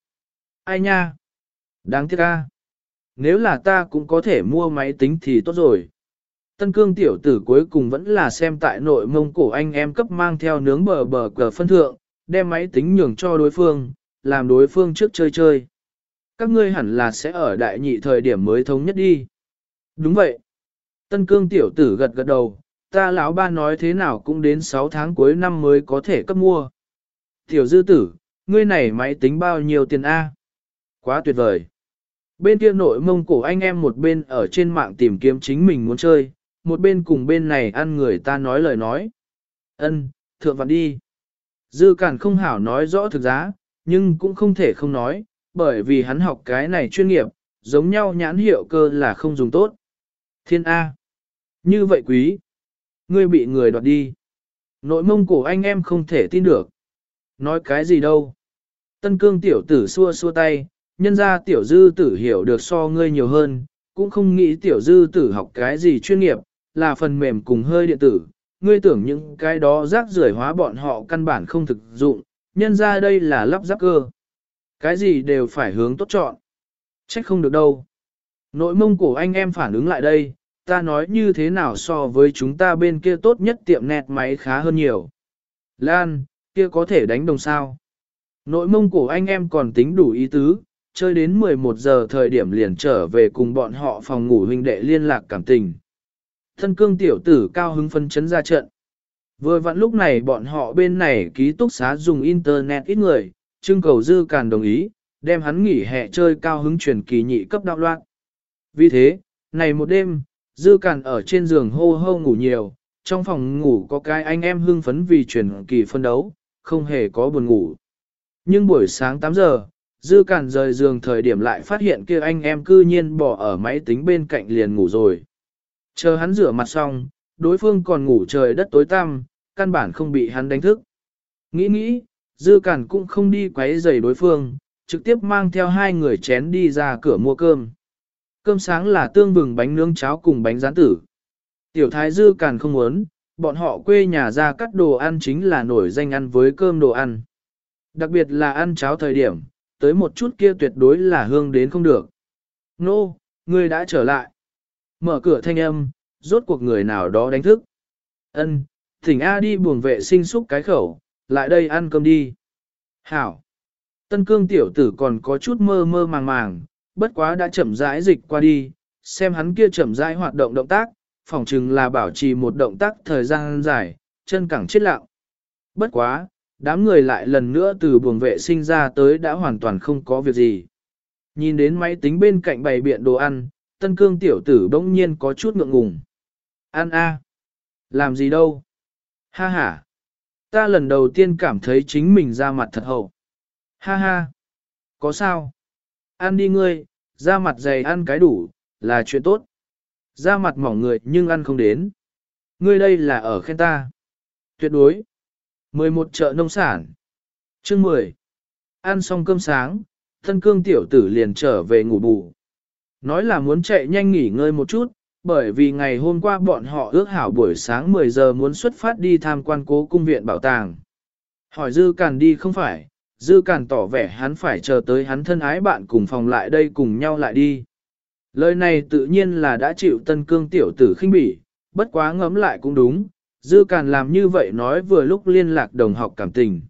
Ai nha? Đáng tiếc a. Nếu là ta cũng có thể mua máy tính thì tốt rồi. Tân cương tiểu tử cuối cùng vẫn là xem tại nội mông cổ anh em cấp mang theo nướng bờ bờ cờ phân thượng, đem máy tính nhường cho đối phương, làm đối phương trước chơi chơi. Các ngươi hẳn là sẽ ở đại nhị thời điểm mới thống nhất đi. Đúng vậy. Tân cương tiểu tử gật gật đầu, ta lão ba nói thế nào cũng đến 6 tháng cuối năm mới có thể cấp mua. Tiểu dư tử, ngươi này máy tính bao nhiêu tiền A? Quá tuyệt vời. Bên kia nội mông cổ anh em một bên ở trên mạng tìm kiếm chính mình muốn chơi, một bên cùng bên này ăn người ta nói lời nói. Ân, thượng vạn đi. Dư cản không hảo nói rõ thực giá, nhưng cũng không thể không nói, bởi vì hắn học cái này chuyên nghiệp, giống nhau nhãn hiệu cơ là không dùng tốt. Thiên A. Như vậy quý. Ngươi bị người đoạt đi. Nội mông cổ anh em không thể tin được. Nói cái gì đâu. Tân cương tiểu tử xua xua tay, nhân ra tiểu dư tử hiểu được so ngươi nhiều hơn, cũng không nghĩ tiểu dư tử học cái gì chuyên nghiệp, là phần mềm cùng hơi điện tử, ngươi tưởng những cái đó rác rưởi hóa bọn họ căn bản không thực dụng, nhân ra đây là lắp ráp cơ. Cái gì đều phải hướng tốt chọn. Trách không được đâu. Nội mông cổ anh em phản ứng lại đây, ta nói như thế nào so với chúng ta bên kia tốt nhất tiệm nẹt máy khá hơn nhiều. Lan, kia có thể đánh đồng sao. Nội mông cổ anh em còn tính đủ ý tứ, chơi đến 11 giờ thời điểm liền trở về cùng bọn họ phòng ngủ huynh đệ liên lạc cảm tình. Thân cương tiểu tử cao hứng phân chấn ra trận. Vừa vặn lúc này bọn họ bên này ký túc xá dùng internet ít người, trưng cầu dư càn đồng ý, đem hắn nghỉ hè chơi cao hứng truyền kỳ nhị cấp đạo loạn. Vì thế, này một đêm, dư càn ở trên giường hô hô ngủ nhiều, trong phòng ngủ có cái anh em hưng phấn vì truyền kỳ phân đấu, không hề có buồn ngủ. Nhưng buổi sáng 8 giờ, Dư cản rời giường thời điểm lại phát hiện kia anh em cư nhiên bỏ ở máy tính bên cạnh liền ngủ rồi. Chờ hắn rửa mặt xong, đối phương còn ngủ trời đất tối tăm, căn bản không bị hắn đánh thức. Nghĩ nghĩ, dư cản cũng không đi quấy rầy đối phương, trực tiếp mang theo hai người chén đi ra cửa mua cơm. Cơm sáng là tương vừng bánh nướng cháo cùng bánh rán tử. Tiểu thái dư càn không muốn, bọn họ quê nhà ra cắt đồ ăn chính là nổi danh ăn với cơm đồ ăn. Đặc biệt là ăn cháo thời điểm, tới một chút kia tuyệt đối là hương đến không được. Nô, no, người đã trở lại. Mở cửa thanh âm, rốt cuộc người nào đó đánh thức. Ân, thỉnh A đi buồng vệ sinh xúc cái khẩu, lại đây ăn cơm đi. Hảo. Tân cương tiểu tử còn có chút mơ mơ màng màng, bất quá đã chậm rãi dịch qua đi, xem hắn kia chậm rãi hoạt động động tác, phỏng chừng là bảo trì một động tác thời gian dài, chân cẳng chết lạo. Bất quá, đám người lại lần nữa từ buồng vệ sinh ra tới đã hoàn toàn không có việc gì. Nhìn đến máy tính bên cạnh bày biện đồ ăn, tân cương tiểu tử bỗng nhiên có chút ngượng ngùng. Ăn a, Làm gì đâu? Ha ha! Ta lần đầu tiên cảm thấy chính mình ra mặt thật hậu. Ha ha! Có sao? Ăn đi ngươi, da mặt dày ăn cái đủ, là chuyện tốt. da mặt mỏng người nhưng ăn không đến. Ngươi đây là ở khen ta. Tuyệt đối. 11 chợ nông sản. Chương 10. Ăn xong cơm sáng, thân cương tiểu tử liền trở về ngủ bù. Nói là muốn chạy nhanh nghỉ ngơi một chút, bởi vì ngày hôm qua bọn họ ước hảo buổi sáng 10 giờ muốn xuất phát đi tham quan cố cung viện bảo tàng. Hỏi Dư Càn đi không phải, Dư Càn tỏ vẻ hắn phải chờ tới hắn thân ái bạn cùng phòng lại đây cùng nhau lại đi. Lời này tự nhiên là đã chịu tân cương tiểu tử khinh bỉ, bất quá ngấm lại cũng đúng, Dư Càn làm như vậy nói vừa lúc liên lạc đồng học cảm tình.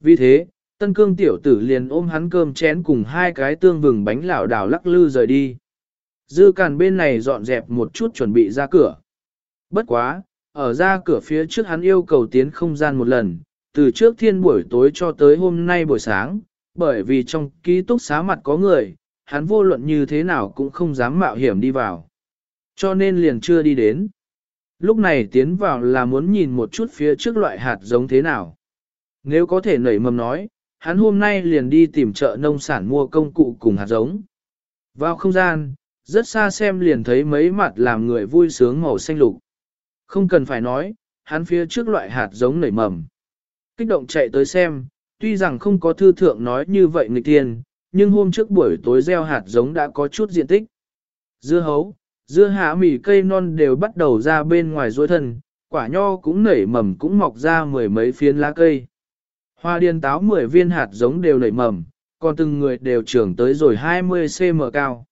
Vì thế, tân cương tiểu tử liền ôm hắn cơm chén cùng hai cái tương vừng bánh lảo đảo lắc lư rời đi. Dư Càn bên này dọn dẹp một chút chuẩn bị ra cửa. Bất quá, ở ra cửa phía trước hắn yêu cầu tiến không gian một lần, từ trước thiên buổi tối cho tới hôm nay buổi sáng, bởi vì trong ký túc xá mặt có người, hắn vô luận như thế nào cũng không dám mạo hiểm đi vào. Cho nên liền chưa đi đến. Lúc này tiến vào là muốn nhìn một chút phía trước loại hạt giống thế nào. Nếu có thể nảy mầm nói, hắn hôm nay liền đi tìm chợ nông sản mua công cụ cùng hạt giống. Vào không gian, rất xa xem liền thấy mấy mặt làm người vui sướng màu xanh lục. Không cần phải nói, hắn phía trước loại hạt giống nảy mầm. Kích động chạy tới xem, tuy rằng không có thư thượng nói như vậy người tiên, nhưng hôm trước buổi tối gieo hạt giống đã có chút diện tích. Dưa hấu, dưa hạ mì cây non đều bắt đầu ra bên ngoài ruôi thân, quả nho cũng nảy mầm cũng mọc ra mười mấy phiến lá cây. Hoa điên táo 10 viên hạt giống đều nảy mầm, còn từng người đều trưởng tới rồi 20cm cao.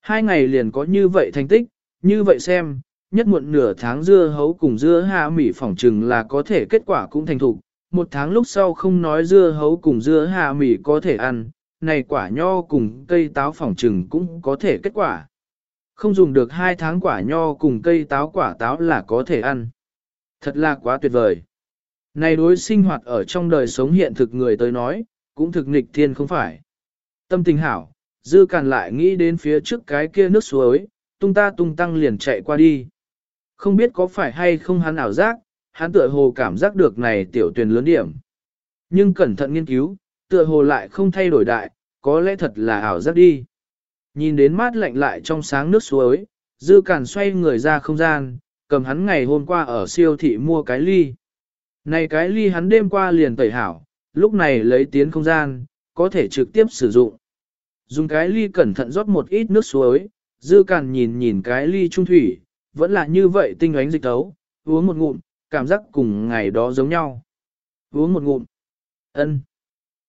Hai ngày liền có như vậy thành tích, như vậy xem, nhất muộn nửa tháng dưa hấu cùng dưa hạ mì phỏng trừng là có thể kết quả cũng thành thục. Một tháng lúc sau không nói dưa hấu cùng dưa hạ mì có thể ăn, này quả nho cùng cây táo phỏng trừng cũng có thể kết quả. Không dùng được hai tháng quả nho cùng cây táo quả táo là có thể ăn. Thật là quá tuyệt vời. Này đối sinh hoạt ở trong đời sống hiện thực người tới nói, cũng thực nghịch thiên không phải. Tâm tình hảo, dư càn lại nghĩ đến phía trước cái kia nước suối, tung ta tung tăng liền chạy qua đi. Không biết có phải hay không hắn ảo giác, hắn tựa hồ cảm giác được này tiểu tuyển lớn điểm. Nhưng cẩn thận nghiên cứu, tựa hồ lại không thay đổi đại, có lẽ thật là ảo giác đi. Nhìn đến mát lạnh lại trong sáng nước suối, dư càn xoay người ra không gian, cầm hắn ngày hôm qua ở siêu thị mua cái ly. Này cái ly hắn đêm qua liền tẩy hảo, lúc này lấy tiến không gian, có thể trực tiếp sử dụng. Dùng cái ly cẩn thận rót một ít nước suối, dư càn nhìn nhìn cái ly trung thủy, vẫn là như vậy tinh ánh dịch tấu, uống một ngụm, cảm giác cùng ngày đó giống nhau. Uống một ngụm. ân,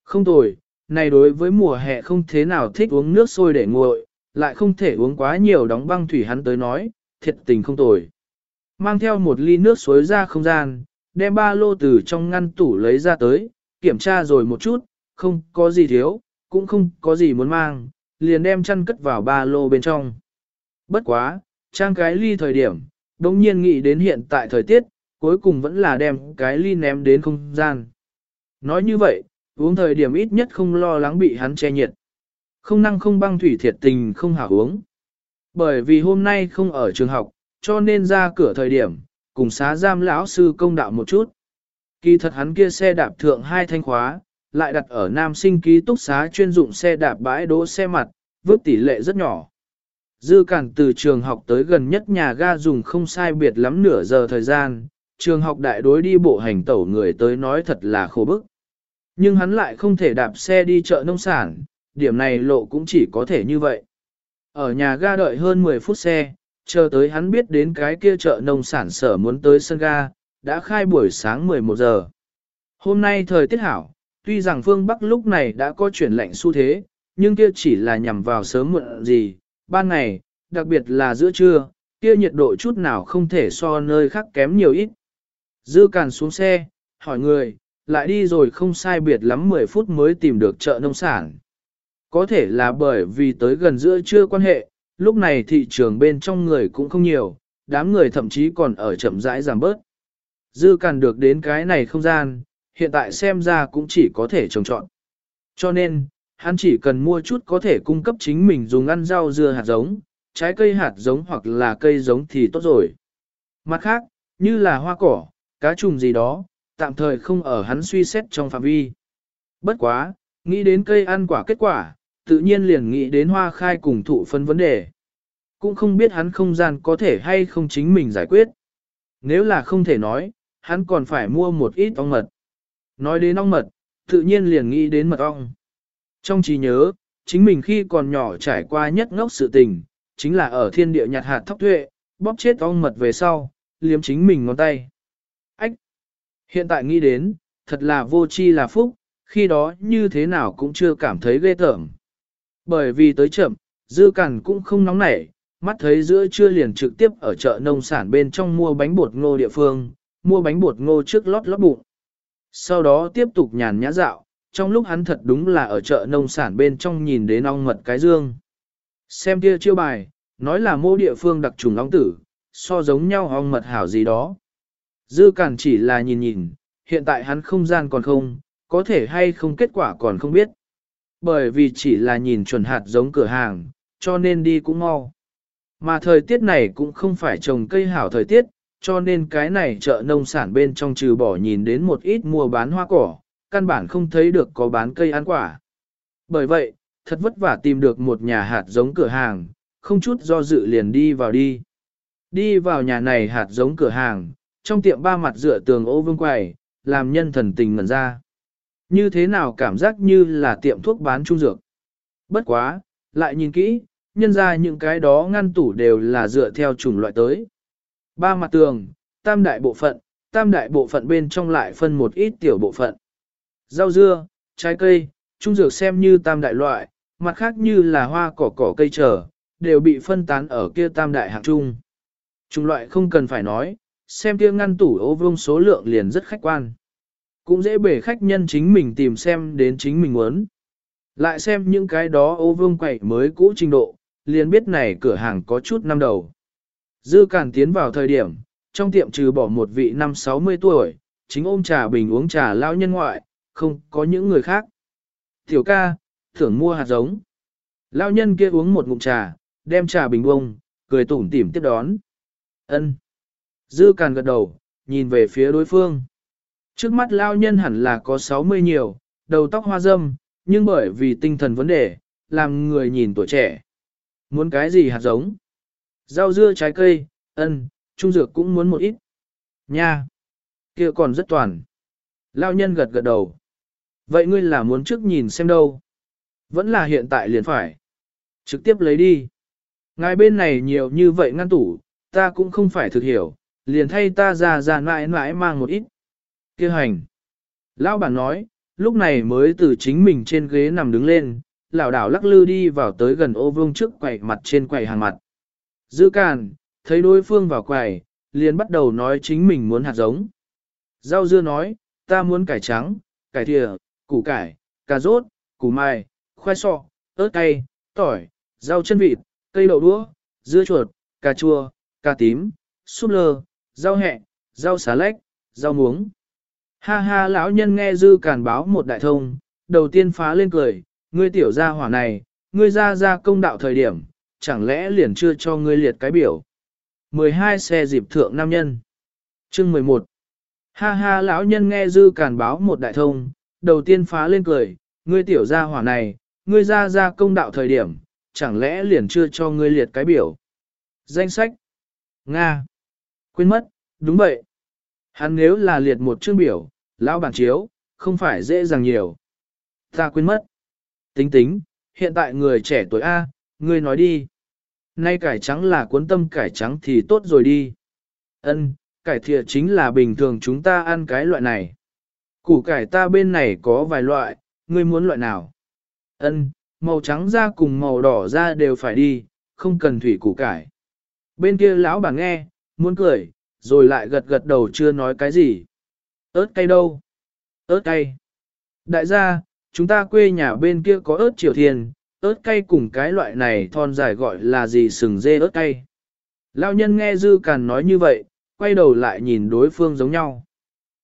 Không tồi, này đối với mùa hè không thế nào thích uống nước sôi để nguội, lại không thể uống quá nhiều đóng băng thủy hắn tới nói, thiệt tình không tồi. Mang theo một ly nước suối ra không gian, đem ba lô từ trong ngăn tủ lấy ra tới, kiểm tra rồi một chút, không có gì thiếu, cũng không có gì muốn mang, liền đem chăn cất vào ba lô bên trong. Bất quá, trang cái ly thời điểm, đồng nhiên nghĩ đến hiện tại thời tiết, cuối cùng vẫn là đem cái ly ném đến không gian. Nói như vậy, uống thời điểm ít nhất không lo lắng bị hắn che nhiệt. Không năng không băng thủy thiệt tình không hảo uống. Bởi vì hôm nay không ở trường học, cho nên ra cửa thời điểm, cùng xá giam lão sư công đạo một chút. Kỳ thật hắn kia xe đạp thượng hai thanh khóa, lại đặt ở nam sinh ký túc xá chuyên dụng xe đạp bãi đỗ xe mặt, vứt tỷ lệ rất nhỏ. Dư Cản từ trường học tới gần nhất nhà ga dùng không sai biệt lắm nửa giờ thời gian, trường học đại đối đi bộ hành tẩu người tới nói thật là khổ bức. Nhưng hắn lại không thể đạp xe đi chợ nông sản, điểm này lộ cũng chỉ có thể như vậy. Ở nhà ga đợi hơn 10 phút xe, chờ tới hắn biết đến cái kia chợ nông sản sở muốn tới sân ga, đã khai buổi sáng 11 giờ. Hôm nay thời tiết hảo, tuy rằng phương Bắc lúc này đã có chuyển lạnh xu thế, nhưng kia chỉ là nhằm vào sớm muộn gì, ban ngày, đặc biệt là giữa trưa, kia nhiệt độ chút nào không thể so nơi khác kém nhiều ít. Dư càn xuống xe, hỏi người, lại đi rồi không sai biệt lắm 10 phút mới tìm được chợ nông sản. Có thể là bởi vì tới gần giữa trưa quan hệ, lúc này thị trường bên trong người cũng không nhiều, đám người thậm chí còn ở chậm rãi giảm bớt. Dư càn được đến cái này không gian, hiện tại xem ra cũng chỉ có thể trồng trọn. Cho nên, hắn chỉ cần mua chút có thể cung cấp chính mình dùng ăn rau dưa hạt giống, trái cây hạt giống hoặc là cây giống thì tốt rồi. Mặt khác, như là hoa cỏ, cá trùng gì đó, tạm thời không ở hắn suy xét trong phạm vi. Bất quá, nghĩ đến cây ăn quả kết quả, tự nhiên liền nghĩ đến hoa khai cùng thụ phân vấn đề. Cũng không biết hắn không gian có thể hay không chính mình giải quyết. Nếu là không thể nói, hắn còn phải mua một ít ong mật. Nói đến ong mật, tự nhiên liền nghĩ đến mật ong. Trong trí nhớ, chính mình khi còn nhỏ trải qua nhất ngốc sự tình, chính là ở thiên địa nhặt hạt thóc tuệ, bóp chết ong mật về sau, liếm chính mình ngón tay. Hiện tại nghĩ đến, thật là vô chi là phúc, khi đó như thế nào cũng chưa cảm thấy ghê tởm. Bởi vì tới chậm, dư cằn cũng không nóng nảy, mắt thấy giữa trưa liền trực tiếp ở chợ nông sản bên trong mua bánh bột ngô địa phương, mua bánh bột ngô trước lót lót bụng. Sau đó tiếp tục nhàn nhã dạo, trong lúc hắn thật đúng là ở chợ nông sản bên trong nhìn đến ong mật cái dương. Xem kia chiêu bài, nói là mô địa phương đặc trùng ong tử, so giống nhau ong mật hảo gì đó. Dư cản chỉ là nhìn nhìn, hiện tại hắn không gian còn không, có thể hay không kết quả còn không biết. Bởi vì chỉ là nhìn chuẩn hạt giống cửa hàng, cho nên đi cũng mau. Mà thời tiết này cũng không phải trồng cây hảo thời tiết, cho nên cái này chợ nông sản bên trong trừ bỏ nhìn đến một ít mua bán hoa cỏ, căn bản không thấy được có bán cây ăn quả. Bởi vậy, thật vất vả tìm được một nhà hạt giống cửa hàng, không chút do dự liền đi vào đi. Đi vào nhà này hạt giống cửa hàng, trong tiệm ba mặt dựa tường ô vương quầy, làm nhân thần tình ngẩn ra. Như thế nào cảm giác như là tiệm thuốc bán trung dược. Bất quá, lại nhìn kỹ, nhân ra những cái đó ngăn tủ đều là dựa theo chủng loại tới. Ba mặt tường, tam đại bộ phận, tam đại bộ phận bên trong lại phân một ít tiểu bộ phận. Rau dưa, trái cây, trung dược xem như tam đại loại, mặt khác như là hoa cỏ cỏ cây trở, đều bị phân tán ở kia tam đại hạng trung. Trung loại không cần phải nói, xem kia ngăn tủ ô vương số lượng liền rất khách quan. Cũng dễ bể khách nhân chính mình tìm xem đến chính mình muốn. Lại xem những cái đó ô vương quậy mới cũ trình độ, liền biết này cửa hàng có chút năm đầu. Dư Cản tiến vào thời điểm, trong tiệm trừ bỏ một vị năm 60 tuổi, chính ôm trà bình uống trà lao nhân ngoại, không có những người khác. Tiểu ca, thưởng mua hạt giống. Lao nhân kia uống một ngụm trà, đem trà bình bông, cười tủm tỉm tiếp đón. Ân. Dư Càn gật đầu, nhìn về phía đối phương. Trước mắt lao nhân hẳn là có 60 nhiều, đầu tóc hoa râm, nhưng bởi vì tinh thần vấn đề, làm người nhìn tuổi trẻ. Muốn cái gì hạt giống? Rau dưa trái cây, ân, trung dược cũng muốn một ít. Nha! kia còn rất toàn. Lao nhân gật gật đầu. Vậy ngươi là muốn trước nhìn xem đâu? Vẫn là hiện tại liền phải. Trực tiếp lấy đi. Ngài bên này nhiều như vậy ngăn tủ, ta cũng không phải thực hiểu, liền thay ta ra ra mãi mãi mang một ít. kia hành. Lão bản nói, lúc này mới từ chính mình trên ghế nằm đứng lên, lão đảo lắc lư đi vào tới gần ô vương trước quầy mặt trên quầy hàng mặt. Dư càn, thấy đối phương vào quầy, liền bắt đầu nói chính mình muốn hạt giống. Rau dưa nói, ta muốn cải trắng, cải thìa, củ cải, cà rốt, củ mai, khoai sọ, ớt cay, tỏi, rau chân vịt, cây đậu đũa, dưa chuột, cà chua, cà tím, súp lơ, rau hẹ, rau xà lách, rau muống. Ha ha lão nhân nghe dư càn báo một đại thông, đầu tiên phá lên cười, ngươi tiểu gia hỏa này, ngươi ra ra công đạo thời điểm, chẳng lẽ liền chưa cho ngươi liệt cái biểu. 12 xe dịp thượng nam nhân. Chương 11. Ha ha lão nhân nghe dư càn báo một đại thông, đầu tiên phá lên cười, ngươi tiểu gia hỏa này, ngươi ra ra công đạo thời điểm, chẳng lẽ liền chưa cho ngươi liệt cái biểu. Danh sách. Nga. Quên mất, đúng vậy. Hắn nếu là liệt một chương biểu, lão bản chiếu, không phải dễ dàng nhiều. Ta quên mất. Tính tính, hiện tại người trẻ tuổi A, ngươi nói đi. Nay cải trắng là cuốn tâm cải trắng thì tốt rồi đi. Ân, cải thịa chính là bình thường chúng ta ăn cái loại này. Củ cải ta bên này có vài loại, ngươi muốn loại nào? Ân, màu trắng da cùng màu đỏ da đều phải đi, không cần thủy củ cải. Bên kia lão bà nghe, muốn cười, rồi lại gật gật đầu chưa nói cái gì. ớt cay đâu? ớt cay. Đại gia, chúng ta quê nhà bên kia có ớt triều thiên, ớt cay cùng cái loại này thon dài gọi là gì sừng dê ớt cay. lao nhân nghe dư càn nói như vậy, quay đầu lại nhìn đối phương giống nhau.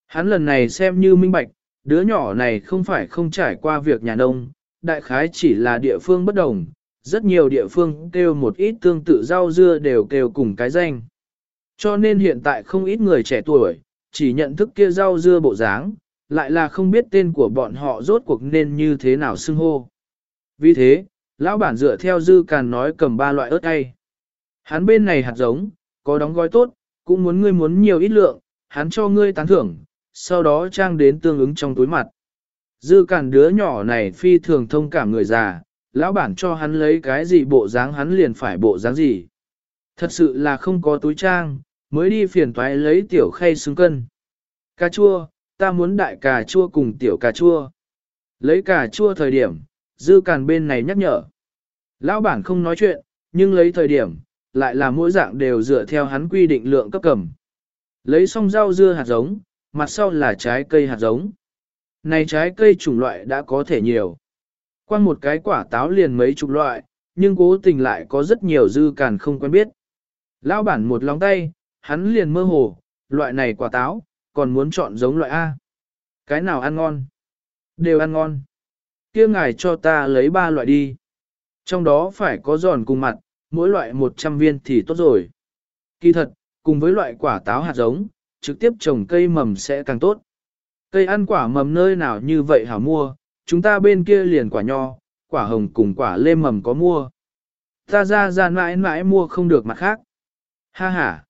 Hắn lần này xem như minh bạch, đứa nhỏ này không phải không trải qua việc nhà nông, đại khái chỉ là địa phương bất đồng, rất nhiều địa phương kêu một ít tương tự rau dưa đều kêu cùng cái danh. Cho nên hiện tại không ít người trẻ tuổi, chỉ nhận thức kia rau dưa bộ dáng, lại là không biết tên của bọn họ rốt cuộc nên như thế nào xưng hô. Vì thế, lão bản dựa theo dư càn nói cầm ba loại ớt cay. Hắn bên này hạt giống, có đóng gói tốt, cũng muốn ngươi muốn nhiều ít lượng, hắn cho ngươi tán thưởng, sau đó trang đến tương ứng trong túi mặt. Dư càn đứa nhỏ này phi thường thông cảm người già, lão bản cho hắn lấy cái gì bộ dáng hắn liền phải bộ dáng gì. Thật sự là không có túi trang, mới đi phiền toái lấy tiểu khay xứng cân. Cà chua, ta muốn đại cà chua cùng tiểu cà chua. Lấy cà chua thời điểm, dư càn bên này nhắc nhở. Lão bản không nói chuyện, nhưng lấy thời điểm, lại là mỗi dạng đều dựa theo hắn quy định lượng cấp cầm. Lấy xong rau dưa hạt giống, mặt sau là trái cây hạt giống. Này trái cây chủng loại đã có thể nhiều. Quan một cái quả táo liền mấy chục loại, nhưng cố tình lại có rất nhiều dư càn không quen biết. Lão bản một lòng tay, hắn liền mơ hồ, loại này quả táo, còn muốn chọn giống loại A. Cái nào ăn ngon? Đều ăn ngon. kia ngài cho ta lấy ba loại đi. Trong đó phải có giòn cùng mặt, mỗi loại 100 viên thì tốt rồi. Kỳ thật, cùng với loại quả táo hạt giống, trực tiếp trồng cây mầm sẽ càng tốt. Cây ăn quả mầm nơi nào như vậy hả mua, chúng ta bên kia liền quả nho, quả hồng cùng quả lê mầm có mua. Ta ra ra mãi mãi mua không được mặt khác. Ha ha.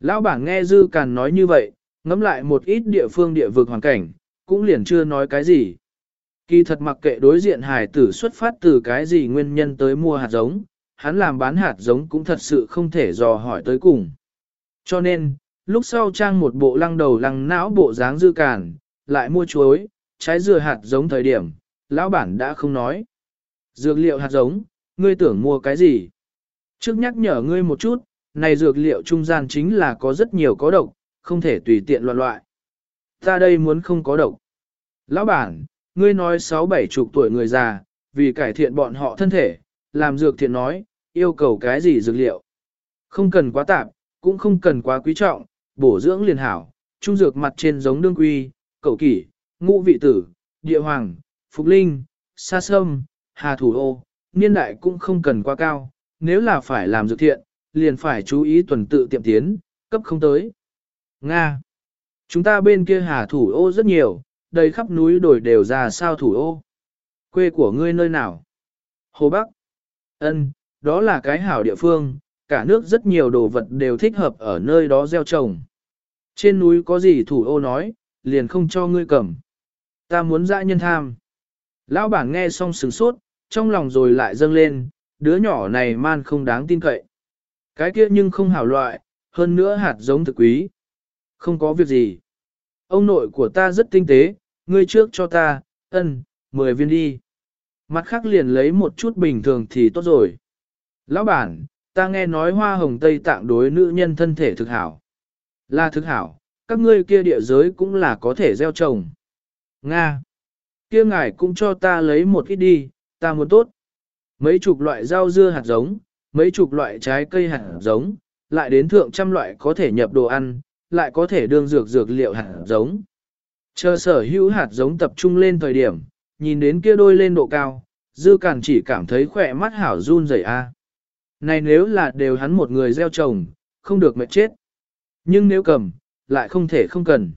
Lão bảng nghe Dư Càn nói như vậy, ngẫm lại một ít địa phương địa vực hoàn cảnh, cũng liền chưa nói cái gì. Kỳ thật mặc kệ đối diện hải tử xuất phát từ cái gì nguyên nhân tới mua hạt giống, hắn làm bán hạt giống cũng thật sự không thể dò hỏi tới cùng. Cho nên, lúc sau trang một bộ lăng đầu lăng não bộ dáng dư càn, lại mua chuối, trái dừa hạt giống thời điểm, lão bản đã không nói. Dược liệu hạt giống, ngươi tưởng mua cái gì? Trước nhắc nhở ngươi một chút, này dược liệu trung gian chính là có rất nhiều có độc, không thể tùy tiện loạn loại. Ta đây muốn không có độc. Lão bản, ngươi nói sáu bảy chục tuổi người già, vì cải thiện bọn họ thân thể, làm dược thiện nói, yêu cầu cái gì dược liệu. Không cần quá tạp, cũng không cần quá quý trọng, bổ dưỡng liền hảo, trung dược mặt trên giống đương quy, cầu kỷ, ngũ vị tử, địa hoàng, phục linh, sa sâm, hà thủ ô, niên đại cũng không cần quá cao, nếu là phải làm dược thiện, liền phải chú ý tuần tự tiệm tiến, cấp không tới. Nga. Chúng ta bên kia hà thủ ô rất nhiều, đầy khắp núi đồi đều ra sao thủ ô. Quê của ngươi nơi nào? Hồ Bắc. Ân, đó là cái hảo địa phương, cả nước rất nhiều đồ vật đều thích hợp ở nơi đó gieo trồng. Trên núi có gì thủ ô nói, liền không cho ngươi cầm. Ta muốn dã nhân tham. Lão bản nghe xong sừng sốt, trong lòng rồi lại dâng lên, đứa nhỏ này man không đáng tin cậy. Cái kia nhưng không hảo loại, hơn nữa hạt giống thực quý. Không có việc gì. Ông nội của ta rất tinh tế, ngươi trước cho ta, ân, 10 viên đi. Mặt khác liền lấy một chút bình thường thì tốt rồi. Lão bản, ta nghe nói hoa hồng Tây Tạng đối nữ nhân thân thể thực hảo. Là thực hảo, các ngươi kia địa giới cũng là có thể gieo trồng. Nga. Kia ngài cũng cho ta lấy một ít đi, ta muốn tốt. Mấy chục loại rau dưa hạt giống, mấy chục loại trái cây hạt giống, lại đến thượng trăm loại có thể nhập đồ ăn, lại có thể đương dược dược liệu hạt giống. Chờ sở hữu hạt giống tập trung lên thời điểm, nhìn đến kia đôi lên độ cao, dư cản chỉ cảm thấy khỏe mắt hảo run rẩy a. Này nếu là đều hắn một người gieo trồng, không được mệt chết. Nhưng nếu cầm, lại không thể không cần.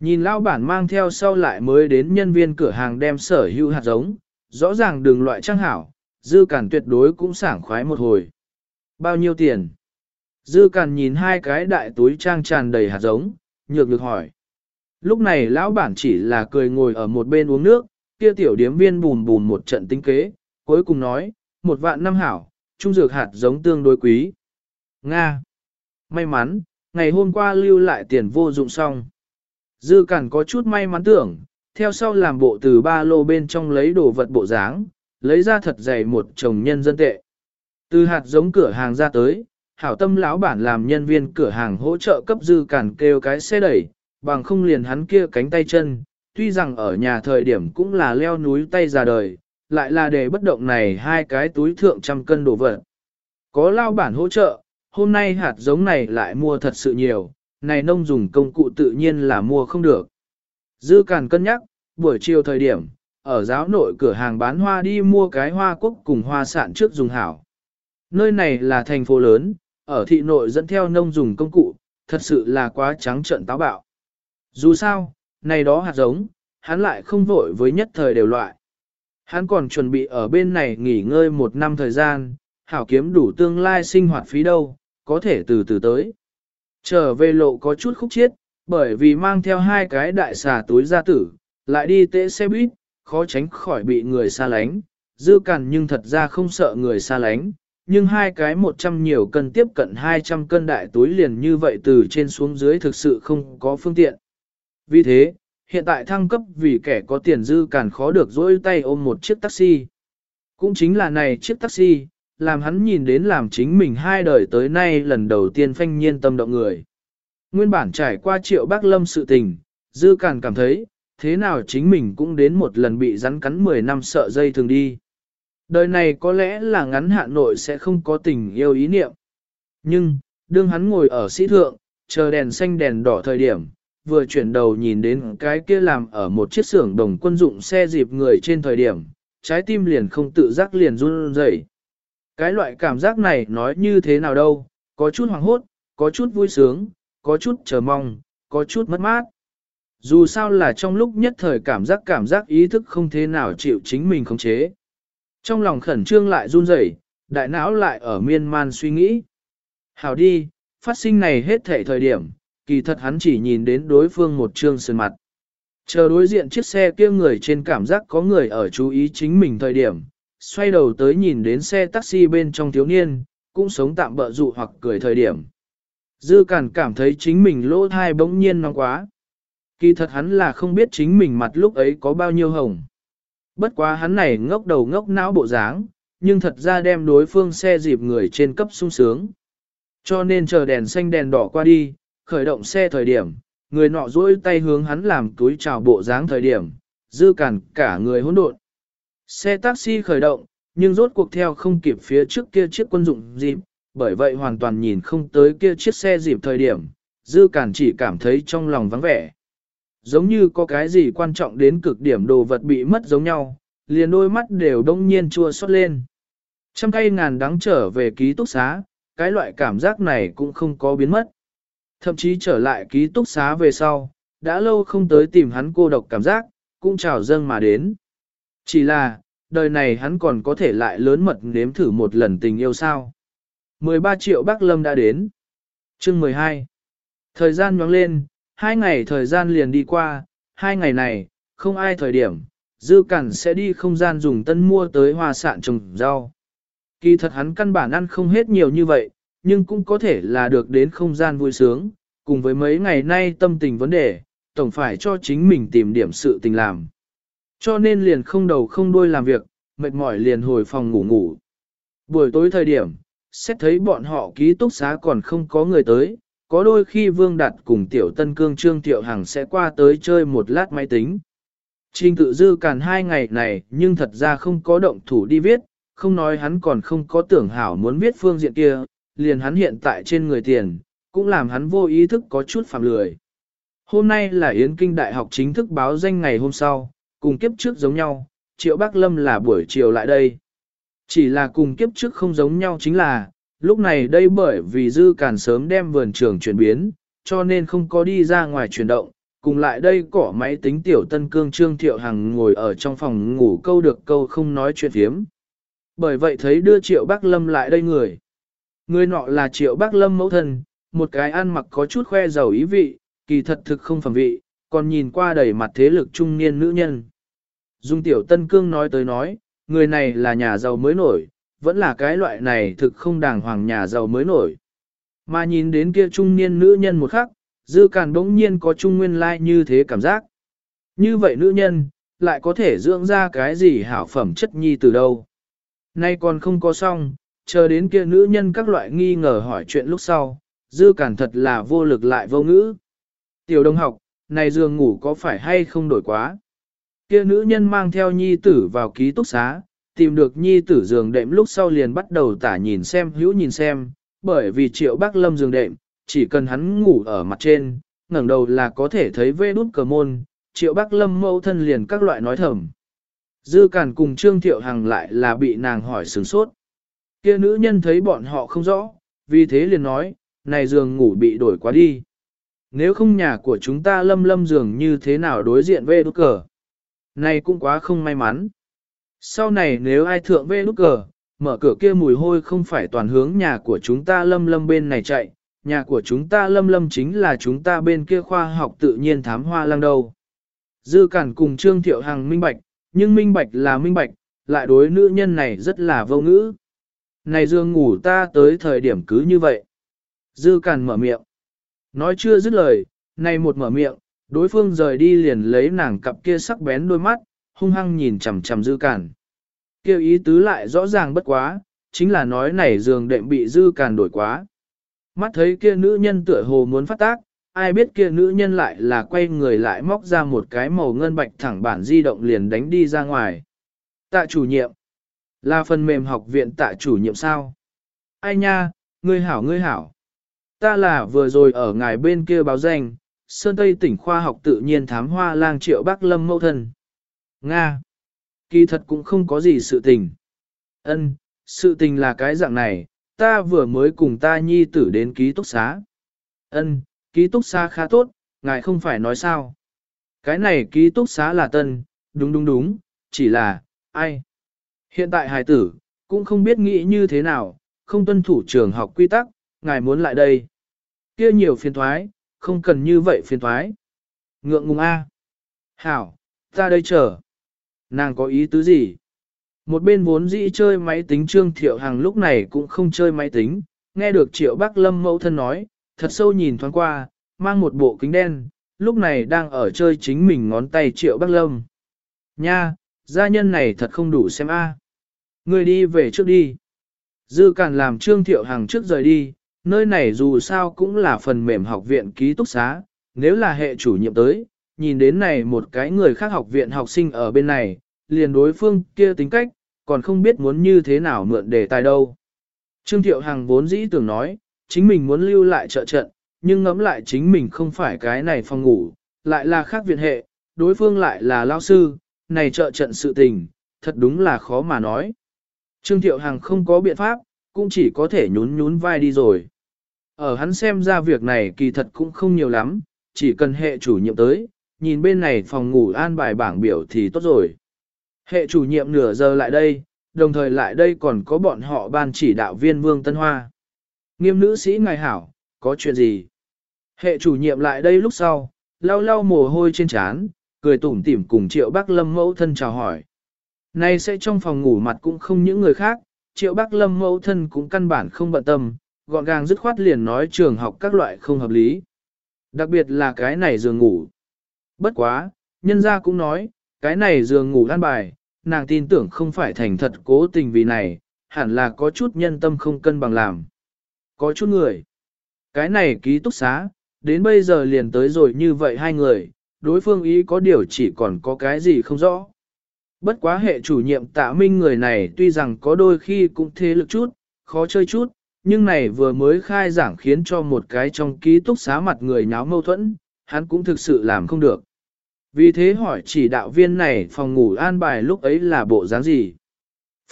Nhìn lao bản mang theo sau lại mới đến nhân viên cửa hàng đem sở hữu hạt giống, rõ ràng đường loại trang hảo, dư cản tuyệt đối cũng sảng khoái một hồi. Bao nhiêu tiền? Dư cản nhìn hai cái đại túi trang tràn đầy hạt giống, nhược được hỏi. Lúc này lão bản chỉ là cười ngồi ở một bên uống nước, kia tiểu điếm viên bùn bùn một trận tinh kế, cuối cùng nói, một vạn năm hảo, trung dược hạt giống tương đối quý. Nga. May mắn, ngày hôm qua lưu lại tiền vô dụng xong. Dư cản có chút may mắn tưởng, theo sau làm bộ từ ba lô bên trong lấy đồ vật bộ dáng, lấy ra thật dày một chồng nhân dân tệ. Từ hạt giống cửa hàng ra tới, hảo tâm lão bản làm nhân viên cửa hàng hỗ trợ cấp dư cản kêu cái xe đẩy, bằng không liền hắn kia cánh tay chân, tuy rằng ở nhà thời điểm cũng là leo núi tay ra đời, lại là để bất động này hai cái túi thượng trăm cân đồ vật. Có lao bản hỗ trợ, hôm nay hạt giống này lại mua thật sự nhiều, này nông dùng công cụ tự nhiên là mua không được. Dư cản cân nhắc, buổi chiều thời điểm, ở giáo nội cửa hàng bán hoa đi mua cái hoa quốc cùng hoa sạn trước dùng hảo. Nơi này là thành phố lớn, ở thị nội dẫn theo nông dùng công cụ, thật sự là quá trắng trợn táo bạo. Dù sao, này đó hạt giống, hắn lại không vội với nhất thời đều loại. Hắn còn chuẩn bị ở bên này nghỉ ngơi một năm thời gian, hảo kiếm đủ tương lai sinh hoạt phí đâu, có thể từ từ tới. Trở về lộ có chút khúc chiết, bởi vì mang theo hai cái đại xà túi gia tử, lại đi tễ xe buýt, khó tránh khỏi bị người xa lánh, dư cằn nhưng thật ra không sợ người xa lánh, nhưng hai cái một trăm nhiều cân tiếp cận 200 cân đại túi liền như vậy từ trên xuống dưới thực sự không có phương tiện. Vì thế, hiện tại thăng cấp vì kẻ có tiền dư càn khó được dỗi tay ôm một chiếc taxi. Cũng chính là này chiếc taxi, làm hắn nhìn đến làm chính mình hai đời tới nay lần đầu tiên phanh nhiên tâm động người. Nguyên bản trải qua triệu bác lâm sự tình, dư càn cảm thấy, thế nào chính mình cũng đến một lần bị rắn cắn 10 năm sợ dây thường đi. Đời này có lẽ là ngắn hạn nội sẽ không có tình yêu ý niệm. Nhưng, đương hắn ngồi ở sĩ thượng, chờ đèn xanh đèn đỏ thời điểm, vừa chuyển đầu nhìn đến cái kia làm ở một chiếc xưởng đồng quân dụng xe dịp người trên thời điểm, trái tim liền không tự giác liền run rẩy. Cái loại cảm giác này nói như thế nào đâu, có chút hoảng hốt, có chút vui sướng, có chút chờ mong, có chút mất mát. Dù sao là trong lúc nhất thời cảm giác cảm giác ý thức không thế nào chịu chính mình khống chế. Trong lòng khẩn trương lại run rẩy, đại não lại ở miên man suy nghĩ. Hảo đi, phát sinh này hết thể thời điểm, kỳ thật hắn chỉ nhìn đến đối phương một trương sơn mặt. Chờ đối diện chiếc xe kia người trên cảm giác có người ở chú ý chính mình thời điểm, xoay đầu tới nhìn đến xe taxi bên trong thiếu niên, cũng sống tạm bỡ dụ hoặc cười thời điểm. Dư cản cảm thấy chính mình lỗ thai bỗng nhiên nóng quá. Kỳ thật hắn là không biết chính mình mặt lúc ấy có bao nhiêu hồng. Bất quá hắn này ngốc đầu ngốc não bộ dáng, nhưng thật ra đem đối phương xe dịp người trên cấp sung sướng. Cho nên chờ đèn xanh đèn đỏ qua đi, khởi động xe thời điểm, người nọ duỗi tay hướng hắn làm túi chào bộ dáng thời điểm, dư cản cả người hỗn độn. Xe taxi khởi động, nhưng rốt cuộc theo không kịp phía trước kia chiếc quân dụng dịp, bởi vậy hoàn toàn nhìn không tới kia chiếc xe dịp thời điểm, dư cản chỉ cảm thấy trong lòng vắng vẻ. Giống như có cái gì quan trọng đến cực điểm đồ vật bị mất giống nhau, liền đôi mắt đều đông nhiên chua xót lên. Trăm cây ngàn đắng trở về ký túc xá, cái loại cảm giác này cũng không có biến mất. Thậm chí trở lại ký túc xá về sau, đã lâu không tới tìm hắn cô độc cảm giác, cũng chào dâng mà đến. Chỉ là, đời này hắn còn có thể lại lớn mật nếm thử một lần tình yêu sao. 13 triệu bác lâm đã đến. Chương 12. Thời gian nhoáng lên, hai ngày thời gian liền đi qua, hai ngày này, không ai thời điểm, dư cẩn sẽ đi không gian dùng tân mua tới hoa sạn trồng rau. Kỳ thật hắn căn bản ăn không hết nhiều như vậy, nhưng cũng có thể là được đến không gian vui sướng, cùng với mấy ngày nay tâm tình vấn đề, tổng phải cho chính mình tìm điểm sự tình làm. Cho nên liền không đầu không đuôi làm việc, mệt mỏi liền hồi phòng ngủ ngủ. Buổi tối thời điểm, xét thấy bọn họ ký túc xá còn không có người tới, có đôi khi Vương Đạt cùng Tiểu Tân Cương Trương Tiểu Hằng sẽ qua tới chơi một lát máy tính. Trình tự dư càn hai ngày này nhưng thật ra không có động thủ đi viết, không nói hắn còn không có tưởng hảo muốn viết phương diện kia, liền hắn hiện tại trên người tiền, cũng làm hắn vô ý thức có chút phạm lười. Hôm nay là Yến Kinh Đại học chính thức báo danh ngày hôm sau, cùng kiếp trước giống nhau, Triệu bắc Lâm là buổi chiều lại đây. Chỉ là cùng kiếp trước không giống nhau chính là, lúc này đây bởi vì dư càn sớm đem vườn trường chuyển biến, cho nên không có đi ra ngoài chuyển động, cùng lại đây cỏ máy tính tiểu tân cương trương thiệu hằng ngồi ở trong phòng ngủ câu được câu không nói chuyện hiếm. Bởi vậy thấy đưa triệu bác lâm lại đây người. Người nọ là triệu bác lâm mẫu thân, một cái ăn mặc có chút khoe giàu ý vị, kỳ thật thực không phẩm vị, còn nhìn qua đầy mặt thế lực trung niên nữ nhân. Dung tiểu tân cương nói tới nói, người này là nhà giàu mới nổi, vẫn là cái loại này thực không đàng hoàng nhà giàu mới nổi. Mà nhìn đến kia trung niên nữ nhân một khắc, dư càn bỗng nhiên có trung nguyên lai like như thế cảm giác. Như vậy nữ nhân, lại có thể dưỡng ra cái gì hảo phẩm chất nhi từ đâu. Nay còn không có xong, chờ đến kia nữ nhân các loại nghi ngờ hỏi chuyện lúc sau, dư càn thật là vô lực lại vô ngữ. Tiểu đồng học, này giường ngủ có phải hay không đổi quá? Kia nữ nhân mang theo nhi tử vào ký túc xá, tìm được nhi tử giường đệm lúc sau liền bắt đầu tả nhìn xem hữu nhìn xem, bởi vì triệu bác lâm giường đệm, chỉ cần hắn ngủ ở mặt trên, ngẩng đầu là có thể thấy vê đút cờ môn, triệu bác lâm mâu thân liền các loại nói thầm. Dư cản cùng Trương Thiệu Hằng lại là bị nàng hỏi sướng sốt. Kia nữ nhân thấy bọn họ không rõ, vì thế liền nói, này giường ngủ bị đổi quá đi. Nếu không nhà của chúng ta lâm lâm giường như thế nào đối diện vê đút cờ. Này cũng quá không may mắn. Sau này nếu ai thượng vê lúc cờ, mở cửa kia mùi hôi không phải toàn hướng nhà của chúng ta lâm lâm bên này chạy, nhà của chúng ta lâm lâm chính là chúng ta bên kia khoa học tự nhiên thám hoa lang đâu. Dư cản cùng Trương Thiệu Hằng minh bạch, nhưng minh bạch là minh bạch, lại đối nữ nhân này rất là vô ngữ. Này dương ngủ ta tới thời điểm cứ như vậy. Dư cản mở miệng. Nói chưa dứt lời, này một mở miệng, đối phương rời đi liền lấy nàng cặp kia sắc bén đôi mắt, hung hăng nhìn chằm chằm dư cản. Kêu ý tứ lại rõ ràng bất quá, chính là nói này giường đệm bị dư cản đổi quá. Mắt thấy kia nữ nhân tựa hồ muốn phát tác, ai biết kia nữ nhân lại là quay người lại móc ra một cái màu ngân bạch thẳng bản di động liền đánh đi ra ngoài. Tạ chủ nhiệm. Là phần mềm học viện tạ chủ nhiệm sao? Ai nha, ngươi hảo ngươi hảo. Ta là vừa rồi ở ngài bên kia báo danh, Sơn Tây tỉnh khoa học tự nhiên thám hoa lang triệu Bắc Lâm mẫu thân. Nga. Kỳ thật cũng không có gì sự tình. Ân, sự tình là cái dạng này, ta vừa mới cùng ta nhi tử đến ký túc xá. Ân, ký túc xá khá tốt, ngài không phải nói sao. Cái này ký túc xá là tân, đúng đúng đúng, chỉ là, ai. Hiện tại hài tử, cũng không biết nghĩ như thế nào, không tuân thủ trường học quy tắc, ngài muốn lại đây. Kia nhiều phiền thoái, không cần như vậy phiền thoái. Ngượng ngùng A. Hảo, ta đây chờ. Nàng có ý tứ gì? Một bên vốn dĩ chơi máy tính Trương Thiệu Hằng lúc này cũng không chơi máy tính, nghe được Triệu Bắc Lâm mẫu thân nói, thật sâu nhìn thoáng qua, mang một bộ kính đen, lúc này đang ở chơi chính mình ngón tay Triệu Bắc Lâm. Nha, gia nhân này thật không đủ xem a. À. Người đi về trước đi. Dư cản làm Trương Thiệu Hằng trước rời đi, nơi này dù sao cũng là phần mềm học viện ký túc xá, nếu là hệ chủ nhiệm tới, nhìn đến này một cái người khác học viện học sinh ở bên này, liền đối phương kia tính cách, còn không biết muốn như thế nào mượn đề tài đâu. Trương Thiệu Hằng vốn dĩ tưởng nói, chính mình muốn lưu lại trợ trận, nhưng ngẫm lại chính mình không phải cái này phòng ngủ, lại là khác viện hệ, đối phương lại là lao sư, này trợ trận sự tình, thật đúng là khó mà nói. Trương Thiệu Hằng không có biện pháp, cũng chỉ có thể nhún nhún vai đi rồi. Ở hắn xem ra việc này kỳ thật cũng không nhiều lắm, chỉ cần hệ chủ nhiệm tới, nhìn bên này phòng ngủ an bài bảng biểu thì tốt rồi. Hệ chủ nhiệm nửa giờ lại đây, đồng thời lại đây còn có bọn họ ban chỉ đạo viên Vương Tân Hoa. Nghiêm nữ sĩ ngài hảo, có chuyện gì? Hệ chủ nhiệm lại đây lúc sau, lau lau mồ hôi trên trán, cười tủm tỉm cùng triệu bác lâm mẫu thân chào hỏi. Nay sẽ trong phòng ngủ mặt cũng không những người khác, triệu bác lâm mẫu thân cũng căn bản không bận tâm, gọn gàng dứt khoát liền nói trường học các loại không hợp lý. Đặc biệt là cái này giường ngủ. Bất quá, nhân gia cũng nói, cái này giường ngủ an bài, nàng tin tưởng không phải thành thật cố tình vì này, hẳn là có chút nhân tâm không cân bằng làm. Có chút người. Cái này ký túc xá, đến bây giờ liền tới rồi như vậy hai người, đối phương ý có điều chỉ còn có cái gì không rõ. Bất quá hệ chủ nhiệm tạ minh người này tuy rằng có đôi khi cũng thế lực chút, khó chơi chút, nhưng này vừa mới khai giảng khiến cho một cái trong ký túc xá mặt người nháo mâu thuẫn, hắn cũng thực sự làm không được. Vì thế hỏi chỉ đạo viên này phòng ngủ an bài lúc ấy là bộ dáng gì?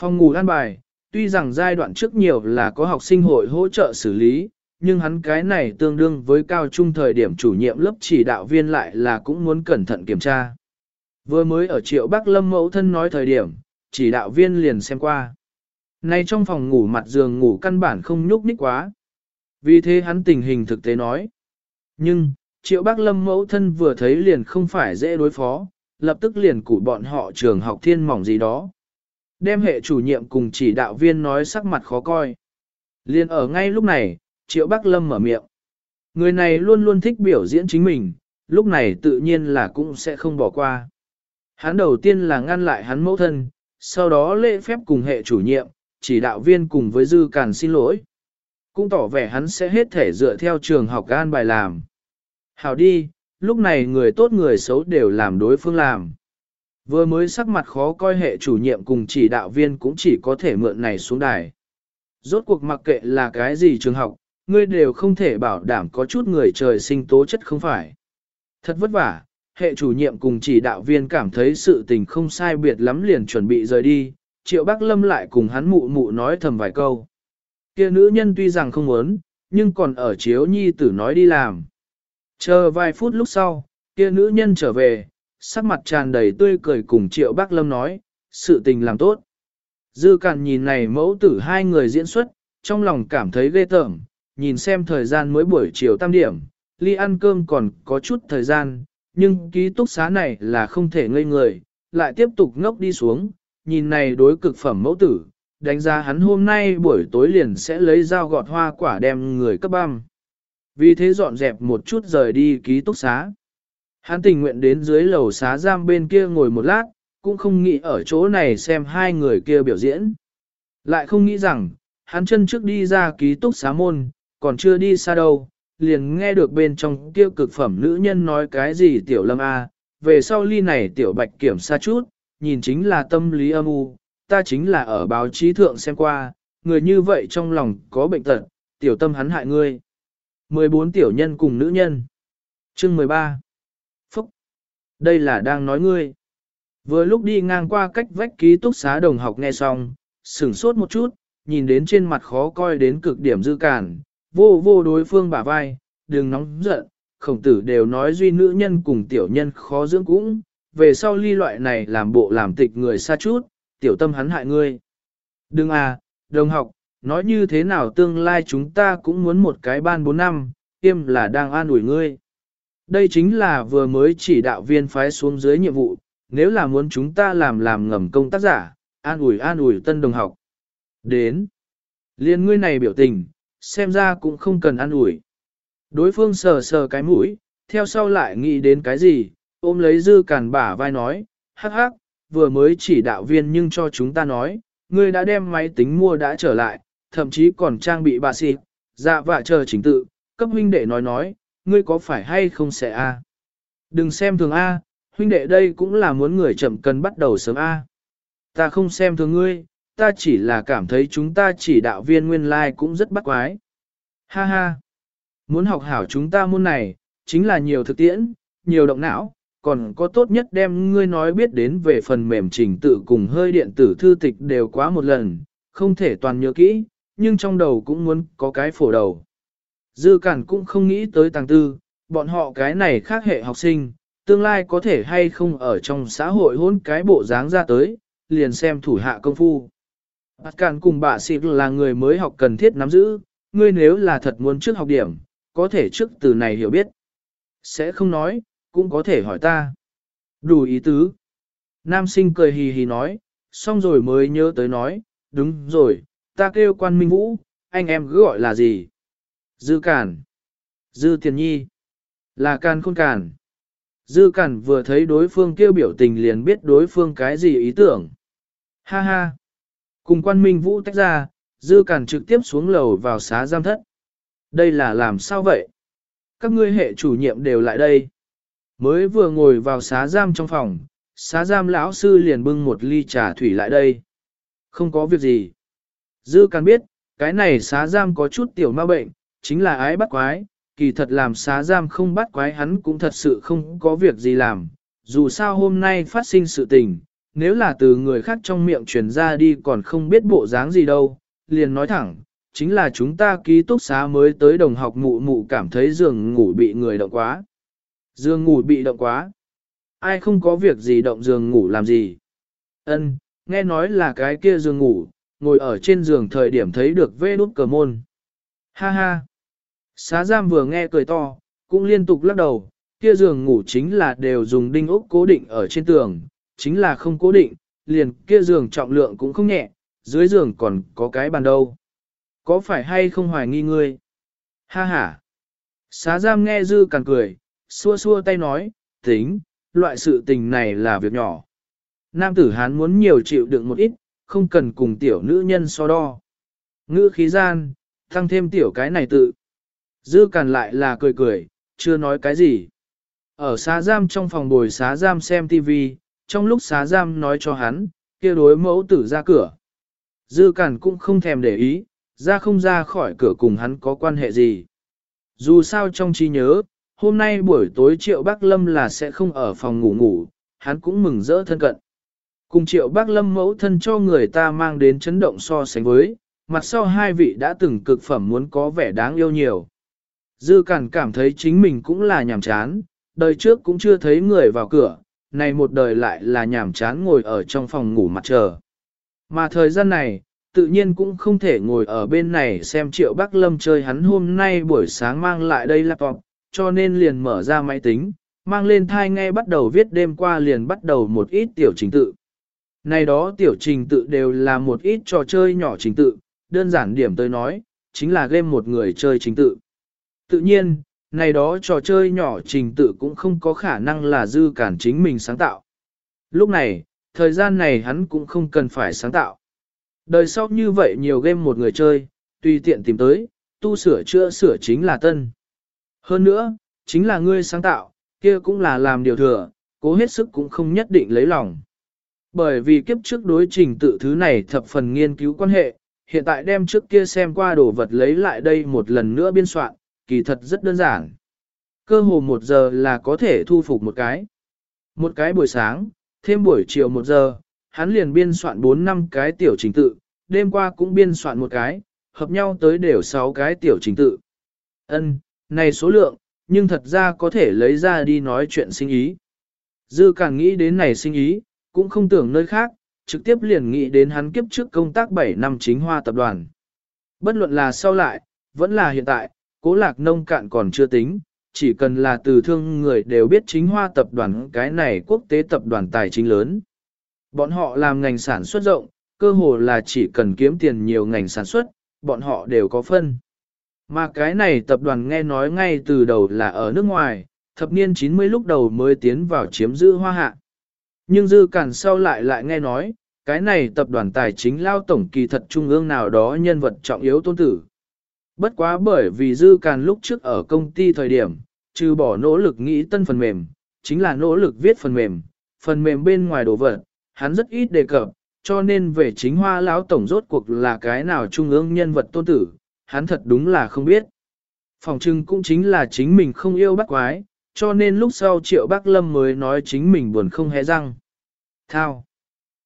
Phòng ngủ an bài, tuy rằng giai đoạn trước nhiều là có học sinh hội hỗ trợ xử lý, nhưng hắn cái này tương đương với cao trung thời điểm chủ nhiệm lớp chỉ đạo viên lại là cũng muốn cẩn thận kiểm tra. Vừa mới ở triệu Bắc Lâm mẫu thân nói thời điểm, chỉ đạo viên liền xem qua. Nay trong phòng ngủ mặt giường ngủ căn bản không nhúc nhích quá. Vì thế hắn tình hình thực tế nói. Nhưng, triệu Bắc Lâm mẫu thân vừa thấy liền không phải dễ đối phó, lập tức liền củ bọn họ trường học thiên mỏng gì đó. Đem hệ chủ nhiệm cùng chỉ đạo viên nói sắc mặt khó coi. Liền ở ngay lúc này, triệu Bắc Lâm mở miệng. Người này luôn luôn thích biểu diễn chính mình, lúc này tự nhiên là cũng sẽ không bỏ qua. Hắn đầu tiên là ngăn lại hắn mẫu thân, sau đó lễ phép cùng hệ chủ nhiệm, chỉ đạo viên cùng với dư càn xin lỗi. Cũng tỏ vẻ hắn sẽ hết thể dựa theo trường học gan bài làm. Hảo đi, lúc này người tốt người xấu đều làm đối phương làm. Vừa mới sắc mặt khó coi hệ chủ nhiệm cùng chỉ đạo viên cũng chỉ có thể mượn này xuống đài. Rốt cuộc mặc kệ là cái gì trường học, ngươi đều không thể bảo đảm có chút người trời sinh tố chất không phải. Thật vất vả, hệ chủ nhiệm cùng chỉ đạo viên cảm thấy sự tình không sai biệt lắm liền chuẩn bị rời đi, triệu bác lâm lại cùng hắn mụ mụ nói thầm vài câu. Kia nữ nhân tuy rằng không muốn, nhưng còn ở chiếu nhi tử nói đi làm. Chờ vài phút lúc sau, kia nữ nhân trở về, sắc mặt tràn đầy tươi cười cùng triệu bác lâm nói, sự tình làm tốt. Dư càn nhìn này mẫu tử hai người diễn xuất, trong lòng cảm thấy ghê tởm, nhìn xem thời gian mới buổi chiều tam điểm, ly ăn cơm còn có chút thời gian, nhưng ký túc xá này là không thể ngây người, lại tiếp tục ngốc đi xuống, nhìn này đối cực phẩm mẫu tử, đánh giá hắn hôm nay buổi tối liền sẽ lấy dao gọt hoa quả đem người cấp băm. Vì thế dọn dẹp một chút rời đi ký túc xá. Hắn tình nguyện đến dưới lầu xá giam bên kia ngồi một lát, cũng không nghĩ ở chỗ này xem hai người kia biểu diễn. Lại không nghĩ rằng, hắn chân trước đi ra ký túc xá môn, còn chưa đi xa đâu, liền nghe được bên trong kia cực phẩm nữ nhân nói cái gì tiểu lâm a, về sau ly này tiểu bạch kiểm xa chút, nhìn chính là tâm lý âm u, ta chính là ở báo chí thượng xem qua, người như vậy trong lòng có bệnh tật, tiểu tâm hắn hại ngươi. 14 tiểu nhân cùng nữ nhân. Chương 13. Phúc. Đây là đang nói ngươi. Vừa lúc đi ngang qua cách vách ký túc xá đồng học nghe xong, sửng sốt một chút, nhìn đến trên mặt khó coi đến cực điểm dư cản, vô vô đối phương bả vai, đừng nóng giận, khổng tử đều nói duy nữ nhân cùng tiểu nhân khó dưỡng cũng, về sau ly loại này làm bộ làm tịch người xa chút, tiểu tâm hắn hại ngươi. Đừng à, đồng học, nói như thế nào tương lai chúng ta cũng muốn một cái ban bốn năm, tiêm là đang an ủi ngươi. Đây chính là vừa mới chỉ đạo viên phái xuống dưới nhiệm vụ, nếu là muốn chúng ta làm làm ngầm công tác giả, an ủi an ủi tân đồng học. Đến, liên ngươi này biểu tình, xem ra cũng không cần an ủi. Đối phương sờ sờ cái mũi, theo sau lại nghĩ đến cái gì, ôm lấy dư cản bả vai nói, hắc hắc, vừa mới chỉ đạo viên nhưng cho chúng ta nói, ngươi đã đem máy tính mua đã trở lại, thậm chí còn trang bị bà xịt, dạ vạ chờ chính tự, cấp huynh đệ nói nói, ngươi có phải hay không sẽ a? Đừng xem thường a, huynh đệ đây cũng là muốn người chậm cần bắt đầu sớm a. Ta không xem thường ngươi, ta chỉ là cảm thấy chúng ta chỉ đạo viên nguyên lai like cũng rất bắt quái. Ha ha! Muốn học hảo chúng ta môn này, chính là nhiều thực tiễn, nhiều động não, còn có tốt nhất đem ngươi nói biết đến về phần mềm trình tự cùng hơi điện tử thư tịch đều quá một lần, không thể toàn nhớ kỹ, nhưng trong đầu cũng muốn có cái phổ đầu. Dư Cản cũng không nghĩ tới tàng tư, bọn họ cái này khác hệ học sinh, tương lai có thể hay không ở trong xã hội hôn cái bộ dáng ra tới, liền xem thủ hạ công phu. Bạt Cản cùng bà xịt là người mới học cần thiết nắm giữ, ngươi nếu là thật muốn trước học điểm, có thể trước từ này hiểu biết. Sẽ không nói, cũng có thể hỏi ta. Đủ ý tứ. Nam sinh cười hì hì nói, xong rồi mới nhớ tới nói, đúng rồi, ta kêu quan minh vũ, anh em cứ gọi là gì? Dư Cản. Dư Tiền Nhi. Là Càn Khôn Càn. Dư Cản vừa thấy đối phương kêu biểu tình liền biết đối phương cái gì ý tưởng. Ha ha. Cùng quan minh vũ tách ra, Dư Cản trực tiếp xuống lầu vào xá giam thất. Đây là làm sao vậy? Các ngươi hệ chủ nhiệm đều lại đây. Mới vừa ngồi vào xá giam trong phòng, xá giam lão sư liền bưng một ly trà thủy lại đây. Không có việc gì. Dư càng biết, cái này xá giam có chút tiểu ma bệnh, chính là ái bắt quái, kỳ thật làm xá giam không bắt quái hắn cũng thật sự không có việc gì làm. Dù sao hôm nay phát sinh sự tình, nếu là từ người khác trong miệng truyền ra đi còn không biết bộ dáng gì đâu, liền nói thẳng, chính là chúng ta ký túc xá mới tới đồng học mụ mụ cảm thấy giường ngủ bị người động quá. Giường ngủ bị động quá. Ai không có việc gì động giường ngủ làm gì. Ân, nghe nói là cái kia giường ngủ, ngồi ở trên giường thời điểm thấy được vê đút cờ môn. Ha ha. Xá giam vừa nghe cười to, cũng liên tục lắc đầu, kia giường ngủ chính là đều dùng đinh ốc cố định ở trên tường, chính là không cố định, liền kia giường trọng lượng cũng không nhẹ, dưới giường còn có cái bàn đâu. Có phải hay không hoài nghi ngươi? Ha ha. Xá giam nghe dư càng cười, xua xua tay nói, tính, loại sự tình này là việc nhỏ. Nam tử hán muốn nhiều chịu đựng một ít, không cần cùng tiểu nữ nhân so đo. Ngữ khí gian, tăng thêm tiểu cái này tự. Dư càn lại là cười cười, chưa nói cái gì. Ở xá giam trong phòng bồi xá giam xem tivi, trong lúc xá giam nói cho hắn, kia đối mẫu tử ra cửa. Dư càn cũng không thèm để ý, ra không ra khỏi cửa cùng hắn có quan hệ gì. Dù sao trong trí nhớ, hôm nay buổi tối Triệu bác Lâm là sẽ không ở phòng ngủ ngủ, hắn cũng mừng rỡ thân cận. Cùng Triệu bác Lâm mẫu thân cho người ta mang đến chấn động so sánh với, mặt sau hai vị đã từng cực phẩm muốn có vẻ đáng yêu nhiều. Dư Cản cảm thấy chính mình cũng là nhàm chán, đời trước cũng chưa thấy người vào cửa, này một đời lại là nhàm chán ngồi ở trong phòng ngủ mặt chờ. Mà thời gian này, tự nhiên cũng không thể ngồi ở bên này xem Triệu bác Lâm chơi hắn hôm nay buổi sáng mang lại đây laptop, cho nên liền mở ra máy tính, mang lên thai nghe bắt đầu viết đêm qua liền bắt đầu một ít tiểu trình tự. Này đó tiểu trình tự đều là một ít trò chơi nhỏ trình tự, đơn giản điểm tới nói, chính là game một người chơi trình tự. Tự nhiên, này đó trò chơi nhỏ trình tự cũng không có khả năng là dư cản chính mình sáng tạo. Lúc này, thời gian này hắn cũng không cần phải sáng tạo. Đời sau như vậy nhiều game một người chơi, tùy tiện tìm tới, tu sửa chữa sửa chính là tân. Hơn nữa, chính là ngươi sáng tạo, kia cũng là làm điều thừa, cố hết sức cũng không nhất định lấy lòng. Bởi vì kiếp trước đối trình tự thứ này thập phần nghiên cứu quan hệ, hiện tại đem trước kia xem qua đồ vật lấy lại đây một lần nữa biên soạn, kỳ thật rất đơn giản. Cơ hồ một giờ là có thể thu phục một cái. Một cái buổi sáng, thêm buổi chiều một giờ, hắn liền biên soạn 4 năm cái tiểu trình tự, đêm qua cũng biên soạn một cái, hợp nhau tới đều 6 cái tiểu trình tự. Ân, này số lượng, nhưng thật ra có thể lấy ra đi nói chuyện sinh ý. Dư càng nghĩ đến này sinh ý, cũng không tưởng nơi khác, trực tiếp liền nghĩ đến hắn kiếp trước công tác 7 năm chính hoa tập đoàn. Bất luận là sau lại, vẫn là hiện tại, cố lạc nông cạn còn chưa tính, chỉ cần là từ thương người đều biết chính hoa tập đoàn cái này quốc tế tập đoàn tài chính lớn. Bọn họ làm ngành sản xuất rộng, cơ hồ là chỉ cần kiếm tiền nhiều ngành sản xuất, bọn họ đều có phân. Mà cái này tập đoàn nghe nói ngay từ đầu là ở nước ngoài, thập niên 90 lúc đầu mới tiến vào chiếm giữ hoa hạ. Nhưng dư cản sau lại lại nghe nói, cái này tập đoàn tài chính lao tổng kỳ thật trung ương nào đó nhân vật trọng yếu tôn tử. Bất quá bởi vì dư càn lúc trước ở công ty thời điểm, trừ bỏ nỗ lực nghĩ tân phần mềm, chính là nỗ lực viết phần mềm, phần mềm bên ngoài đồ vật, hắn rất ít đề cập, cho nên về chính hoa lão tổng rốt cuộc là cái nào trung ương nhân vật tôn tử, hắn thật đúng là không biết. Phòng trưng cũng chính là chính mình không yêu bắt quái, cho nên lúc sau triệu bác lâm mới nói chính mình buồn không hé răng. Thao!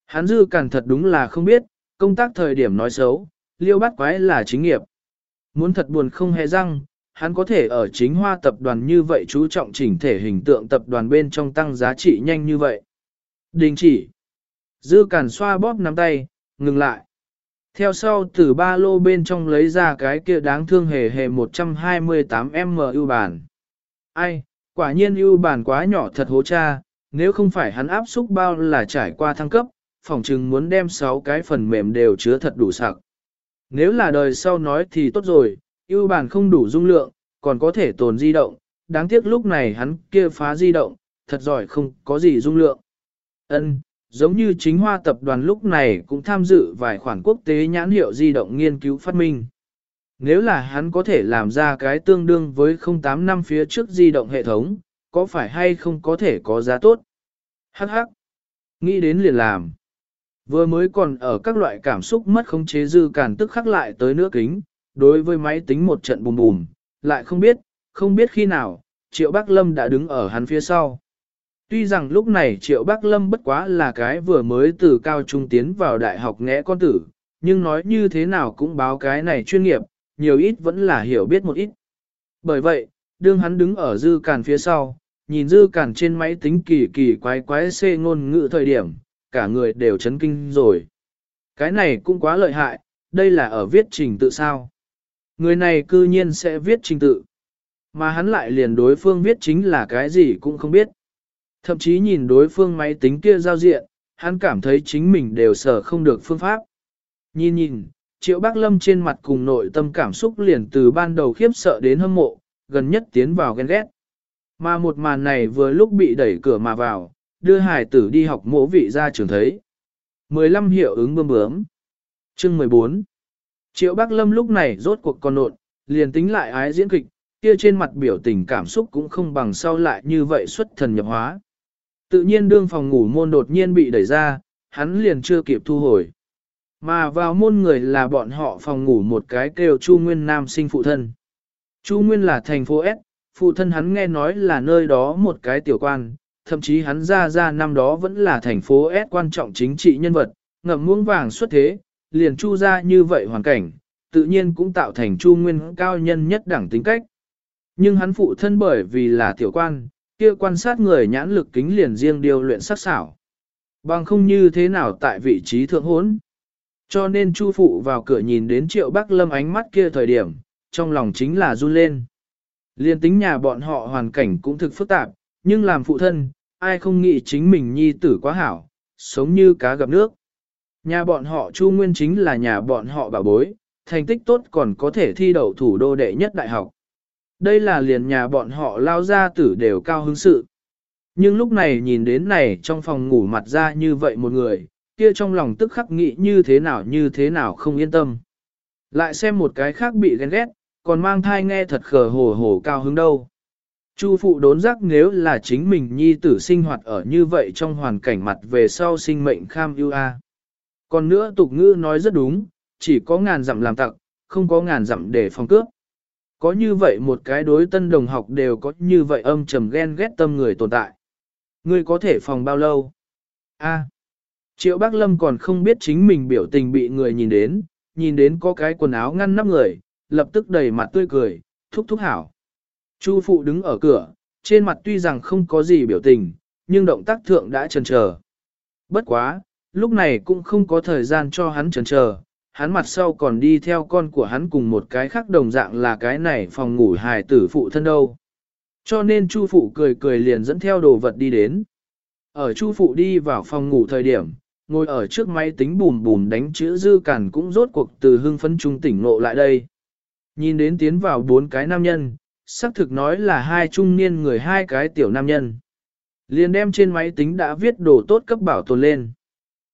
Hắn dư cản thật đúng là không biết, công tác thời điểm nói xấu, liêu bát quái là chính nghiệp. Muốn thật buồn không hề răng, hắn có thể ở chính hoa tập đoàn như vậy chú trọng chỉnh thể hình tượng tập đoàn bên trong tăng giá trị nhanh như vậy. Đình chỉ. Dư cản xoa bóp nắm tay, ngừng lại. Theo sau từ ba lô bên trong lấy ra cái kia đáng thương hề hề 128M ưu bản. Ai, quả nhiên ưu bản quá nhỏ thật hố cha, nếu không phải hắn áp xúc bao là trải qua thăng cấp, phòng chừng muốn đem 6 cái phần mềm đều chứa thật đủ sạc. Nếu là đời sau nói thì tốt rồi, ưu bản không đủ dung lượng, còn có thể tồn di động, đáng tiếc lúc này hắn kia phá di động, thật giỏi không có gì dung lượng. Ân, giống như chính hoa tập đoàn lúc này cũng tham dự vài khoản quốc tế nhãn hiệu di động nghiên cứu phát minh. Nếu là hắn có thể làm ra cái tương đương với 08 năm phía trước di động hệ thống, có phải hay không có thể có giá tốt? Hắc hắc. Nghĩ đến liền làm. Vừa mới còn ở các loại cảm xúc mất khống chế dư càn tức khắc lại tới nữa kính, đối với máy tính một trận bùm bùm, lại không biết, không biết khi nào, Triệu Bắc Lâm đã đứng ở hắn phía sau. Tuy rằng lúc này Triệu Bắc Lâm bất quá là cái vừa mới từ cao trung tiến vào đại học nghẽ con tử, nhưng nói như thế nào cũng báo cái này chuyên nghiệp, nhiều ít vẫn là hiểu biết một ít. Bởi vậy, đương hắn đứng ở dư càn phía sau, nhìn dư càn trên máy tính kỳ kỳ quái quái xê ngôn ngữ thời điểm, cả người đều chấn kinh rồi. Cái này cũng quá lợi hại, đây là ở viết trình tự sao. Người này cư nhiên sẽ viết trình tự. Mà hắn lại liền đối phương viết chính là cái gì cũng không biết. Thậm chí nhìn đối phương máy tính kia giao diện, hắn cảm thấy chính mình đều sở không được phương pháp. Nhìn nhìn, triệu bác lâm trên mặt cùng nội tâm cảm xúc liền từ ban đầu khiếp sợ đến hâm mộ, gần nhất tiến vào ghen ghét. Mà một màn này vừa lúc bị đẩy cửa mà vào, đưa hải tử đi học mỗ vị ra trường thấy. 15 hiệu ứng bơm bướm. Chương 14 Triệu Bác Lâm lúc này rốt cuộc con nộn, liền tính lại ái diễn kịch, kia trên mặt biểu tình cảm xúc cũng không bằng sau lại như vậy xuất thần nhập hóa. Tự nhiên đương phòng ngủ môn đột nhiên bị đẩy ra, hắn liền chưa kịp thu hồi. Mà vào môn người là bọn họ phòng ngủ một cái kêu Chu Nguyên Nam sinh phụ thân. Chu Nguyên là thành phố S, phụ thân hắn nghe nói là nơi đó một cái tiểu quan, thậm chí hắn ra ra năm đó vẫn là thành phố S quan trọng chính trị nhân vật, ngậm muỗng vàng xuất thế, liền chu ra như vậy hoàn cảnh, tự nhiên cũng tạo thành chu nguyên cao nhân nhất đẳng tính cách. Nhưng hắn phụ thân bởi vì là tiểu quan, kia quan sát người nhãn lực kính liền riêng điều luyện sắc xảo. Bằng không như thế nào tại vị trí thượng hốn. Cho nên chu phụ vào cửa nhìn đến triệu bắc lâm ánh mắt kia thời điểm, trong lòng chính là run lên. Liên tính nhà bọn họ hoàn cảnh cũng thực phức tạp, nhưng làm phụ thân, ai không nghĩ chính mình nhi tử quá hảo, sống như cá gặp nước. Nhà bọn họ Chu Nguyên chính là nhà bọn họ bà bối, thành tích tốt còn có thể thi đậu thủ đô đệ nhất đại học. Đây là liền nhà bọn họ lao ra tử đều cao hứng sự. Nhưng lúc này nhìn đến này trong phòng ngủ mặt ra như vậy một người, kia trong lòng tức khắc nghĩ như thế nào như thế nào không yên tâm. Lại xem một cái khác bị ghen ghét, còn mang thai nghe thật khờ hồ hồ cao hứng đâu. Chu phụ đốn giác nếu là chính mình nhi tử sinh hoạt ở như vậy trong hoàn cảnh mặt về sau sinh mệnh kham ưu a. Còn nữa tục ngữ nói rất đúng, chỉ có ngàn dặm làm tặng, không có ngàn dặm để phòng cướp. Có như vậy một cái đối tân đồng học đều có như vậy âm trầm ghen ghét tâm người tồn tại. Ngươi có thể phòng bao lâu? A. Triệu Bác Lâm còn không biết chính mình biểu tình bị người nhìn đến, nhìn đến có cái quần áo ngăn nắp người, lập tức đầy mặt tươi cười, thúc thúc hảo. Chu phụ đứng ở cửa, trên mặt tuy rằng không có gì biểu tình, nhưng động tác thượng đã chần chờ. Bất quá, lúc này cũng không có thời gian cho hắn chần chờ, hắn mặt sau còn đi theo con của hắn cùng một cái khác đồng dạng là cái này phòng ngủ hài tử phụ thân đâu. Cho nên Chu phụ cười cười liền dẫn theo đồ vật đi đến. Ở Chu phụ đi vào phòng ngủ thời điểm, ngồi ở trước máy tính bùm bùm đánh chữ dư cản cũng rốt cuộc từ hưng phấn trung tỉnh ngộ lại đây. Nhìn đến tiến vào bốn cái nam nhân, xác thực nói là hai trung niên người hai cái tiểu nam nhân. Liền đem trên máy tính đã viết đồ tốt cấp bảo tồn lên.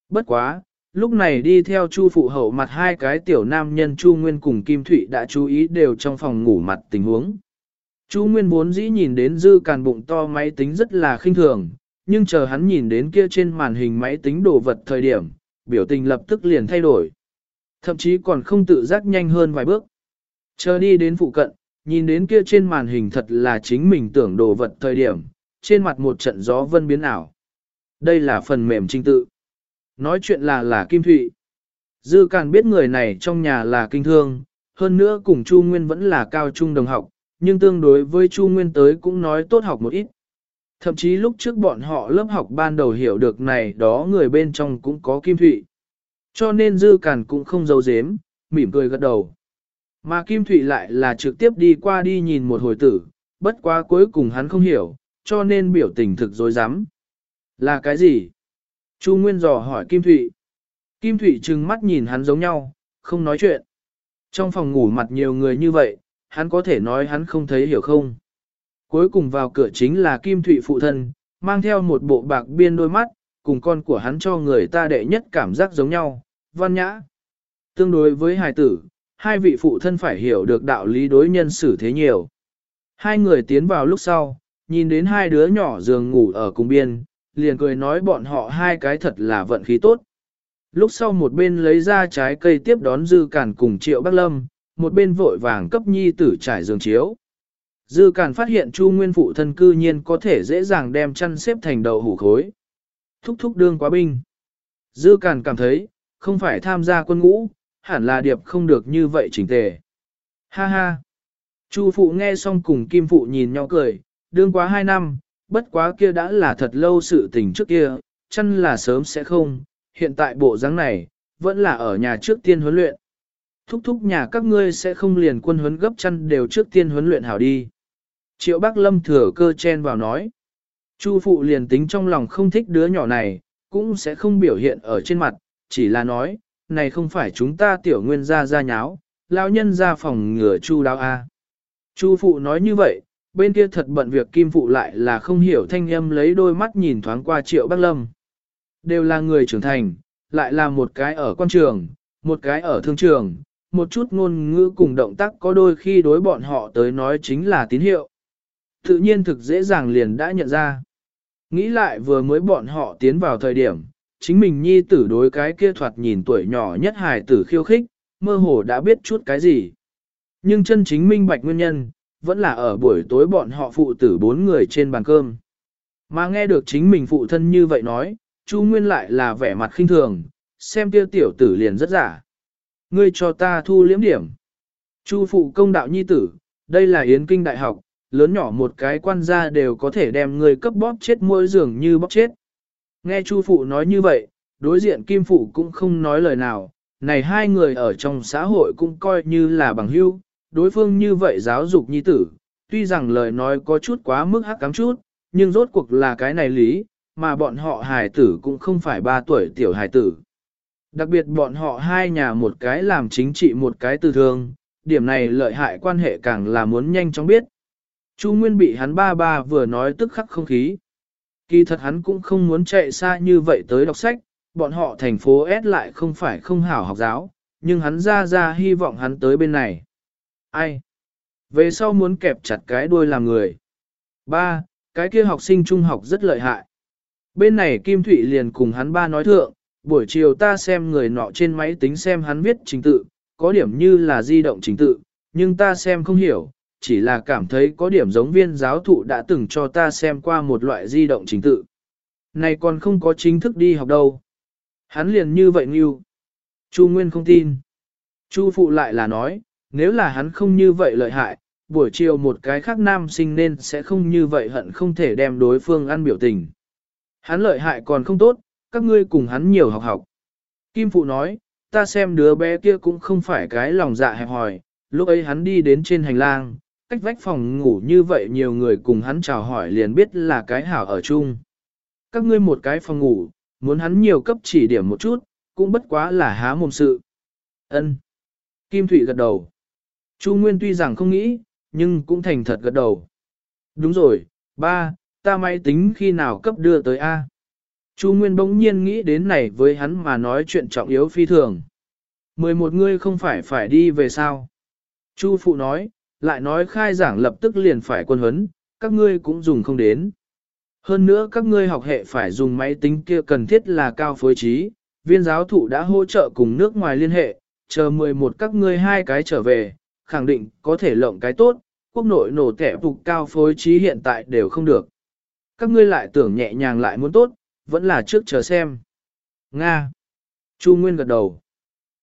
Bất quá, lúc này đi theo Chu phụ hậu mặt hai cái tiểu nam nhân Chu Nguyên cùng Kim Thụy đã chú ý đều trong phòng ngủ mặt tình huống. Chu Nguyên vốn dĩ nhìn đến dư càn bụng to máy tính rất là khinh thường, nhưng chờ hắn nhìn đến kia trên màn hình máy tính đồ vật thời điểm, biểu tình lập tức liền thay đổi. Thậm chí còn không tự giác nhanh hơn vài bước. Chờ đi đến phụ cận, nhìn đến kia trên màn hình thật là chính mình tưởng đồ vật thời điểm, trên mặt một trận gió vân biến ảo. Đây là phần mềm trinh tự. Nói chuyện là là Kim Thụy. Dư Càn biết người này trong nhà là kinh thương, hơn nữa cùng Chu Nguyên vẫn là cao trung đồng học, nhưng tương đối với Chu Nguyên tới cũng nói tốt học một ít. Thậm chí lúc trước bọn họ lớp học ban đầu hiểu được này đó người bên trong cũng có Kim Thụy. Cho nên Dư Càn cũng không giấu giếm, mỉm cười gật đầu. Mà Kim Thụy lại là trực tiếp đi qua đi nhìn một hồi tử, bất quá cuối cùng hắn không hiểu, cho nên biểu tình thực dối rắm Là cái gì? Chu Nguyên dò hỏi Kim Thụy. Kim Thụy trừng mắt nhìn hắn giống nhau, không nói chuyện. Trong phòng ngủ mặt nhiều người như vậy, hắn có thể nói hắn không thấy hiểu không. Cuối cùng vào cửa chính là Kim Thụy phụ thân, mang theo một bộ bạc biên đôi mắt, cùng con của hắn cho người ta đệ nhất cảm giác giống nhau, văn nhã. Tương đối với hài tử, hai vị phụ thân phải hiểu được đạo lý đối nhân xử thế nhiều. Hai người tiến vào lúc sau, nhìn đến hai đứa nhỏ giường ngủ ở cùng biên, liền cười nói bọn họ hai cái thật là vận khí tốt. Lúc sau một bên lấy ra trái cây tiếp đón Dư Cản cùng Triệu bác Lâm, một bên vội vàng cấp nhi tử trải giường chiếu. Dư Cản phát hiện Chu Nguyên phụ thân cư nhiên có thể dễ dàng đem chăn xếp thành đầu hủ khối. Thúc thúc đương quá binh. Dư Cản cảm thấy, không phải tham gia quân ngũ, hẳn là điệp không được như vậy chỉnh tề. Ha ha! Chu phụ nghe xong cùng kim phụ nhìn nhau cười, đương quá hai năm, bất quá kia đã là thật lâu sự tình trước kia, chăn là sớm sẽ không, hiện tại bộ dáng này, vẫn là ở nhà trước tiên huấn luyện. Thúc thúc nhà các ngươi sẽ không liền quân huấn gấp chăn đều trước tiên huấn luyện hảo đi. Triệu Bắc Lâm thừa cơ chen vào nói. Chu phụ liền tính trong lòng không thích đứa nhỏ này, cũng sẽ không biểu hiện ở trên mặt, chỉ là nói, này không phải chúng ta tiểu nguyên gia gia nháo, lão nhân ra phòng ngừa chu đáo a. Chu phụ nói như vậy, bên kia thật bận việc kim phụ lại là không hiểu thanh âm lấy đôi mắt nhìn thoáng qua triệu Bắc Lâm. Đều là người trưởng thành, lại là một cái ở quan trường, một cái ở thương trường, một chút ngôn ngữ cùng động tác có đôi khi đối bọn họ tới nói chính là tín hiệu. Tự nhiên thực dễ dàng liền đã nhận ra. Nghĩ lại vừa mới bọn họ tiến vào thời điểm, chính mình nhi tử đối cái kia thoạt nhìn tuổi nhỏ nhất hài tử khiêu khích, mơ hồ đã biết chút cái gì. Nhưng chân chính minh bạch nguyên nhân, vẫn là ở buổi tối bọn họ phụ tử bốn người trên bàn cơm. Mà nghe được chính mình phụ thân như vậy nói, Chu Nguyên lại là vẻ mặt khinh thường, xem kia tiểu tử liền rất giả. Ngươi cho ta thu liếm điểm. Chu phụ công đạo nhi tử, đây là yến kinh đại học, lớn nhỏ một cái quan gia đều có thể đem người cấp bóp chết mỗi giường như bóp chết. Nghe Chu phụ nói như vậy, đối diện Kim phụ cũng không nói lời nào, này hai người ở trong xã hội cũng coi như là bằng hữu, đối phương như vậy giáo dục nhi tử, tuy rằng lời nói có chút quá mức hắc cắm chút, nhưng rốt cuộc là cái này lý, mà bọn họ hài tử cũng không phải ba tuổi tiểu hài tử. Đặc biệt bọn họ hai nhà một cái làm chính trị một cái tư thương, điểm này lợi hại quan hệ càng là muốn nhanh chóng biết. Chu Nguyên bị hắn ba ba vừa nói tức khắc không khí. Kỳ thật hắn cũng không muốn chạy xa như vậy tới đọc sách, bọn họ thành phố S lại không phải không hảo học giáo, nhưng hắn ra ra hy vọng hắn tới bên này. Ai? Về sau muốn kẹp chặt cái đuôi làm người. Ba, cái kia học sinh trung học rất lợi hại. Bên này Kim Thụy liền cùng hắn ba nói thượng, buổi chiều ta xem người nọ trên máy tính xem hắn viết trình tự, có điểm như là di động trình tự, nhưng ta xem không hiểu, chỉ là cảm thấy có điểm giống viên giáo thụ đã từng cho ta xem qua một loại di động chính tự. Này còn không có chính thức đi học đâu. Hắn liền như vậy nghiêu. Chu Nguyên không tin. Chu Phụ lại là nói, nếu là hắn không như vậy lợi hại, buổi chiều một cái khác nam sinh nên sẽ không như vậy hận không thể đem đối phương ăn biểu tình. Hắn lợi hại còn không tốt, các ngươi cùng hắn nhiều học học. Kim Phụ nói, ta xem đứa bé kia cũng không phải cái lòng dạ hẹp hòi, lúc ấy hắn đi đến trên hành lang, cách vách phòng ngủ như vậy nhiều người cùng hắn chào hỏi liền biết là cái hảo ở chung. Các ngươi một cái phòng ngủ, muốn hắn nhiều cấp chỉ điểm một chút, cũng bất quá là há mồm sự. Ân. Kim Thụy gật đầu. Chu Nguyên tuy rằng không nghĩ, nhưng cũng thành thật gật đầu. Đúng rồi, ba, ta máy tính khi nào cấp đưa tới A. Chu Nguyên bỗng nhiên nghĩ đến này với hắn mà nói chuyện trọng yếu phi thường. Mười một ngươi không phải phải đi về sao? Chu Phụ nói, lại nói khai giảng lập tức liền phải quân huấn, các ngươi cũng dùng không đến. Hơn nữa các ngươi học hệ phải dùng máy tính kia cần thiết là cao phối trí, viên giáo thụ đã hỗ trợ cùng nước ngoài liên hệ, chờ 11 các ngươi hai cái trở về, khẳng định có thể lộng cái tốt, quốc nội nổ tẻ phục cao phối trí hiện tại đều không được. Các ngươi lại tưởng nhẹ nhàng lại muốn tốt, vẫn là trước chờ xem. Nga. Chu Nguyên gật đầu.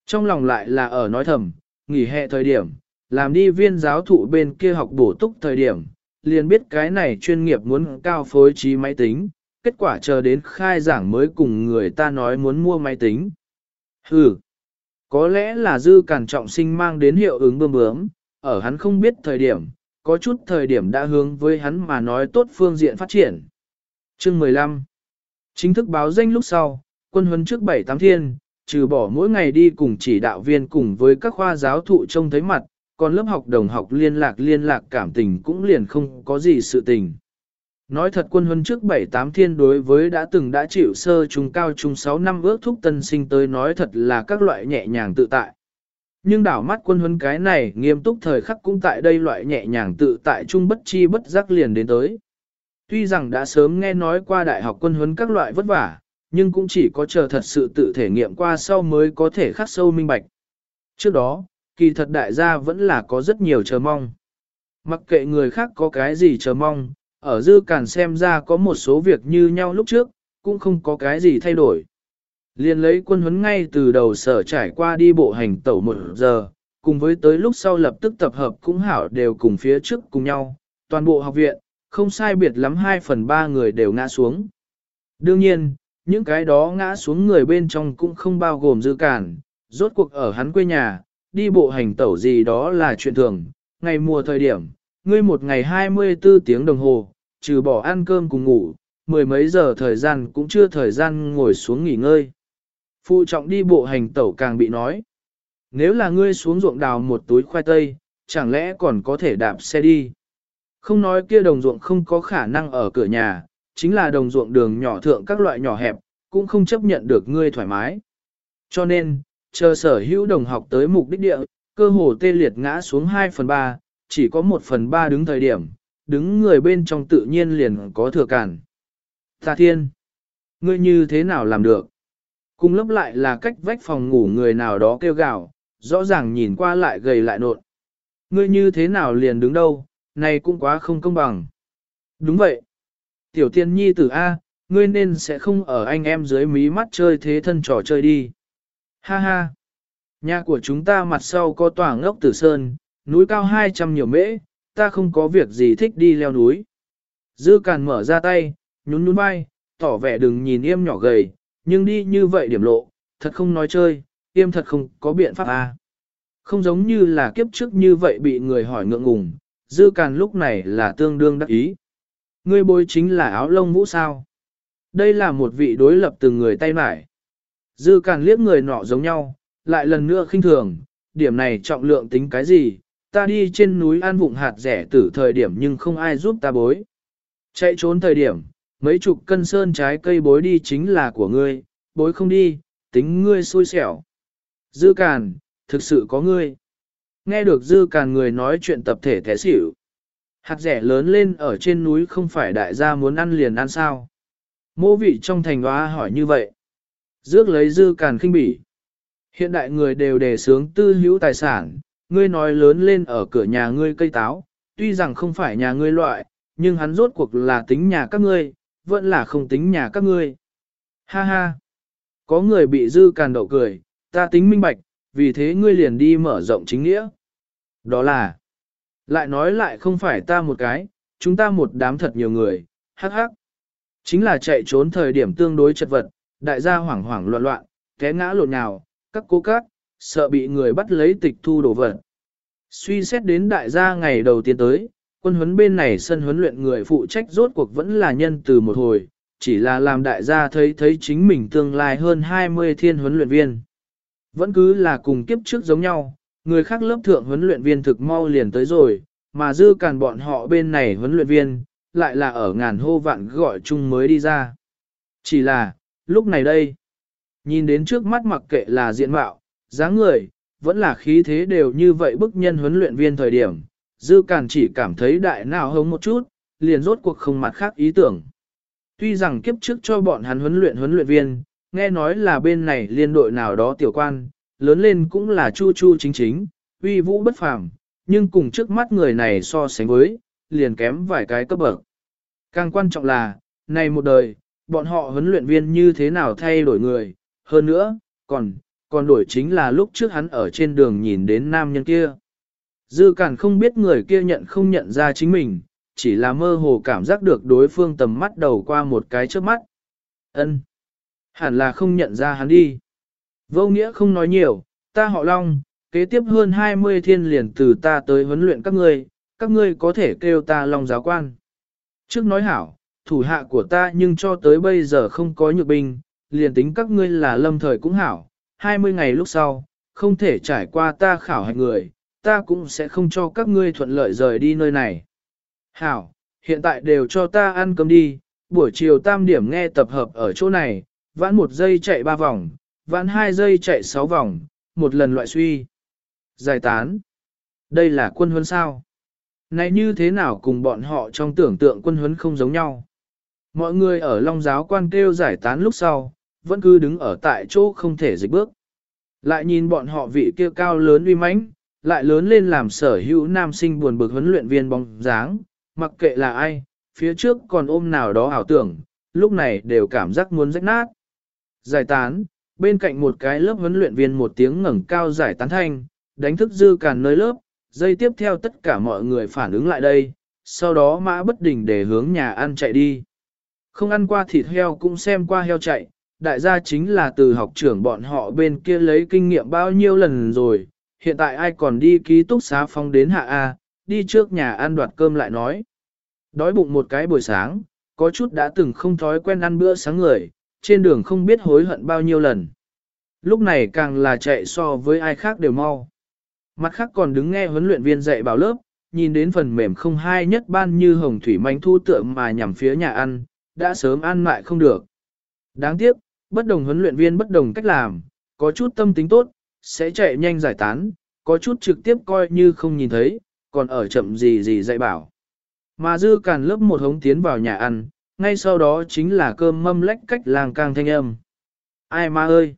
Trong lòng lại là ở nói thầm, nghỉ hè thời điểm, làm đi viên giáo thụ bên kia học bổ túc thời điểm, liền biết cái này chuyên nghiệp muốn cao phối trí máy tính, kết quả chờ đến khai giảng mới cùng người ta nói muốn mua máy tính. Hừ, có lẽ là dư cản trọng sinh mang đến hiệu ứng bơm bướm, ở hắn không biết thời điểm, có chút thời điểm đã hướng với hắn mà nói tốt phương diện phát triển. Chương 15 Chính thức báo danh lúc sau, quân huấn trước 7-8 thiên, trừ bỏ mỗi ngày đi cùng chỉ đạo viên cùng với các khoa giáo thụ trông thấy mặt, còn lớp học đồng học liên lạc liên lạc cảm tình cũng liền không có gì sự tình. Nói thật quân huân trước 7-8 thiên đối với đã từng đã chịu sơ trung cao trung 6 năm ước thúc tân sinh tới nói thật là các loại nhẹ nhàng tự tại. Nhưng đảo mắt quân huấn cái này nghiêm túc thời khắc cũng tại đây loại nhẹ nhàng tự tại trung bất chi bất giác liền đến tới. Tuy rằng đã sớm nghe nói qua đại học quân huấn các loại vất vả, nhưng cũng chỉ có chờ thật sự tự thể nghiệm qua sau mới có thể khắc sâu minh bạch. Trước đó, kỳ thật đại gia vẫn là có rất nhiều chờ mong. Mặc kệ người khác có cái gì chờ mong, ở dư cản xem ra có một số việc như nhau lúc trước, cũng không có cái gì thay đổi. Liên lấy quân huấn ngay từ đầu sở trải qua đi bộ hành tẩu một giờ, cùng với tới lúc sau lập tức tập hợp cũng hảo đều cùng phía trước cùng nhau, toàn bộ học viện, không sai biệt lắm 2 phần 3 người đều ngã xuống. Đương nhiên, những cái đó ngã xuống người bên trong cũng không bao gồm dư cản, rốt cuộc ở hắn quê nhà, đi bộ hành tẩu gì đó là chuyện thường, ngày mùa thời điểm, ngươi một ngày 24 tiếng đồng hồ, trừ bỏ ăn cơm cùng ngủ, mười mấy giờ thời gian cũng chưa thời gian ngồi xuống nghỉ ngơi. Phụ trọng đi bộ hành tẩu càng bị nói. Nếu là ngươi xuống ruộng đào một túi khoai tây, chẳng lẽ còn có thể đạp xe đi. Không nói kia đồng ruộng không có khả năng ở cửa nhà, chính là đồng ruộng đường nhỏ thượng các loại nhỏ hẹp, cũng không chấp nhận được ngươi thoải mái. Cho nên, chờ sở hữu đồng học tới mục đích địa, cơ hồ tê liệt ngã xuống 2 phần 3, chỉ có 1 phần 3 đứng thời điểm, đứng người bên trong tự nhiên liền có thừa cản. Ta thiên! Ngươi như thế nào làm được? Cùng lấp lại là cách vách phòng ngủ người nào đó kêu gào, rõ ràng nhìn qua lại gầy lại nộn. Ngươi như thế nào liền đứng đâu, này cũng quá không công bằng. Đúng vậy. Tiểu tiên nhi tử A, ngươi nên sẽ không ở anh em dưới mí mắt chơi thế thân trò chơi đi. Ha ha. Nhà của chúng ta mặt sau có tòa ngốc tử sơn, núi cao 200 nhiều mễ, ta không có việc gì thích đi leo núi. Dư càn mở ra tay, nhún nhún vai, tỏ vẻ đừng nhìn im nhỏ gầy, nhưng đi như vậy điểm lộ, thật không nói chơi, im thật không có biện pháp à. Không giống như là kiếp trước như vậy bị người hỏi ngượng ngùng, dư càn lúc này là tương đương đắc ý. Ngươi bối chính là áo lông vũ sao. Đây là một vị đối lập từng người tay mải. Dư càn liếc người nọ giống nhau, lại lần nữa khinh thường, điểm này trọng lượng tính cái gì, ta đi trên núi an vụng hạt rẻ từ thời điểm nhưng không ai giúp ta bối. Chạy trốn thời điểm, mấy chục cân sơn trái cây bối đi chính là của ngươi, bối không đi, tính ngươi xui xẻo. Dư càn, thực sự có ngươi. Nghe được dư càn người nói chuyện tập thể thế xỉu. Hạt rẻ lớn lên ở trên núi không phải đại gia muốn ăn liền ăn sao. Mô vị trong thành hóa hỏi như vậy. Dước lấy dư càn khinh bỉ. Hiện đại người đều đề sướng tư hữu tài sản, ngươi nói lớn lên ở cửa nhà ngươi cây táo, tuy rằng không phải nhà ngươi loại, nhưng hắn rốt cuộc là tính nhà các ngươi, vẫn là không tính nhà các ngươi. Ha ha! Có người bị dư càn đậu cười, ta tính minh bạch, vì thế ngươi liền đi mở rộng chính nghĩa. Đó là, lại nói lại không phải ta một cái, chúng ta một đám thật nhiều người, hắc hắc. Chính là chạy trốn thời điểm tương đối chật vật, đại gia hoảng hoảng loạn loạn, té ngã lộn nhào, các cố các, sợ bị người bắt lấy tịch thu đồ vật. Suy xét đến đại gia ngày đầu tiên tới, quân huấn bên này sân huấn luyện người phụ trách rốt cuộc vẫn là nhân từ một hồi, chỉ là làm đại gia thấy thấy chính mình tương lai hơn 20 thiên huấn luyện viên. Vẫn cứ là cùng kiếp trước giống nhau, người khác lớp thượng huấn luyện viên thực mau liền tới rồi, mà dư càn bọn họ bên này huấn luyện viên, lại là ở ngàn hô vạn gọi chung mới đi ra. Chỉ là, lúc này đây, nhìn đến trước mắt mặc kệ là diện mạo, dáng người, vẫn là khí thế đều như vậy bức nhân huấn luyện viên thời điểm, dư càn chỉ cảm thấy đại nào hống một chút, liền rốt cuộc không mặt khác ý tưởng. Tuy rằng kiếp trước cho bọn hắn huấn luyện huấn luyện viên, nghe nói là bên này liên đội nào đó tiểu quan, lớn lên cũng là chu chu chính chính, uy vũ bất phàm, nhưng cùng trước mắt người này so sánh với, liền kém vài cái cấp bậc. Càng quan trọng là, này một đời, bọn họ huấn luyện viên như thế nào thay đổi người, hơn nữa, còn, còn đổi chính là lúc trước hắn ở trên đường nhìn đến nam nhân kia. Dư cản không biết người kia nhận không nhận ra chính mình, chỉ là mơ hồ cảm giác được đối phương tầm mắt đầu qua một cái trước mắt. ân Hẳn là không nhận ra hắn đi. Vô nghĩa không nói nhiều, ta họ Long, kế tiếp hơn 20 thiên liền từ ta tới huấn luyện các ngươi, các ngươi có thể kêu ta Long giáo quan. Trước nói hảo, thủ hạ của ta nhưng cho tới bây giờ không có nhược binh, liền tính các ngươi là lâm thời cũng hảo, 20 ngày lúc sau, không thể trải qua ta khảo hạch người, ta cũng sẽ không cho các ngươi thuận lợi rời đi nơi này. Hảo, hiện tại đều cho ta ăn cơm đi, buổi chiều tam điểm nghe tập hợp ở chỗ này, vãn một giây chạy ba vòng, vãn hai giây chạy sáu vòng, một lần loại suy. Giải tán. Đây là quân huấn sao? Này như thế nào cùng bọn họ trong tưởng tượng quân huấn không giống nhau? Mọi người ở Long giáo quan kêu giải tán lúc sau, vẫn cứ đứng ở tại chỗ không thể dịch bước. Lại nhìn bọn họ vị kia cao lớn uy mãnh, lại lớn lên làm sở hữu nam sinh buồn bực huấn luyện viên bóng dáng, mặc kệ là ai, phía trước còn ôm nào đó ảo tưởng, lúc này đều cảm giác muốn rách nát. Giải tán, bên cạnh một cái lớp huấn luyện viên một tiếng ngẩng cao giải tán thanh, đánh thức dư càn nơi lớp, dây tiếp theo tất cả mọi người phản ứng lại đây, sau đó mã bất đình để hướng nhà ăn chạy đi. Không ăn qua thịt heo cũng xem qua heo chạy, đại gia chính là từ học trưởng bọn họ bên kia lấy kinh nghiệm bao nhiêu lần rồi, hiện tại ai còn đi ký túc xá phong đến hạ A, đi trước nhà ăn đoạt cơm lại nói. Đói bụng một cái buổi sáng, có chút đã từng không thói quen ăn bữa sáng người, trên đường không biết hối hận bao nhiêu lần. Lúc này càng là chạy so với ai khác đều mau. Mặt khác còn đứng nghe huấn luyện viên dạy bảo lớp, nhìn đến phần mềm không hai nhất ban như hồng thủy manh thu tượng mà nhằm phía nhà ăn, đã sớm an mại không được. Đáng tiếc, bất đồng huấn luyện viên bất đồng cách làm, có chút tâm tính tốt, sẽ chạy nhanh giải tán, có chút trực tiếp coi như không nhìn thấy, còn ở chậm gì gì dạy bảo. Mà dư càn lớp một hống tiến vào nhà ăn, ngay sau đó chính là cơm mâm lách cách làng càng thanh âm. Ai ma ơi!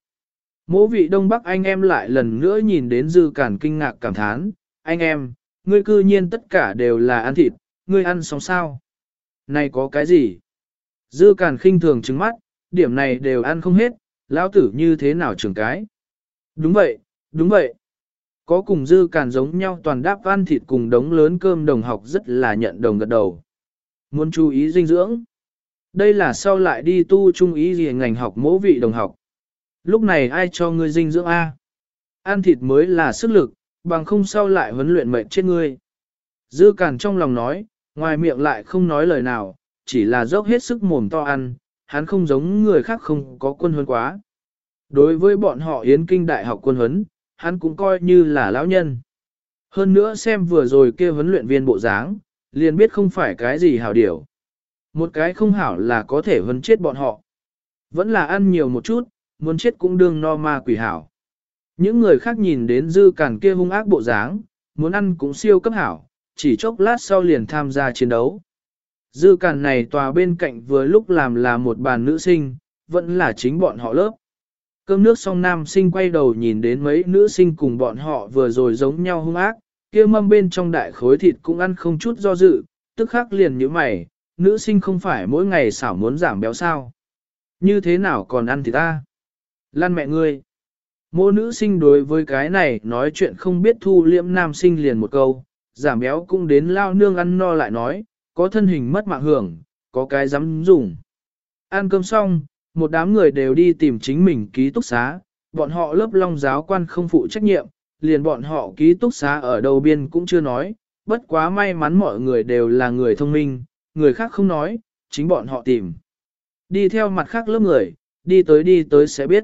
Mỗ vị Đông Bắc anh em lại lần nữa nhìn đến dư càn kinh ngạc cảm thán, anh em, ngươi cư nhiên tất cả đều là ăn thịt, ngươi ăn xong sao? Này có cái gì? Dư càn khinh thường trứng mắt, điểm này đều ăn không hết, lão tử như thế nào trưởng cái? Đúng vậy, đúng vậy. Có cùng dư càn giống nhau toàn đáp ăn thịt cùng đống lớn cơm đồng học rất là nhận đồng gật đầu. Muốn chú ý dinh dưỡng. Đây là sau lại đi tu trung ý gì ngành học mỗ vị đồng học. Lúc này ai cho ngươi dinh dưỡng A? Ăn thịt mới là sức lực, bằng không sau lại huấn luyện mệnh chết ngươi. Dư càn trong lòng nói, ngoài miệng lại không nói lời nào, chỉ là dốc hết sức mồm to ăn, hắn không giống người khác không có quân huấn quá. Đối với bọn họ Yến Kinh Đại học quân huấn, hắn cũng coi như là lão nhân. Hơn nữa xem vừa rồi kia huấn luyện viên bộ dáng, liền biết không phải cái gì hảo điều. Một cái không hảo là có thể huấn chết bọn họ. Vẫn là ăn nhiều một chút, muốn chết cũng đương no ma quỷ hảo. Những người khác nhìn đến dư cản kia hung ác bộ dáng, muốn ăn cũng siêu cấp hảo, chỉ chốc lát sau liền tham gia chiến đấu. Dư càn này tòa bên cạnh vừa lúc làm là một bàn nữ sinh, vẫn là chính bọn họ lớp. Cơm nước xong nam sinh quay đầu nhìn đến mấy nữ sinh cùng bọn họ vừa rồi giống nhau hung ác, kia mâm bên trong đại khối thịt cũng ăn không chút do dự, tức khắc liền như mày, nữ sinh không phải mỗi ngày xảo muốn giảm béo sao. Như thế nào còn ăn thì ta? Lan mẹ ngươi. Mô nữ sinh đối với cái này nói chuyện không biết thu liễm nam sinh liền một câu, giảm béo cũng đến lao nương ăn no lại nói, có thân hình mất mạng hưởng, có cái dám dùng. Ăn cơm xong, một đám người đều đi tìm chính mình ký túc xá, bọn họ lớp long giáo quan không phụ trách nhiệm, liền bọn họ ký túc xá ở đầu biên cũng chưa nói, bất quá may mắn mọi người đều là người thông minh, người khác không nói, chính bọn họ tìm. Đi theo mặt khác lớp người, đi tới đi tới sẽ biết.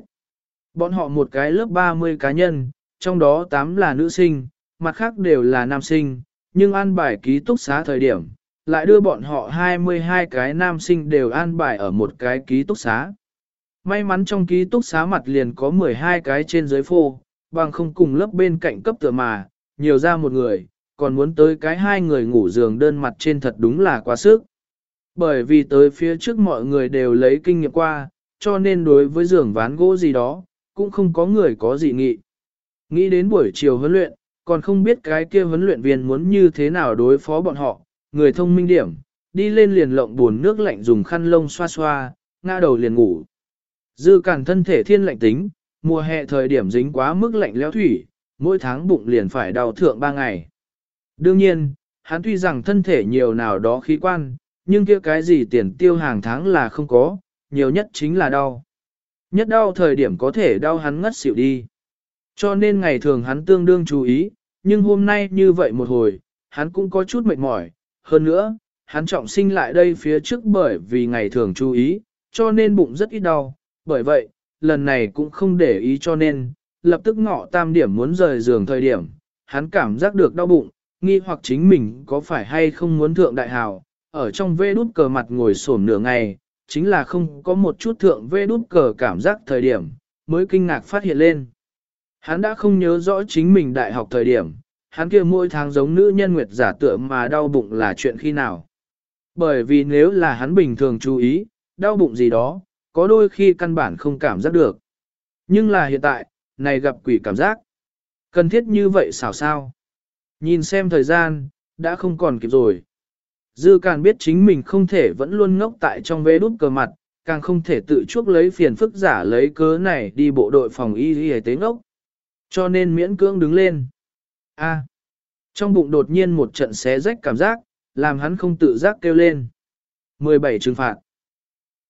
Bọn họ một cái lớp 30 cá nhân, trong đó 8 là nữ sinh, mặt khác đều là nam sinh, nhưng an bài ký túc xá thời điểm, lại đưa bọn họ 22 cái nam sinh đều an bài ở một cái ký túc xá. May mắn trong ký túc xá mặt liền có 12 cái trên dưới phô, bằng không cùng lớp bên cạnh cấp tựa mà, nhiều ra một người, còn muốn tới cái hai người ngủ giường đơn mặt trên thật đúng là quá sức. Bởi vì tới phía trước mọi người đều lấy kinh nghiệm qua, cho nên đối với giường ván gỗ gì đó, cũng không có người có gì nghị. Nghĩ đến buổi chiều huấn luyện, còn không biết cái kia huấn luyện viên muốn như thế nào đối phó bọn họ, người thông minh điểm, đi lên liền lộng buồn nước lạnh dùng khăn lông xoa xoa, ngã đầu liền ngủ. Dư cản thân thể thiên lạnh tính, mùa hè thời điểm dính quá mức lạnh lẽo thủy, mỗi tháng bụng liền phải đau thượng 3 ngày. Đương nhiên, hắn tuy rằng thân thể nhiều nào đó khí quan, nhưng kia cái gì tiền tiêu hàng tháng là không có, nhiều nhất chính là đau. Nhất đau thời điểm có thể đau hắn ngất xỉu đi. Cho nên ngày thường hắn tương đương chú ý, nhưng hôm nay như vậy một hồi, hắn cũng có chút mệt mỏi. Hơn nữa, hắn trọng sinh lại đây phía trước bởi vì ngày thường chú ý, cho nên bụng rất ít đau. Bởi vậy, lần này cũng không để ý cho nên, lập tức ngọ tam điểm muốn rời giường thời điểm, hắn cảm giác được đau bụng, nghi hoặc chính mình có phải hay không muốn thượng đại hào, ở trong vê đút cờ mặt ngồi xổm nửa ngày, chính là không có một chút thượng vê đút cờ cảm giác thời điểm, mới kinh ngạc phát hiện lên. Hắn đã không nhớ rõ chính mình đại học thời điểm, hắn kia mỗi tháng giống nữ nhân nguyệt giả tựa mà đau bụng là chuyện khi nào. Bởi vì nếu là hắn bình thường chú ý, đau bụng gì đó, có đôi khi căn bản không cảm giác được. Nhưng là hiện tại, này gặp quỷ cảm giác. Cần thiết như vậy xảo sao? Nhìn xem thời gian, đã không còn kịp rồi. Dư càng biết chính mình không thể vẫn luôn ngốc tại trong vế đút cờ mặt, càng không thể tự chuốc lấy phiền phức giả lấy cớ này đi bộ đội phòng y y tế ngốc. Cho nên miễn cưỡng đứng lên. A. Trong bụng đột nhiên một trận xé rách cảm giác, làm hắn không tự giác kêu lên. 17 trừng phạt.